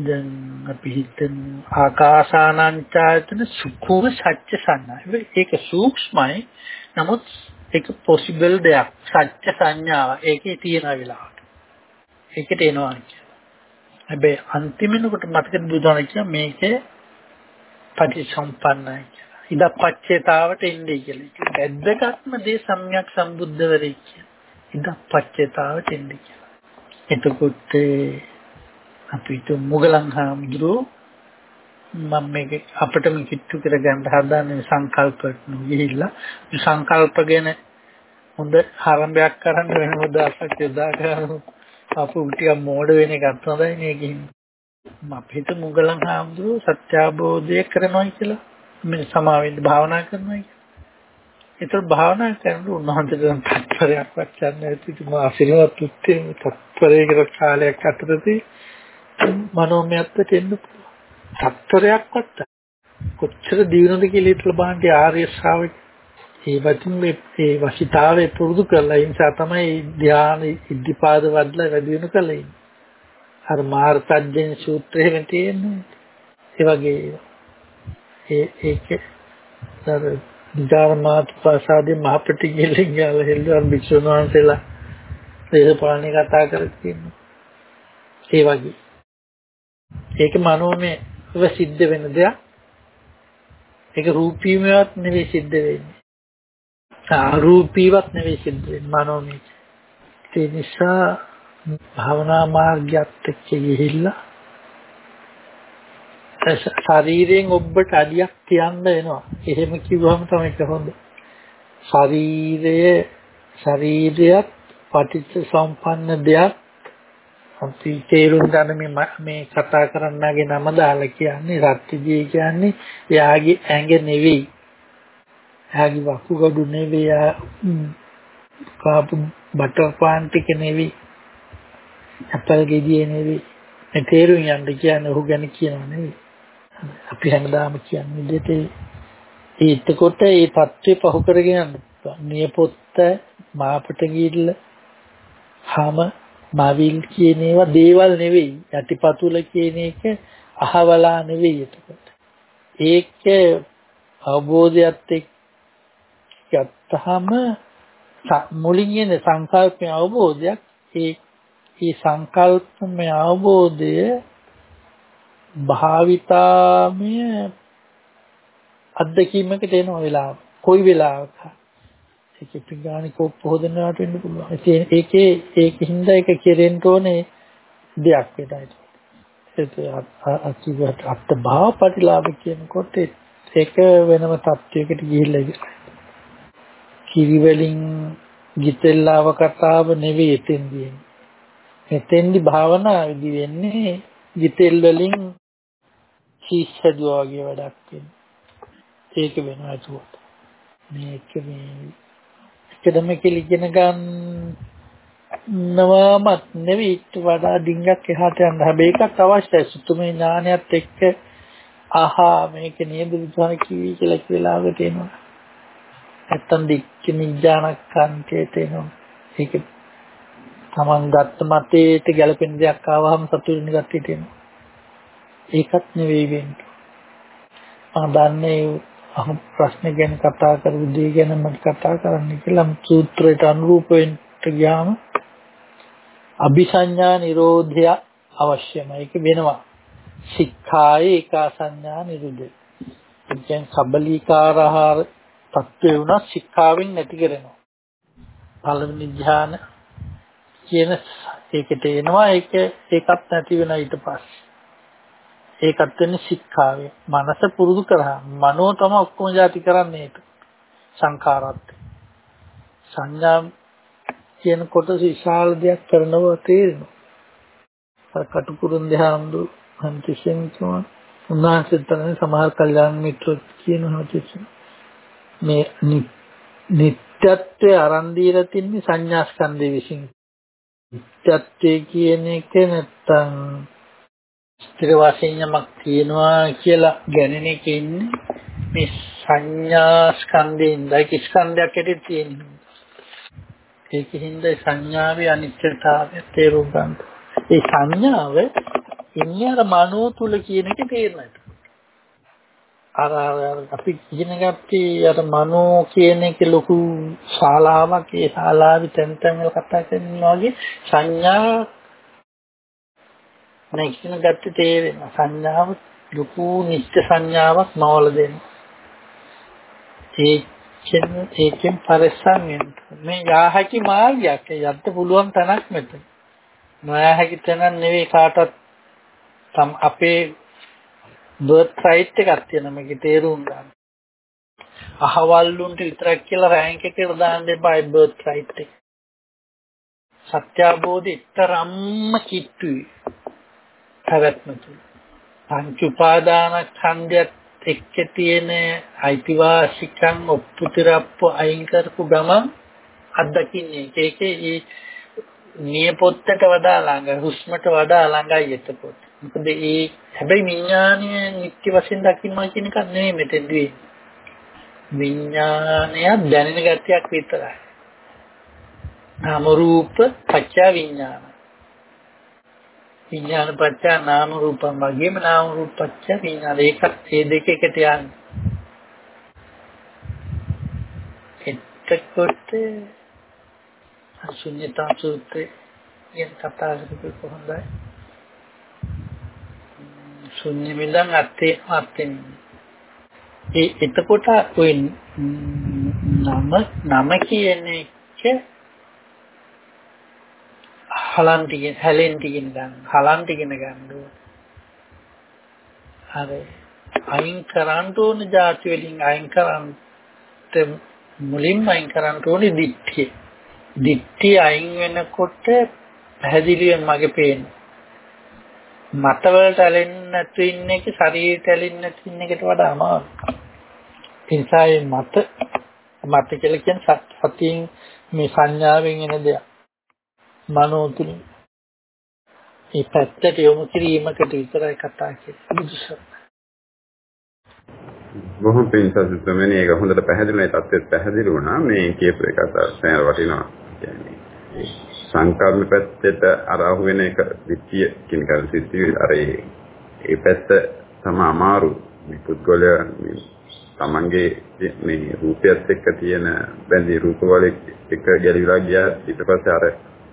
දැන් අපි හිතමු ආකාසානංචායතන සුකුම සත්‍ය සංඥා. ඒක සූක්ෂමයි. නමුත් ඒක පොසිබල් දෙයක්. සත්‍ය සංඥාව. ඒකේ තියෙන වෙලාවට. ඒකට එනවා හැබැයි අන්තිමනකොට මතකද බුදුහාම කියන මේකේ පටිසම්පන්නයි කියලා. ඉදපච්චේතාවට එන්නේ කියලා. වැද්දගත්ම දේ සම්‍යක් සම්බුද්ධවරේ කියන. ඉදප්පච්චේතාව දෙන්නේ කියලා. එතකොට අපිට මුගලන් හාමුදුරුවෝ මම මේක අපිටම කිට්ටු කරගන්න හදාන්නේ සංකල්පට ගිහිල්ලා. සංකල්ප ගැන හොඳ ආරම්භයක් කරන්න වෙන මොදාසක් යොදා ගන්න අපු ටික මෝඩ වෙන එකත් හොඳයි නේ ගිහින්. අපිට මුගලන් හාමුදුරුවෝ සත්‍ය අවබෝධය කරනවා කියලා. මේ සමාවෙන්න භාවනා කරනවා කියලා. ඒතර භාවනා කරනකොට උන්වහන්සේට තත්පරයක් වචන්න ඇති මා ආශිර්වාද තුත්තේ තත්පරයකට කාලයක් අතරදී මනෝමයත්වයට එන්න තත්පරයක්වත් කොච්චර දිනුනද කියලා හිතලා බලන්න ආර්ය ශ්‍රාවක ඒ වචින් මේ ඒ වශිතාවේ පුරුදු කරලා ඒ නිසා තමයි ධ්‍යාන ඉද්ධිපාද වඩලා වැඩි වෙන කලේ අර මාර්තජ්ජෙන් සූත්‍රයෙන් තියෙන්නේ. ඒ වගේ ඒ ඒකේ අර ධර්මාත් ප්‍රසාදේ මහපටි ගිලින් ගාල හෙල්ලුවන් භික්ෂුන් වහන්සේලා දේශපාලනේ කතා කරගෙන ඒ වගේ. ඒක මනෝමය සිද්ධ වෙන දෙයක් ඒක රූපීමවත් නෙවෙයි සිද්ධ වෙන්නේ අරූපීවත් නෙවෙයි සිද්ධ වෙන්නේ මනෝමය ඒ නිසා භවනා මාර්ගයත් එක්ක ගිහිල්ලා ශරීරයෙන් ඔබට අඩියක් තියන්න වෙනවා. එහෙම කිව්වම තමයි හොඳ. ශරීරය ශරීරයත් පටිච්ච සම්පන්න දෙයක් අපි තේරුම් ගන්න මේ මේ කතා කරන්නගේ නම දාලා කියන්නේ රත්තිජී කියන්නේ එයාගේ ඇඟ නෙවෙයි. එයාගේ වකුගඩු නෙවෙයි. කාපු බටර් පාන් ටික නෙවෙයි. ඇපල් ගෙඩිය නෙවෙයි. මේ තේරුම් යන්න කියන්නේ ඔහු ගැන කියනවා නෙවෙයි. අපි හැමදාම කියන්නේ දෙත ඒතකොට ඒ தત્ත්වය පහු කරගෙන යන්න නියපොත්ත මාපට ගිල්ල හැම මාවිල් කියන ඒවා දේවල් නෙවෙයි යටිපතුල කියන එක අහවලා නෙවෙයි එතකොට. ඒක අවබෝධයත් එක්ක ගත්තහම මුලින් එන සංකල්පය අවබෝධයක්. ඒ ඒ සංකල්පමය අවබෝධය භාවිතාමය අත්දැකීමකට එන වෙලාව. කොයි වෙලාවක? ඒකේ පිඟානි කොප්ප හොදන්නට වෙන්න පුළුවන් ඒකේ ඒකින්ද ඒක කෙරෙන්න ඕනේ දෙයක් වෙටයි ඒක අතිවට අත් භාව ප්‍රතිලාභ කියනකොට ඒක වෙනම තත්වයකට ගිහිල්ලා ඉවරයි කිරි වලින් ගිතෙල්ලාව කතාව නෙවෙයි එතෙන්දී එතෙන්දි භාවනාවේදී වෙන්නේ ගිතෙල් වලින් චීස් හැදුවා වගේ වැඩක් වෙනවා. ඒක වෙනවා ඒකට. මේක මේ එකදම කියලා ඉගෙන ගන්නවමත් නෙවෙයි ඊට වඩා ඩිංගක් එහාට යන්න. හැබැයි ඒකත් අවශ්‍යයි. සුතුමේ ඥානයත් එක්ක ආහා මේක නේද විචාර කිවි කියලා කියලාවට එනවා. නැත්තම් දික්ක නිඥානකන්තේ තේනවා. ඒක තමන් ගත්ත මතේට ගැලපෙන දෙයක් ආවහම සතුටින් ගත්තේ තියෙනවා. ඒකත් නෙවෙයි වෙන්නේ. මම දන්නේ අහු ප්‍රශ්න ගැන කතා කරපු දේ ගැන මම කතා කරන්න කියලා සූත්‍රයට අනුරූප වෙන්න ගියාම අபிසඤ්ඤා නිරෝධය අවශ්‍යමයි. ඒක වෙනවා. සික්ඛායේ ඒකාසඤ්ඤා නිරුද්ධ. ඒ කියන්නේ සබලීකාරහාර තත්ත්වේ වුණා සික්ඛාවෙන් නැති කරනවා. පළවෙනි ධ්‍යාන කියන ඒකට එනවා ඒක ඒකත් නැති වෙන ඊට පස්සේ ඒකත් වෙන්නේ සික්ඛාවේ. මනස පුරුදු කරා. මනෝ තම ඔක්කොම જાති කරන්නේ ඒක. සංඛාරات. සංඥා කියන කොටස විශාල දෙයක් කරනවා තේරෙනවා. අර කටුකුරුන් දෙහාඳු හන්තිසෙන් කියනවා. උන්වහන්සේ තමයි සමහර කල්යාණ මිත්‍රොත් කියන හැටිසෙන්. මේ නිත්‍යත්වයේ අරන් දීලා තින්නේ සංඥා ස්කන්ධය විසින්. නිත්‍යත්වයේ කියන එක නැත්තම් ස්ථිර වශයෙන් යමක් තියෙනවා කියලා ගැනෙන එක ඉන්නේ මේ සංඥා ස්කන්ධයෙන් දැක ස්කන්ධයක් ඇටි තියෙනවා ඒකින්ද සංඥාවේ අනිත්‍යතාවය තේරුම් ගන්න. ඒ සංඥාව ඉන්නේ අර මනෝ තුල කියන එක තේරෙනවා. අර අපි ඉගෙන ගත්තේ අර මනෝ කියන එක ලොකු ශාලාවක් ඒ ශාලාවේ තැන් තැන් වල කතා කරනවා වගේ සංඥා මම ඉගෙන ගත්තේ තේරෙන සංඥාව ලොකු නිත්‍ය සංඥාවක් මවල දෙන ඒ ඒකෙන් ඒකෙන් පරිස්සම් වෙන්න. මේ යාහකි මාර්ගයක්. යන්න පුළුවන් තැනක් මෙතන. නොයාහකි තැනක් නෙවෙයි කාටවත් තම අපේ බර්ත් රයිට් එකක් තියෙනවා මේකේ තේරුම් ගන්න. අහවල්ලුන්ට විතරක් කියලා රෑන්ක් එකට දාන්න එපා බර්ත් රයිට් එක. සත්‍ය අවබෝධය තරම්ම කිට්ටුයි. පැවැත්ම තුල. පංච උපාදානස්කන්ධයත් එක්ක තියෙන අයිතිවාසිකම් ඔප්පුතිරප්පු අයින් කරපු ගමන් අත්දකින්නේ ඒකේ ඒ නියපොත්තට වඩා ළඟ හුස්මට වඩා ළඟයි එතකොට. මොකද ඒ හැබැයි විඥානය නිත්‍ය වශයෙන් දකින්නවා කියන එක නෙමෙයි මෙතෙන්දී. විඥානය දැනෙන ගතියක් විතරයි. නාම රූප පත්‍ය විඥාන. විඥාන පත්‍ය නාම රූපම් වගේම නාම රූප පත්‍ය විඥාන ඒකත් මේ දෙක එකට යන්නේ. එතකොට ශුන්‍යතා සූත්‍රය ගැන කතා කරපු කොහොමදයි? ශුන්‍ය මිදන් අත්තේ අත්තෙන්. ඒ එතකොට ඔය නම නම කියන එක හලන් ටිකෙන් හැලෙන් ටිකෙන් ගන්න හලන් ටිකෙන් ගන්න හරි. අයින් කරන්න ඕන જાති වලින් අයින් කරන්න මුලින්ම අයින් කරන්න ඕනේ දික්තිය දික්තිය අයින් වෙනකොට පැහැදිලිවම මගේ පේන්නේ මත වලට ඇලෙන්නේ නැතු ඉන්න එක ශරීරයට ඇලෙන්නේ නැතු ඉන්න එකට වඩා අමාරුයි. ඒ නිසා මත මත කියලා කියන්නේ සතියෙන් මේ සංඥාවෙන් එන දෙයක්. මනෝ තුලින් මේ පැත්තට යොමු කිරීමකට විතරයි කතා කරන්නේ. බුදුසසුන. බොහොම පින්සස් තුමනි ඒක හොඳට පැහැදිලි මේ தත්ත්වෙත් පැහැදිලි වුණා. මේ කියපු එක සෑහෙන වටිනවා. කියන්නේ සංකල්ප පැත්තට අරහු වෙන එක විත්‍ය කියන කර සිද්ධි අර ඒ පැත්ත තම අමාරු. මේ පුද්ගලයා මේ තමන්ගේ මේ රූපයත් එක්ක තියෙන බැඳී රූපවල එක ගැලිලා ගියා. ඊට පස්සේ අර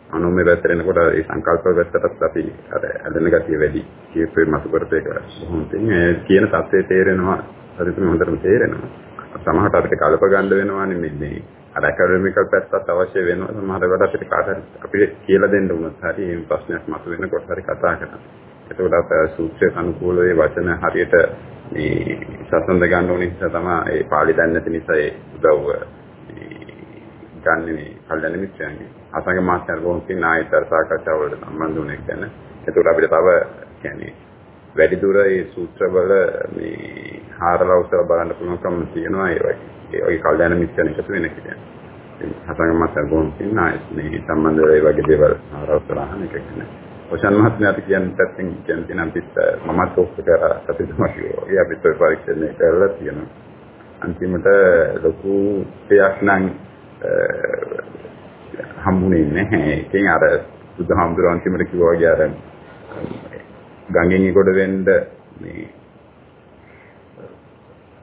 අනුමේ පැත්තට එනකොට ඒ සංකල්ප පැත්තටත් අපි අර ඇදෙන ගතිය වැඩි. කීපේ මතු කරත එක බොහොම තියෙන කියන தත්ත්වය තේරෙනවා. හරියටම හොඳටම තේරෙනවා. සමහරට අපිට කල්ප ගන්න වෙනවානේ මේ මේ අර ඇකඩමිකල් පැත්තත් අවශ්‍ය වෙනවා. සමහර වෙලාවට අපිට කාට අපිට කියලා දෙන්න උනත් හරි මේ ප්‍රශ්නයක් මතු වෙනකොට හරි කතා කරනවා. එතකොට අප සූත්‍රයට අනුකූල වේ වචන හරියට මේ සසඳ ගන්න ඕන නිසා තමයි ඒ පාළි දන්නේ නැති නිසා ඒ උදව්ව ගන්න මේ කල්යන මිත්‍රයන්ගේ අසංග මාස්ටර් ගෝන්කින් ආයතර සාකච්ඡා වලට සම්බන්ධ වුණ එක ගැන. ඒකට අපිට තව කියන්නේ වැඩි දුර මේ සූත්‍රවල මේ හාරලා උසලා බලන්න පුළුවන්කම තියෙනවා ඒ වගේ. ඒ වගේ කල්යනා මිත්‍යන එකතු වෙන කියන්නේ. අසංග මාස්ටර් ගෝන්කින් ආයත මේ සම්බන්ධ ඒ වගේ දේවල් හාරලා උසලා අහන එක ගැන. ඔෂන් මහත්මයාට කියන්න පැත්තෙන් කියන තියෙන අපිත් මමත් ඔක්ක කරා සතිතුමා කිව්වා. ඒ අපිත් පරීක්ෂණය කරලා තියෙනවා. අන්තිමට ලොකු දෙයක් නම් හම්බුනේ නැහැ. ඉතින් අර බුදුහාමුදුරුවෝ අන්තිමට කිව්වා වගේ අර ගංගෙන් ඉගොඩ වෙන්න මේ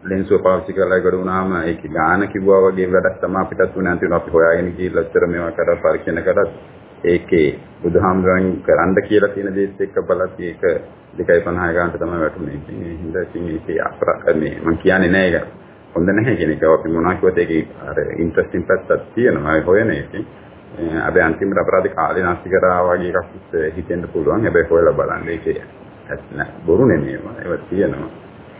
ලෙන්සුව පාවිච්චි කරලා ඉගොඩ වුණාම ඒක ගාන කිව්වා වගේ වැඩක් තමයි අපිටත් උනේ අන්තිමට අපි හොයාගෙන ගිහිල්ලා උත්තර මේවා කරලා පරීක්ෂණ කරලා ඒකේ බුදුහාමුදුරන් කරන්න කියලා තියෙන දේත් එක්ක බලත් ඒක 2.50 ගානට තමයි වැටුනේ. ඉතින් ඒ හින්දා ඉතින් ඒකේ අපර මේ මම කියන්නේ නෑ ඒක හොඳ නැහැ කියන එක. අපි මොනවා කිව්වත් ඒකේ අර ඉන්ටරෙස්ටිං පැත්තක් තියෙනවා. ඒ හොයන එකේ. අපි අන්තිමට අපරාධ කාලේ නැස්ති කරා වගේ එකක් හිතෙන්න පුළුවන්. හැබැයි හොයලා බලන්න ඒකේ ඇත්ත බොරු නෙමෙයිවා. ඒවා තියෙනවා.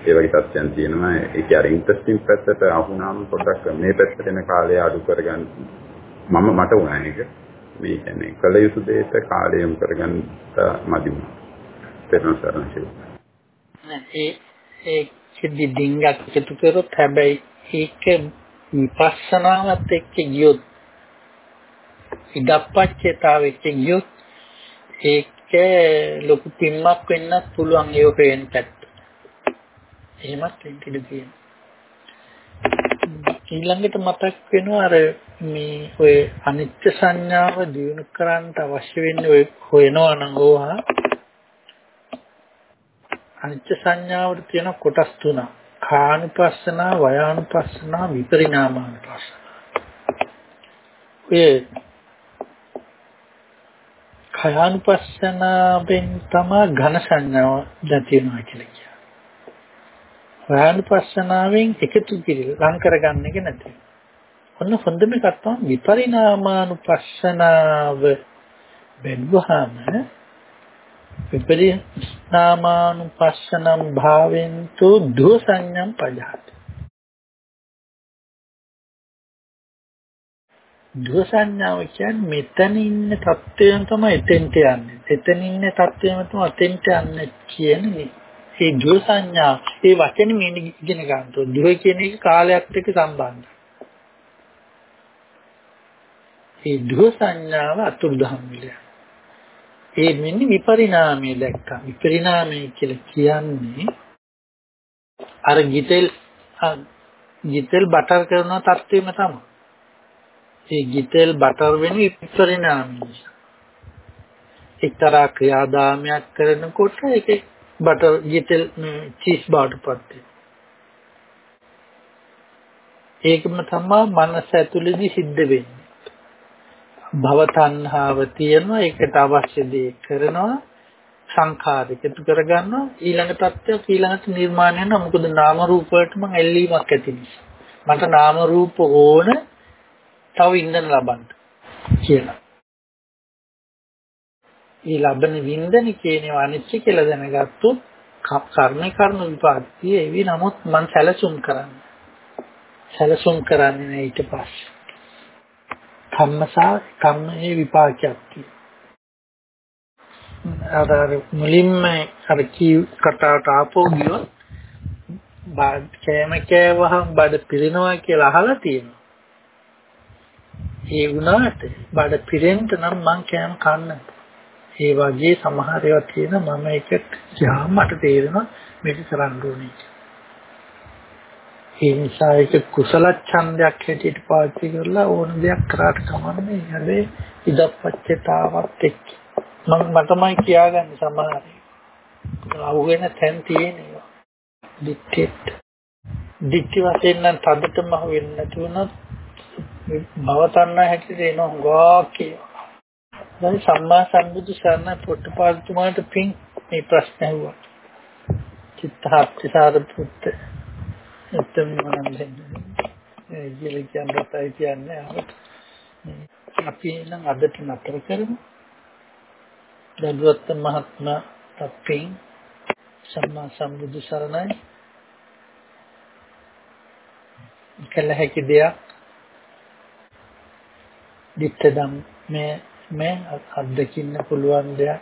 ඒ වගේ තත්ත්වයන් තියෙනවා. ඒක අර ඉන්ටරෙස්ටිං පැත්තට අහුණාම පොඩ්ඩක් මේ පැත්තට එන කාලය අඩු කරගන්න මම මට වුණා ඒක. මේ කියන්නේ කල යුතු දෙයට කාලය යොමු කරගන්න මදි වුණා. පෙරණ සරණ ඒ ඒ සිද්ධි ඩිංගක් එකතු කරොත් හැබැයි ඒක විපස්සනාවත් එක්ක ගියොත් ඉදප්පච්චේතාවෙත් ගියොත් ඒක ලොකු පින්මක් වෙන්නත් පුළුවන් ඒ හොයන පැත්ත. එහෙමත් වෙන්න ඉඩ තියෙනවා. ඊළඟට මතක් වෙනවා අර මේ ඔය අනිත්‍ය සංඥාව දිනු කරන්න අවශ්‍ය වෙන්නේ ඔය හොයනවා නම් ඕවා අනිත්‍ය සංඥාවට තියෙන කොටස් තුනක්. කානුපස්සනා, වයානුපස්සනා, විපරිණාමානුපස්සනා. ඒ කයානුපස්සනාවෙන් තමයි ඝන සංඥාව දැතියනවා කියලා කියන්නේ. වයානුපස්සනාවෙන් එකතු කිරි ලං කරගන්න එක නැති. ඔන්න හොඳම එකක් තමයි විපරිණාමානුපස්සනාව බැලුවාම විපරිණාමානුපස්සනම් භාවෙන්තු දුහ සංඥම් පජහති දුහ සංඥාව කියන්නේ මෙතන ඉන්න තත්ත්වයෙන් තමයි එතෙන්ට යන්නේ. එතන ඉන්න තත්ත්වයෙන් තමයි අතෙන්ට යන්නේ කියන්නේ. මේ දුහ සංඥා ඒ වචනේ මෙන්න ඉගෙන ගන්න ඕනේ. දුහ කියන එක කාලයක් එක්ක සම්බන්ධයි. ඒ දුහ සංඥාව අතුරුදහන් විලය. ඒ මෙන්න විපරිණාමය දැක්කා. විපරිණාමය කියලා කියන්නේ අර ගිතෙල් ගිතෙල් බටර් කරන තත්ත්වෙම තමයි. ඒ ගිතෙල් බටර් වෙන විපරිණාමය. එක්තරා ක්‍රියාදාමයක් කරනකොට ඒක බටර් ගිතෙල් චීස් බාටපත් වෙනවා. ඒකම තමයි මනස ඇතුළේදී සිද්ධ වෙන්නේ. භව තණ්හාව තියෙනවා ඒකට අවශ්‍ය දේ කරනවා සංඛාර එකතු කරගන්නවා ඊළඟ තත්ත්වයක් ඊළඟට නිර්මාණය වෙනවා මොකද නාම රූප වලට මම ඇල්ලීමක් ඇති නිසා මට නාම රූප ඕන තව ඉන්දන ලබන්න කියලා. ඒ ලබන වින්දන කියනවා අනිත්‍ය කියලා දැනගත්තොත් කර්ම කර්ම විපාකතිය එවි නමුත් මං සැලසුම් කරන්නේ. සැලසුම් කරන්නේ නැහැ ඊට පස්සේ. කම්මසා කම්මේ විපාකයක් තියෙනවා. අර මුලින්ම අර කී කතාවට ආපෝ ගියොත් බාඩ කෑම කෑවහම බඩ පිරෙනවා කියලා අහලා තියෙනවා. ඒ වුණාට බඩ පිරෙන්න නම් මං කෑම කන්න. ඒ වගේ සමහර ඒවා තියෙන මම ඒක යාම මට තේරෙනවා මේක කරන්න ඕනේ. ඒ නිසා ඒක කුසල ඡන්දයක් හැටියට පාවිච්චි කරලා ඕන දෙයක් කරාට කමන්නේ. හැබැයි ඉදප්පච්චතාවත් එක්ක. මම මටමයි කියාගන්නේ සමහර අහුවෙන තැන් තියෙනවා. දික්කෙත්. දික්ක වශයෙන් නම් තදටම අහුවෙන්නේ නැති වුණොත් භව තණ්හා හැටියට එනවා හුඟා කියනවා. දැන් සම්මා සම්බුදු සරණ පොට්ටපාලතුමාට පින් මේ ප්‍රශ්න ඇහුවා. චිත්තහත්ති සාරපුත්ත එතන මනන්දෙන් ඒ කියලා කියන්නටයි කියන්නේ අපි නම් අදට නතර කරමු. දඩුවත් මහත්මයා තප්පින් සම්මා සම්බුදු සරණයි. කළ හැකි දෙයක් දිත්තදම් මේ මේ අත්දකින්න පුළුවන් දෙයක්.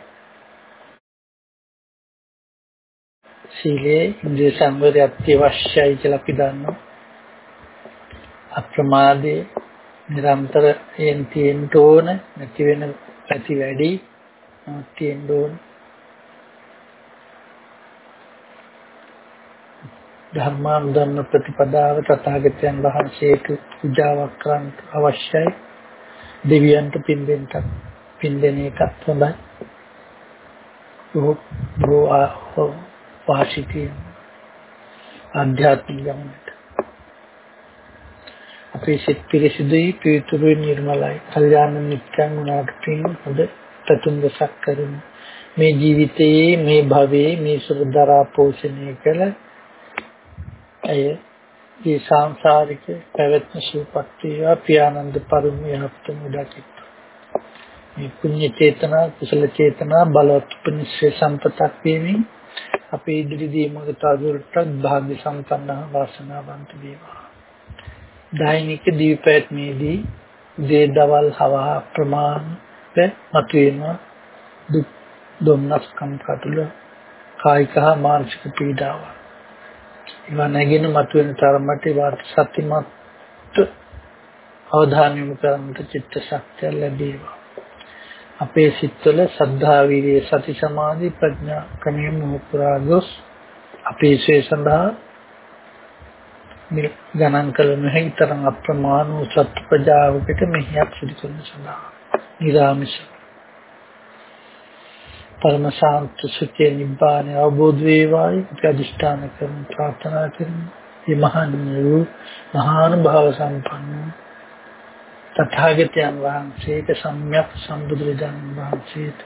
සීලේ ඉන්ද්‍රිය සංවරය අත්‍යවශ්‍යයි කියලා අපි දන්නවා. අප්‍රමාදයේ නිරන්තරයෙන් තියෙන්න ඕන නැති වෙන පැති වැඩි තියෙන්න ඕන. ධර්මානුධර්ම ප්‍රතිපදාව තථාගතයන් වහන්සේට පූජාවක් කරන්න අවශ්‍යයි. දෙවියන්ට පින් දෙන්නත් පින් දෙන එකත් හොඳයි. බොහෝ වාසිතිය ආධ්‍යාත්මික ගමනට. අපේ සිත් පිරිසිදුයි පියතුරුයි නිර්මලයි. කල්යාණ මිත්‍යන් වුණාට පින් හොඳ තතුන් දසක් කරමු. මේ ජීවිතයේ මේ භවයේ මේ සුරදරා පෝෂණය කළ අය මේ සංසාරික පැවැත්ම සූපත් වේවා පියානන්ද පරිමයහත් මුදකිට මේ පුණ්‍ය චේතනා කුසල චේතනා බලවත් පුණ්‍ය සම්පතක් වේමින් අපේ ඉදිරි දීමක තවදුරටත් භාග්‍ය සම්පන්න වාසනාවන්ත වේවා. දෛනික දීපැත්මේදී දේ දවල් හවා ප්‍රමාණය මතුවෙන දුක් දුම්නස්කම් කටුල කායික හා මානසික පීඩාව. ඒවා නැගෙන මතුවෙන තරමට ඒවාට සත්‍යමත් අවධානය යොමු කරන්නට චිත්ත ශක්තිය ලැබේවා. අපේ සිත්වල සද්ධා විරිය සති සමාධි ප්‍රඥා ක්‍රමයෙන් මුපුරා ගොස් අපේ ශ්‍රේ සඳහා ගණන් කළ නොහැකි තරම් අප්‍රමාණ වූ සත්‍ය ප්‍රජාවකට මෙහියක් සිදු කරන සඳහා නිරාමිෂ පරම ශාන්ත සුඛේ නිබ්බාන අවබෝධ වේවායි. අපි අදිෂ්ඨාන කරමු ප්‍රාර්ථනා කරමු. මේ මහාන් වූ මහාන භාව සම්පන්න තථාගතයන් වහන්සේට සම්්‍යක් සම්බුදුරජාණන් වහන්සේට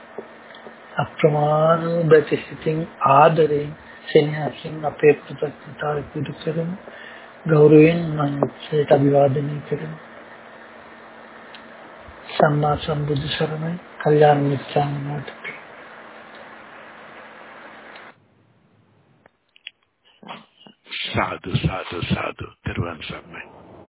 අප්‍රමාණ බැතිසිතින් ආදරයෙන් සෙනෙහසින් අපේ කෘතඥතාවය පුදු කරමු. ගෞරවයෙන් මනසට අභිවාදනය කරමු. සම්මා සම්බුදු සරණයි. කල්යාණ මිත්‍රාන් නාටි. සාදු සාදු සාදු. දරුවන් සම්මයි.